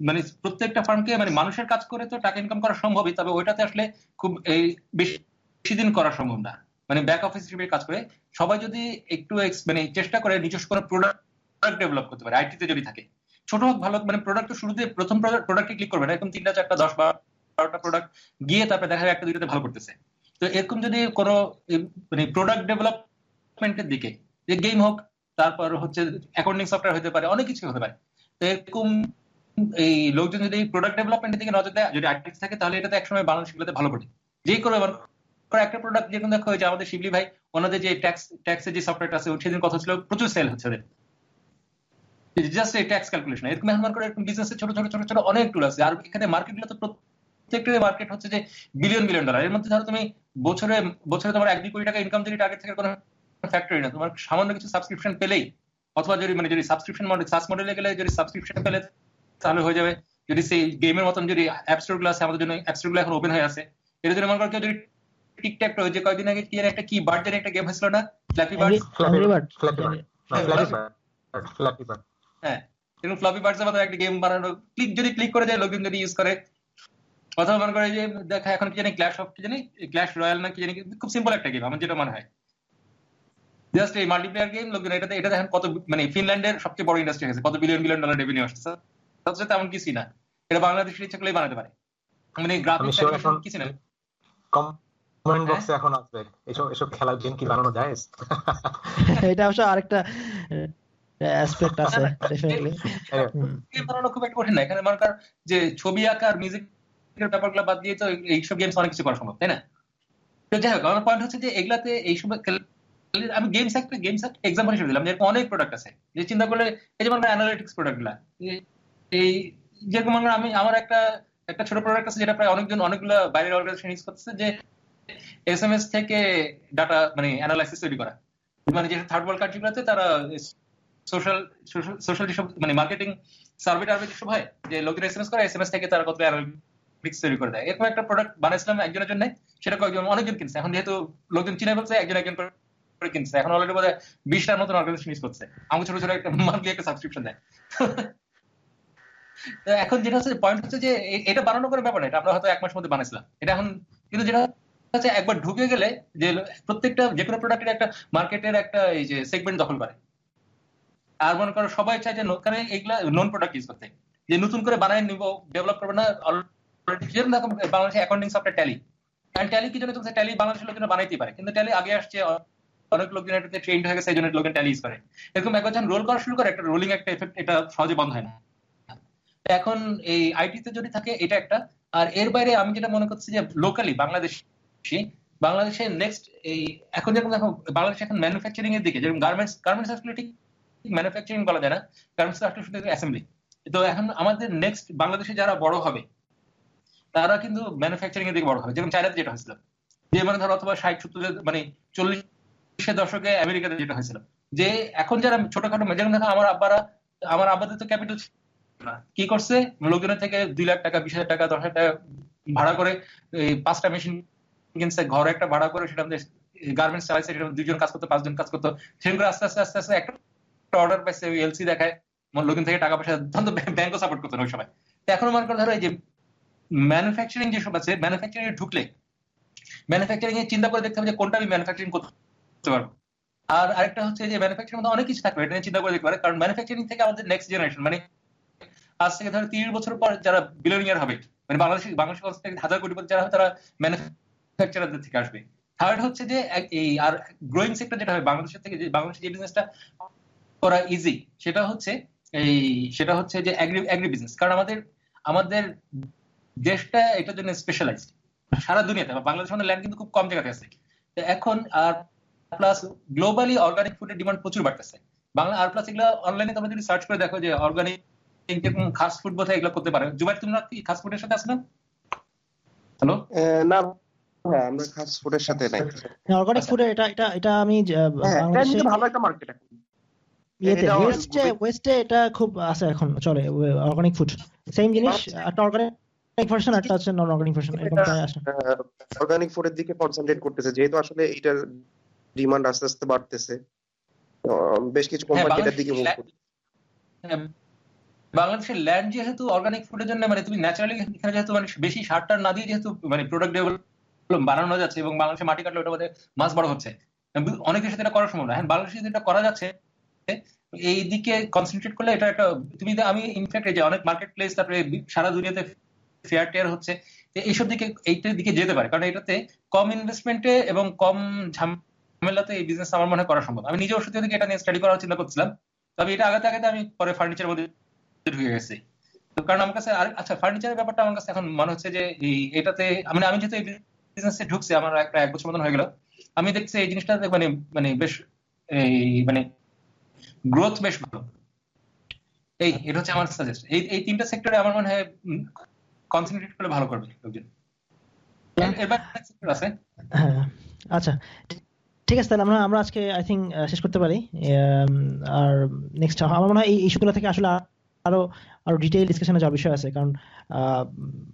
মানে প্রত্যেকটা ফার্মকে মানে মানুষের কাজ করে তো টাকা ইনকাম করা সম্ভবই, তবে ওইটাতে আসলে খুব, এই, বেশি দিন করা সম্ভব না। মানে ব্যাক অফিস হিসেবে কাজ করে, সবাই যদি একটু মানে চেষ্টা করে নিজস্ব কোনো প্রোডাক্ট ডেভেলপ করতে পারে আইটিতে যদি থাকে। ছোট হোক, ভালো মানে প্রোডাক্ট শুরুতে, প্রথম প্রোডাক্টে ক্লিক করবে না এরকম তিনটা, চারটা, দশ বারোটা প্রোডাক্ট গিয়ে তারপরে দেখা যায় একটা, দুইটাতে ভালো করতেছে। তো এরকম যদি কোনো মানে প্রোডাক্ট ডেভেলপমেন্টের দিকে, যে গেম হোক, তারপর হচ্ছে অ্যাকাউন্টিং সফটওয়্যার হতে পারে, অনেক কিছু হতে পারে। তো এরকম এই লোকজন যদি প্রোডাক্ট ডেভেলপমেন্টের দিকে নজর দেয়, যদি আর্টিস্ট থাকে, তাহলে এটাতে একসময় বাংলাদেশ গুলোতে ভালো করে যে করে একটা প্রোডাক্ট যেরকম দেখো, যে আমাদের শিবলি ভাই, ওনাদের যে ট্যাক্স ট্যাক্সের যে সফটওয়্যার আছে সেদিন কথা ছিল, প্রচুর সেল হচ্ছে ওদের। জাস্ট এই ট্যাক্স ক্যালকুলেশন এরকম এখন করে এরকম বিজনেসের ছোট ছোট ছোট ছোট অনেক টুল আছে। আর এখানে মার্কেটগুলো তো প্রত্যেকটা মার্কেট হচ্ছে যে বিলিয়ন বিলিয়ন ডলার এর মধ্যে ধরো তুমি বছরে বছরে তোমার এক দুই কোটি টাকা ইনকাম থেকে টার্গেট থেকে কোনো ফ্যাক্টরি না। তোমার সামান্য কিছু সাবস্ক্রিপশন পেলেই অথবা যদি মানে যদি সাবস্ক্রিপশন মডেল সাস মডেলে গেলে যদি সাবস্ক্রিপশন পেলে তাহলে হয়ে যাবে। যদি সেই গেমের মতন যদি অ্যাপ স্টোরগুলো আছে আমাদের জন্য অ্যাপ স্টোরগুলো এখন ওপেন হয়ে আছে। এটা যদি মনে করো কেউ যদি টিকটক যে কয়েকদিন আগে কি একটা কি বার্ড একটা গেম হয়েছিল না? ফ্ল্যাপি বার্ড হ্যাঁ এরকম ফ্লপি বার্ডসের মতো একটা গেম বানানো ক্লিক যদি ক্লিক করে যায় লোকজন যদি ইউজ করে অথবা মনে করে যে দেখা এখন কি জানি ক্ল্যাশ অফ কি জানি ক্ল্যাশ রয়্যাল না কি জানি খুব সিম্পল একটা গেম আমার যেটা মনে হয়। জাস্ট এই মাল্টিপ্লেয়ার গেম লোকজন এটাতে এটা দেখেন কত মানে ফিনল্যান্ডের সবচেয়ে বড় ইন্ডাস্ট্রি আছে কত বিলিয়ন বিলিয়ন ডলার রেভিনিউ আসছে। তাছাড়া তেমন কিছুই না। এটা বাংলাদেশের ইচ্ছা করলেই বানাতে পারে। মানে গ্রাফিক্স কিছু না। কমেন্ট বক্সে এখন আসবে। এসব এসব খেলার গেম কি বানানো যায়? এটা অবশ্য আরেকটা অ্যাসপেক্ট আছে ডেফিনেটলি বানানো খুব একটা কঠিন না। এখানে মনে কর যে ছবি আঁকা আর মিউজিকের ব্যাপারগুলো বাদ দিয়ে তো এইসব গেমস অনেক কিছু করা সম্ভব, তাই না? তো যাই হোক, আমার পয়েন্ট হচ্ছে যে এগুলাতে এইসব আমি গেমস একটা গেমস এক্সাম্পল হিসেবে দিলাম, যেরকম অনেক প্রোডাক্ট আছে। যে চিন্তা করলে এই যেমন অ্যানালিটিক্স প্রোডাক্টগুলা, এই যেরকম আমি আমার একটা একটা ছোট প্রোডাক্ট আছে যেটা প্রায় অনেকজন অনেকগুলো বাইরের অর্গানাইজেশন ইউজ করতেছে যে এস এম এস থেকে ডাটা মানে অ্যানালাইসিস তৈরি করা। মানে যে থার্ড ওয়ার্ল্ড কান্ট্রি গুলোতে তারা সোশ্যাল সোশ্যাল যেসব মানে মার্কেটিং সার্ভে টার্ভে যেসব হয়, যে লোকের এস করে এস এম এস থেকে তারা কত অ্যানালিটিক্স তৈরি করে দেয়। এরকম একটা প্রোডাক্ট বানাইছিলাম একজনের জন্য, সেটা কয়েকজন অনেকজন কিনছে। এখন যেহেতু লোকজন চিনে ফেলছে, একজন একজন করে কিনছে। এখন অলরেডি বোধহয় বিশটার মতন অর্গানাইজেশন ইউজ করছে। আমাকে ছোট ছোট একটা মান্থলি একটা সাবস্ক্রিপশন দেয়। এখন যেটা হচ্ছে পয়েন্ট হচ্ছে যে এটা বানানো করে ব্যাপার এটা আমরা হয়তো এক মাসের মধ্যে বানাইছিলাম। এটা এখন কিন্তু যেটা হচ্ছে, একবার ঢুকে গেলে যে প্রত্যেকটা যে কোনো প্রোডাক্টের একটা মার্কেটের একটা এই যে সেগমেন্ট দখল করে। আর মনে করো সবাই চায় যে কারণ এইগুলা নন প্রোডাক্ট ইউজ করতে? যে, নতুন করে বানায় নিব ডেভেলপ করবে না যেরকম দেখো বাংলাদেশে অ্যাকাউন্টিং সফটওয়্যার ট্যালি কারণ ট্যালি কি জন্য? তুমি ট্যালি বাংলাদেশের লোকজন বানাইতে পারে। কিন্তু ট্যালি আগে আসছে অনেক লোকজন এটাতে ট্রেন্ড হয়ে গেছে, এই জন্য লোকজন ট্যালি করে। এরকম একবার যখন রোল করা শুরু করে, একটা রোলিং একটা এফেক্ট এটা সহজে বন্ধ হয় না। এখন এই যদি থাকে, এটা একটা। আর এর বাইরে আমি যেটা মনে করছি যে লোকালি বাংলাদেশি, বাংলাদেশে নেক্সট এই, এখন যেরকম দেখো, বাংলাদেশ এখন ম্যানুফ্যাকচারিং এর দিকে, যেরকম গার্মেন্টস গার্মেন্টস আসলে ম্যানুফ্যাকচারিং বলা যায় না গার্মেন্টস অ্যাসেম্বলি তো এখন আমাদের নেক্সট বাংলাদেশে যারা বড় হবে তারা কিন্তু ম্যানুফ্যাকচারিং এর দিকে বড় হবে যেমন চায়নাতে যেটা হয়েছিল। যে মানে ধরো অথবা ষাট, সত্তর মানে চল্লিশের দশকে আমেরিকাতে যেটা হয়েছিল। যে এখন যারা ছোটখাটো যেমন দেখো, আমার আব্বারা, আমার আব্বাদের তো ক্যাপিটাল কি করছে? লোকজনের থেকে দুই লাখ টাকা, বিশ হাজার টাকা, দশ হাজার টাকা ভাড়া করে পাঁচটা মেশিন কিনছে, ঘর একটা ভাড়া করে সেটা গার্মেন্টস চালাইছে, সেটা দুইজন কাজ করতো, পাঁচজন কাজ করতো। সেরকম করে আস্তে আস্তে আস্তে আস্তে একটা অর্ডার পাইছে এলসি দেখায়। লোকিন থেকে টাকা পয়সা তো ব্যাংকও সাপোর্ট করতো ওই সময়। এখন মনে করো ধরো এই যে ম্যানুফ্যাকচারিং যেসব আছে ম্যানুফ্যাকচারিং এ ঢুকলে ম্যানুফ্যাকচারিং এ চিন্তা করে দেখতে হবে যে কোনটা আমি ম্যানুফ্যাকচারিং করতে পারব। আর আরেকটা হচ্ছে যে ম্যানুফ্যাকচারিং মধ্যে অনেক কিছু থাকবে, এটা চিন্তা করে দেখতে পারে। কারণ ম্যানুফ্যাকচারিং থেকে আমাদের নেক্সট জেনারেশন মানে আজ থেকে ধরো তিরিশ বছর পর যারা বিলিয়নিয়ার হবে মানে বাংলাদেশ বাংলাদেশ থেকে হাজার কোটি যারা হবে, তারা ম্যানুফ্যাকচারারদের থেকে আসবে। থার্ড হচ্ছে যে এই, আর গ্রোয়িং সেক্টর যেটা হবে, বাংলাদেশের থেকে যে বাংলাদেশের যে বিজনেসটা করা ইজি সেটা হচ্ছে এই, সেটা হচ্ছে যে অ্যাগ্রি অ্যাগ্রি বিজনেস কারণ আমাদের আমাদের দেশটা এটার জন্য স্পেশালাইজড সারা দুনিয়াতে বাংলাদেশ মানে ল্যান্ড কিন্তু খুব কম জায়গাতে আছে। এখন আর প্লাস গ্লোবালি অর্গানিক ফুডের ডিমান্ড প্রচুর বাড়তেছে। বাংলা আর প্লাস এগুলো অনলাইনে তোমরা যদি সার্চ করে দেখো যে অর্গানিক যেরকম ফাস্ট ফুড বোধহয় এগুলো করতে পারে। জুবাইর তুমি কি ফাস্ট ফুডের সাথে আছে? না হ্যালো না হ্যাঁ আমরা ফাস্ট ফুডের সাথে নাই। অর্গানিক ফুডের এটা এটা এটা আমি হ্যাঁ, বাংলাদেশে ভালো একটা মার্কেট এখন। ওয়েস্টে ওয়েস্টে এটা খুব আছে এখন চলে অর্গানিক ফুড সেম জিনিস একটা অর্গানিক ভার্সন একটা হচ্ছে নন অর্গানিক ভার্সন এরকম প্রায় আসে। অর্গানিক ফুডের দিকে কনসেন্ট্রেট করতেছে যেহেতু আসলে এটার ডিমান্ড আস্তে আস্তে বাড়তেছে বেশ কিছু কোম্পানি এটার দিকে মুভ করছে। বাংলাদেশের ল্যান্ড যেহেতু অর্গানিক ফুডের জন্য মানে তুমি ন্যাচারালি এখানে যেহেতু মানে বেশি সারটার না দিয়ে যেহেতু মানে প্রোডাক্ট ডেভেলপ বানানো যাচ্ছে এবং বাংলাদেশে মাটি কাটলে ওটা মাছ বড় হচ্ছে অনেক দেশে এটা করা সম্ভব না। হ্যাঁ বাংলাদেশে এটা করা যাচ্ছে এই দিকে কনসেন্ট্রেট করলে এটা একটা তুমি আমি ইনফ্যাক্ট এই যে অনেক মার্কেট প্লেস তারপরে সারা দুনিয়াতে ফেয়ার টেয়ার হচ্ছে এইসব দিকে, এইটার দিকে যেতে পারে। কারণ এটাতে কম ইনভেস্টমেন্টে এবং কম ঝামেলাতে এই বিজনেস আমার মনে করা সম্ভব। আমি নিজে ওষুধ থেকে এটা নিয়ে স্টাডি করার চিন্তা করছিলাম, তবে এটা আগাতে আগাতে আমি পরে ফার্নিচার মধ্যে ঢুকে গেছি। তো কারণ আমার কাছে আচ্ছা ফার্নিচারের ব্যাপারটা আমার কাছে এখন মনে হচ্ছে যে এটাতে মানে আমি যেহেতু এই বিজনেসে ঢুকছি, আমার একটা এক বছর মতন হয়ে গেল, আমি দেখছি এই জিনিসটাতে মানে মানে বেশ, এই মানে গ্রোথ বেশ ভালো। এই, এটা হচ্ছে আমার সাজেস্ট এই এই তিনটা সেক্টরে আমার মনে হয় কনসেন্ট্রেট করলে ভালো করবে লোকজন। আছে। হ্যাঁ, আচ্ছা। ঠিক আছে তাহলে আমরা আমরা আজকে আই থিঙ্ক শেষ করতে পারি। আর নেক্সট আমার মনে হয় এই ইস্যুগুলো থেকে আসলে আরও আরও ডিটেইল ডিসকাশনে যাওয়ার বিষয় আছে। কারণ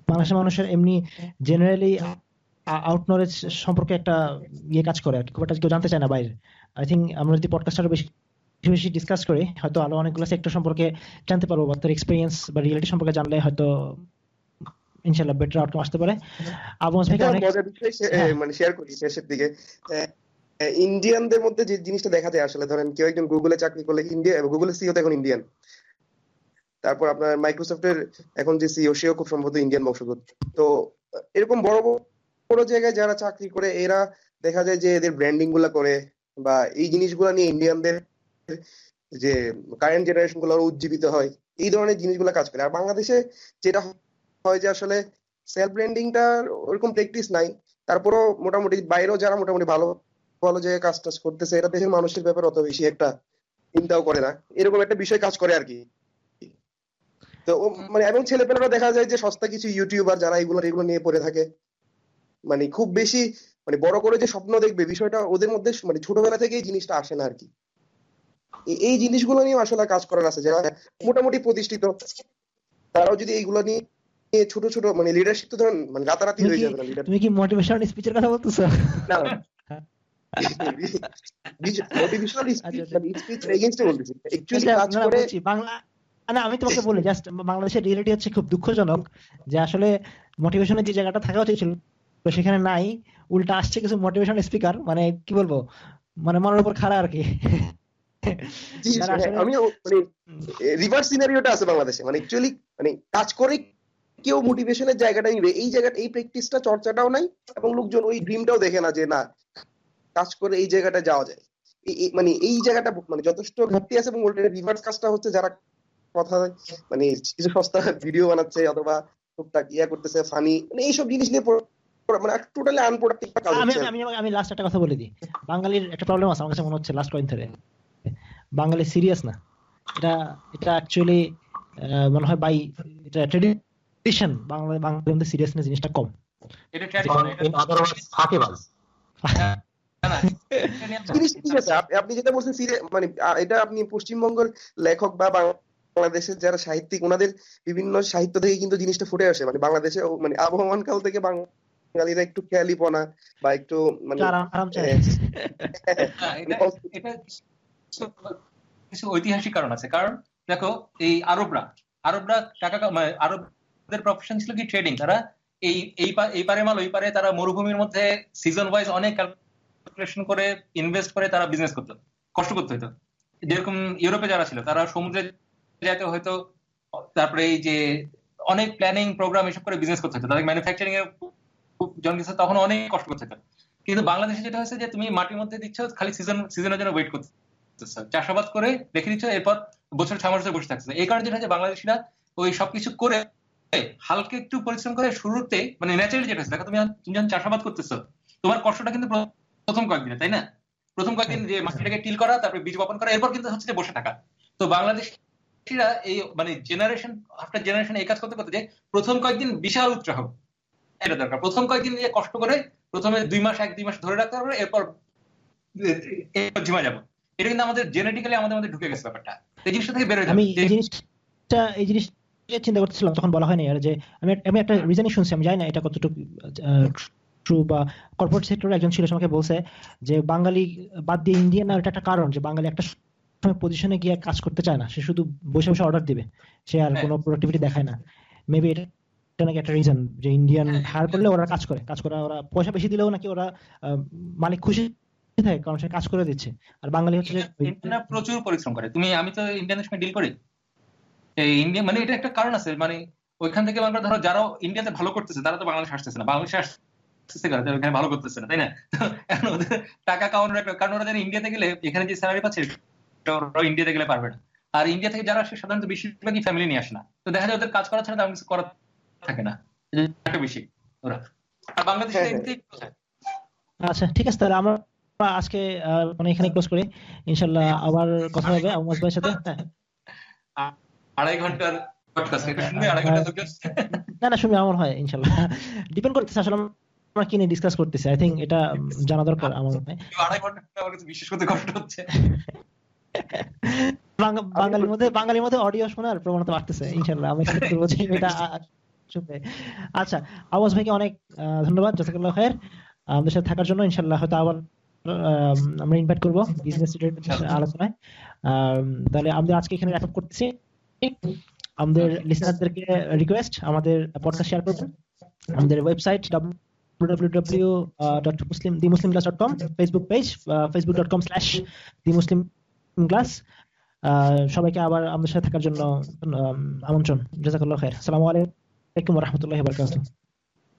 বাংলাদেশের মানুষের এমনি জেনারেলি আউট নলেজ সম্পর্কে একটা ইয়ে কাজ করে খুব একটা কেউ জানতে চায় না বাইরে। আই থিঙ্ক আমরা যদি পডকাস্ট আরও বেশি বেশি ডিসকাস করি হয়তো আরও অনেকগুলো সেক্টর সম্পর্কে জানতে পারব। বা তার এক্সপিরিয়েন্স বা রিয়েলিটি সম্পর্কে জানলে হয়তো ইনশাআল্লাহ বেটার আউটকাম আসতে পারে। আবহাওয়া থেকে অনেক হ্যাঁ। মানে শেয়ার করি শেষের দিকে। ইন্ডিয়ানদের মধ্যে যে জিনিসটা দেখা যায় আসলে ধরেন কেউ একজন গুগলে চাকরি করলে ইন্ডিয়া গুগলের সিও এখন ইন্ডিয়ান তারপর আপনার মাইক্রোসফটের এখন যে সিও সেও খুব সম্ভবত ইন্ডিয়ান বংশোদ্ভূত। তো এরকম বড় বড় জায়গায় যারা চাকরি করে এরা দেখা যায় যে এদের ব্র্যান্ডিংগুলা করে বা এই জিনিসগুলো নিয়ে ইন্ডিয়ানদের যে কারেন্ট জেনারেশনগুলো উজ্জীবিত হয় এই ধরনের জিনিসগুলো কাজ করে। আর বাংলাদেশে যেটা হয় যে আসলে সেলফ ব্র্যান্ডিংটা ওরকম প্র্যাকটিস নাই। তারপরও মোটামুটি বাইরেও যারা মোটামুটি ভালো ভালো জায়গায় কাজ টাজ করতেছে এটা দেশের মানুষের ব্যাপারে অত বেশি একটা চিন্তাও করে না। এরকম একটা বিষয় কাজ করে আর কি তো মানে এবং ছেলেপেলেরা দেখা যায় যে সস্তা কিছু ইউটিউবার যারা এগুলো এগুলো নিয়ে পড়ে থাকে। মানে খুব বেশি মানে বড় করে যে স্বপ্ন দেখবে বিষয়টা ওদের মধ্যে মানে ছোটবেলা থেকেই জিনিসটা আসে না আর কি এই জিনিসগুলো নিয়ে আসলে কাজ করার আছে। যারা মোটামুটি প্রতিষ্ঠিত তারাও যদি এইগুলো নিয়ে ছোট ছোট মানে লিডারশিপ তো ধরেন মানে রাতারাতি হয়ে যাবে না লিডার তুমি কি মোটিভেশনাল স্পিচের কথা বলতেছো? না মোটিভেশনাল স্পিচ এগেইনস্টে বলতেছি। অ্যাকচুয়ালি কাজ করে বাংলা না আমি তোমাকে বলি জাস্ট বাংলাদেশের রিয়েলিটি হচ্ছে খুব দুঃখজনক যে আসলে মোটিভেশনের যে জায়গাটা থাকা উচিত ছিল সেখানে নাই উল্টা আসছে কিছু মোটিভেশন স্পিকার মানে কি বলব মানে মনের উপর খাড়া আর কি। আমি মানে রিভার্স সিনারিওটা আছে বাংলাদেশে মানে অ্যাকচুয়ালি মানে কাজ করে কেউ মোটিভেশনের জায়গাটা নিবে। এই জায়গাটা এই প্র্যাকটিসটা চর্চাটাও নাই এবং লোকজন ওই ড্রিমটাও দেখে না যে না কাজ করে এই জায়গাটা যাওয়া যায়। মানে এই জায়গাটা মানে যথেষ্ট ঘাটতি আছে এবং রিভার্স কাজটা হচ্ছে যারা কথা মানে কিছু সস্তা ভিডিও বানাচ্ছে অথবা টুকটাক ইয়া করতেছে ফানি মানে এইসব জিনিস নিয়ে মানে টোটালি আনপ্রোডাক্টিভ কাজ আমি আমি লাস্ট একটা কথা বলে দিই। বাঙালির একটা প্রবলেম আছে আমার কাছে মনে হচ্ছে লাস্ট কয়েন ধরে। বাঙালি সিরিয়াস না। এটা এটা অ্যাকচুয়ালি মনে হয় বাই এটা ট্রেডিশন বাংলা বাঙালির মধ্যে সিরিয়াসনেস জিনিসটা কম। এটা ট্রেডিশন আপনি যেটা বলছেন মানে এটা আপনি পশ্চিমবঙ্গের লেখক বা বাংলাদেশের যারা সাহিত্যিক ওনাদের বিভিন্ন সাহিত্য থেকে কিন্তু জিনিসটা ফুটে আসে। মানে বাংলাদেশে মানে আবহমান কাল থেকে বাঙালিরা একটু খেয়ালিপনা বা একটু মানে কিছু ঐতিহাসিক কারণ আছে। কারণ দেখো এই আরবরা আরবরা টাকা মানে আরবদের প্রফেশন ছিল কি ট্রেডিং তারা এই এই এই পারে মাল, ওই পারে তারা মরুভূমির মধ্যে সিজন ওয়াইজ অনেক ক্যালকুলেশন করে ইনভেস্ট করে তারা বিজনেস করতো, কষ্ট করতে হতো যেরকম ইউরোপে যারা ছিল, তারা সমুদ্রে যেতে হয়তো, তারপরে এই যে অনেক প্ল্যানিং প্রোগ্রাম এসব করে বিজনেস করতে হতো। তাদের ম্যানুফ্যাকচারিং এর জন তখন অনেক কষ্ট করতে হতো। কিন্তু বাংলাদেশে যেটা হচ্ছে যে, তুমি মাটির মধ্যে দিচ্ছ, খালি সিজন সিজনের জন্য ওয়েট করতে চাষাবাদ করে রেখে দিচ্ছ, এরপর বছর ছয় মাসে বসে থাকছে এই কারণে যেটা হচ্ছে বাংলাদেশিরা ওই সবকিছু করে হালকা একটু পরিশ্রম করে শুরুতে মানে ন্যাচারালি যেটা দেখো তুমি তুমি যখন চাষাবাদ করতেছো, তোমার কষ্টটা কিন্তু প্রথম কয়েকদিনে, তাই না? প্রথম কয়েকদিন যে মাটিটাকে টিল করা, তারপরে বীজ বপন করা, এরপর কিন্তু হচ্ছে যে বসে থাকা। তো বাংলাদেশিরা এই মানে জেনারেশন আফটার জেনারেশন এই কাজ করতে করতে যে প্রথম কয়েকদিন বিশাল উৎসাহ, এটা দরকার। প্রথম কয়েকদিন যে কষ্ট করে প্রথমে দুই মাস, এক, দুই মাস ধরে রাখতে হবে, এরপর ঝিমা যাব। এটা কিন্তু আমাদের জেনেটিক্যালি আমাদের মধ্যে ঢুকে গেছে ব্যাপারটা। এই জিনিসটা থেকে বেরোয় আমি এই জিনিসটা, এই জিনিস চিন্তা করতেছিলাম তখন বলা হয়নি আর যে আমি আমি একটা রিজনই শুনছি আমি জানি না এটা কতটুকু ট্রু বা কর্পোরেট সেক্টরে একজন ছিল আমাকে বলছে যে বাঙালি বাদ দিয়ে ইন্ডিয়ান না এটা একটা কারণ যে বাঙালি একটা পজিশনে গিয়ে কাজ করতে চায় না। সে শুধু বসে বসে অর্ডার দিবে। সে আর কোনো প্রোডাক্টিভিটি দেখায় না। মেবি এটা এটা নাকি একটা রিজন যে ইন্ডিয়ান হায়ার করলে ওরা কাজ করে। কাজ করা ওরা পয়সা বেশি দিলেও নাকি ওরা মালিক খুশি থাকে কারণ সে কাজ করে দিচ্ছে। আর বাঙালি হচ্ছে প্রচুর পরিশ্রম করে। তুমি আমি তো ইন্ডিয়ানের সঙ্গে ডিল করি। এই ইন্ডিয়া মানে এটা একটা কারণ আছে মানে ওইখান থেকে আমরা ধরো যারা ইন্ডিয়াতে ভালো করতেছে তারা তো বাংলাদেশ আসতেছে না বাংলাদেশে আসতেছে কারণ ওখানে ভালো করতেছে না তাই না? ওদের টাকা কামানোর একটা কারণ ওরা ইন্ডিয়াতে গেলে এখানে যে স্যালারি পাচ্ছে ওরা ইন্ডিয়াতে গেলে পারবে না। আর ইন্ডিয়া থেকে যারা আসে সাধারণত বেশিরভাগই ফ্যামিলি নিয়ে আসে না। তো দেখা যায় ওদের কাজ করা ছাড়া তেমন কিছু করার থাকে না। বেশি ওরা। আর বাংলাদেশে হ্যাঁ, হ্যাঁ। আচ্ছা ঠিক আছে তাহলে আমরা আজকে মানে এখানে ক্লোজ করি। ইনশাল্লাহ আবার কথা হবে ভাইয়ের সাথে। হ্যাঁ। আড়াই ঘণ্টার না না শুনবে আমার হয় ডিপেন্ড করতেছে আসলে আমরা কি নিয়ে ডিসকাস করতেছি আই এটা জানা দরকার আমার মনে আড়াই ঘণ্টা আমার কাছে বিশ্বাস করতে কষ্ট হচ্ছে। বাঙালির মধ্যে বাঙালির মধ্যে অডিও শোনার প্রবণতা বাড়তেছে ইনশাল্লাহ আমি এক্সপেক্ট করব যে এটা শুনবে। আচ্ছা আওয়াজ ভাইকে অনেক ধন্যবাদ জাজাকাল্লাহ খায়ের। আমাদের সাথে থাকার জন্য ইনশাল্লাহ হয়তো আবার আমরা ইনভাইট করব বিজনেস আলোচনায়। তাহলে আমাদের আজকে এখানে র্যাপ করতেছি। আমাদের লিসনারদেরকে রিকোয়েস্ট আমাদের পডকাস্ট শেয়ার করবেন। আমাদের website www.muslimthemuslimclass.com Facebook page facebook.com slash the সবাইকে আবার আমাদের সাথে থাকার জন্য আমন্ত্রণ। জাজাকাল্লাহ খায়ের আসসালামু আলাইকুম ওয়া রাহমাতুল্লাহি ওয়া বারাকাতুহু।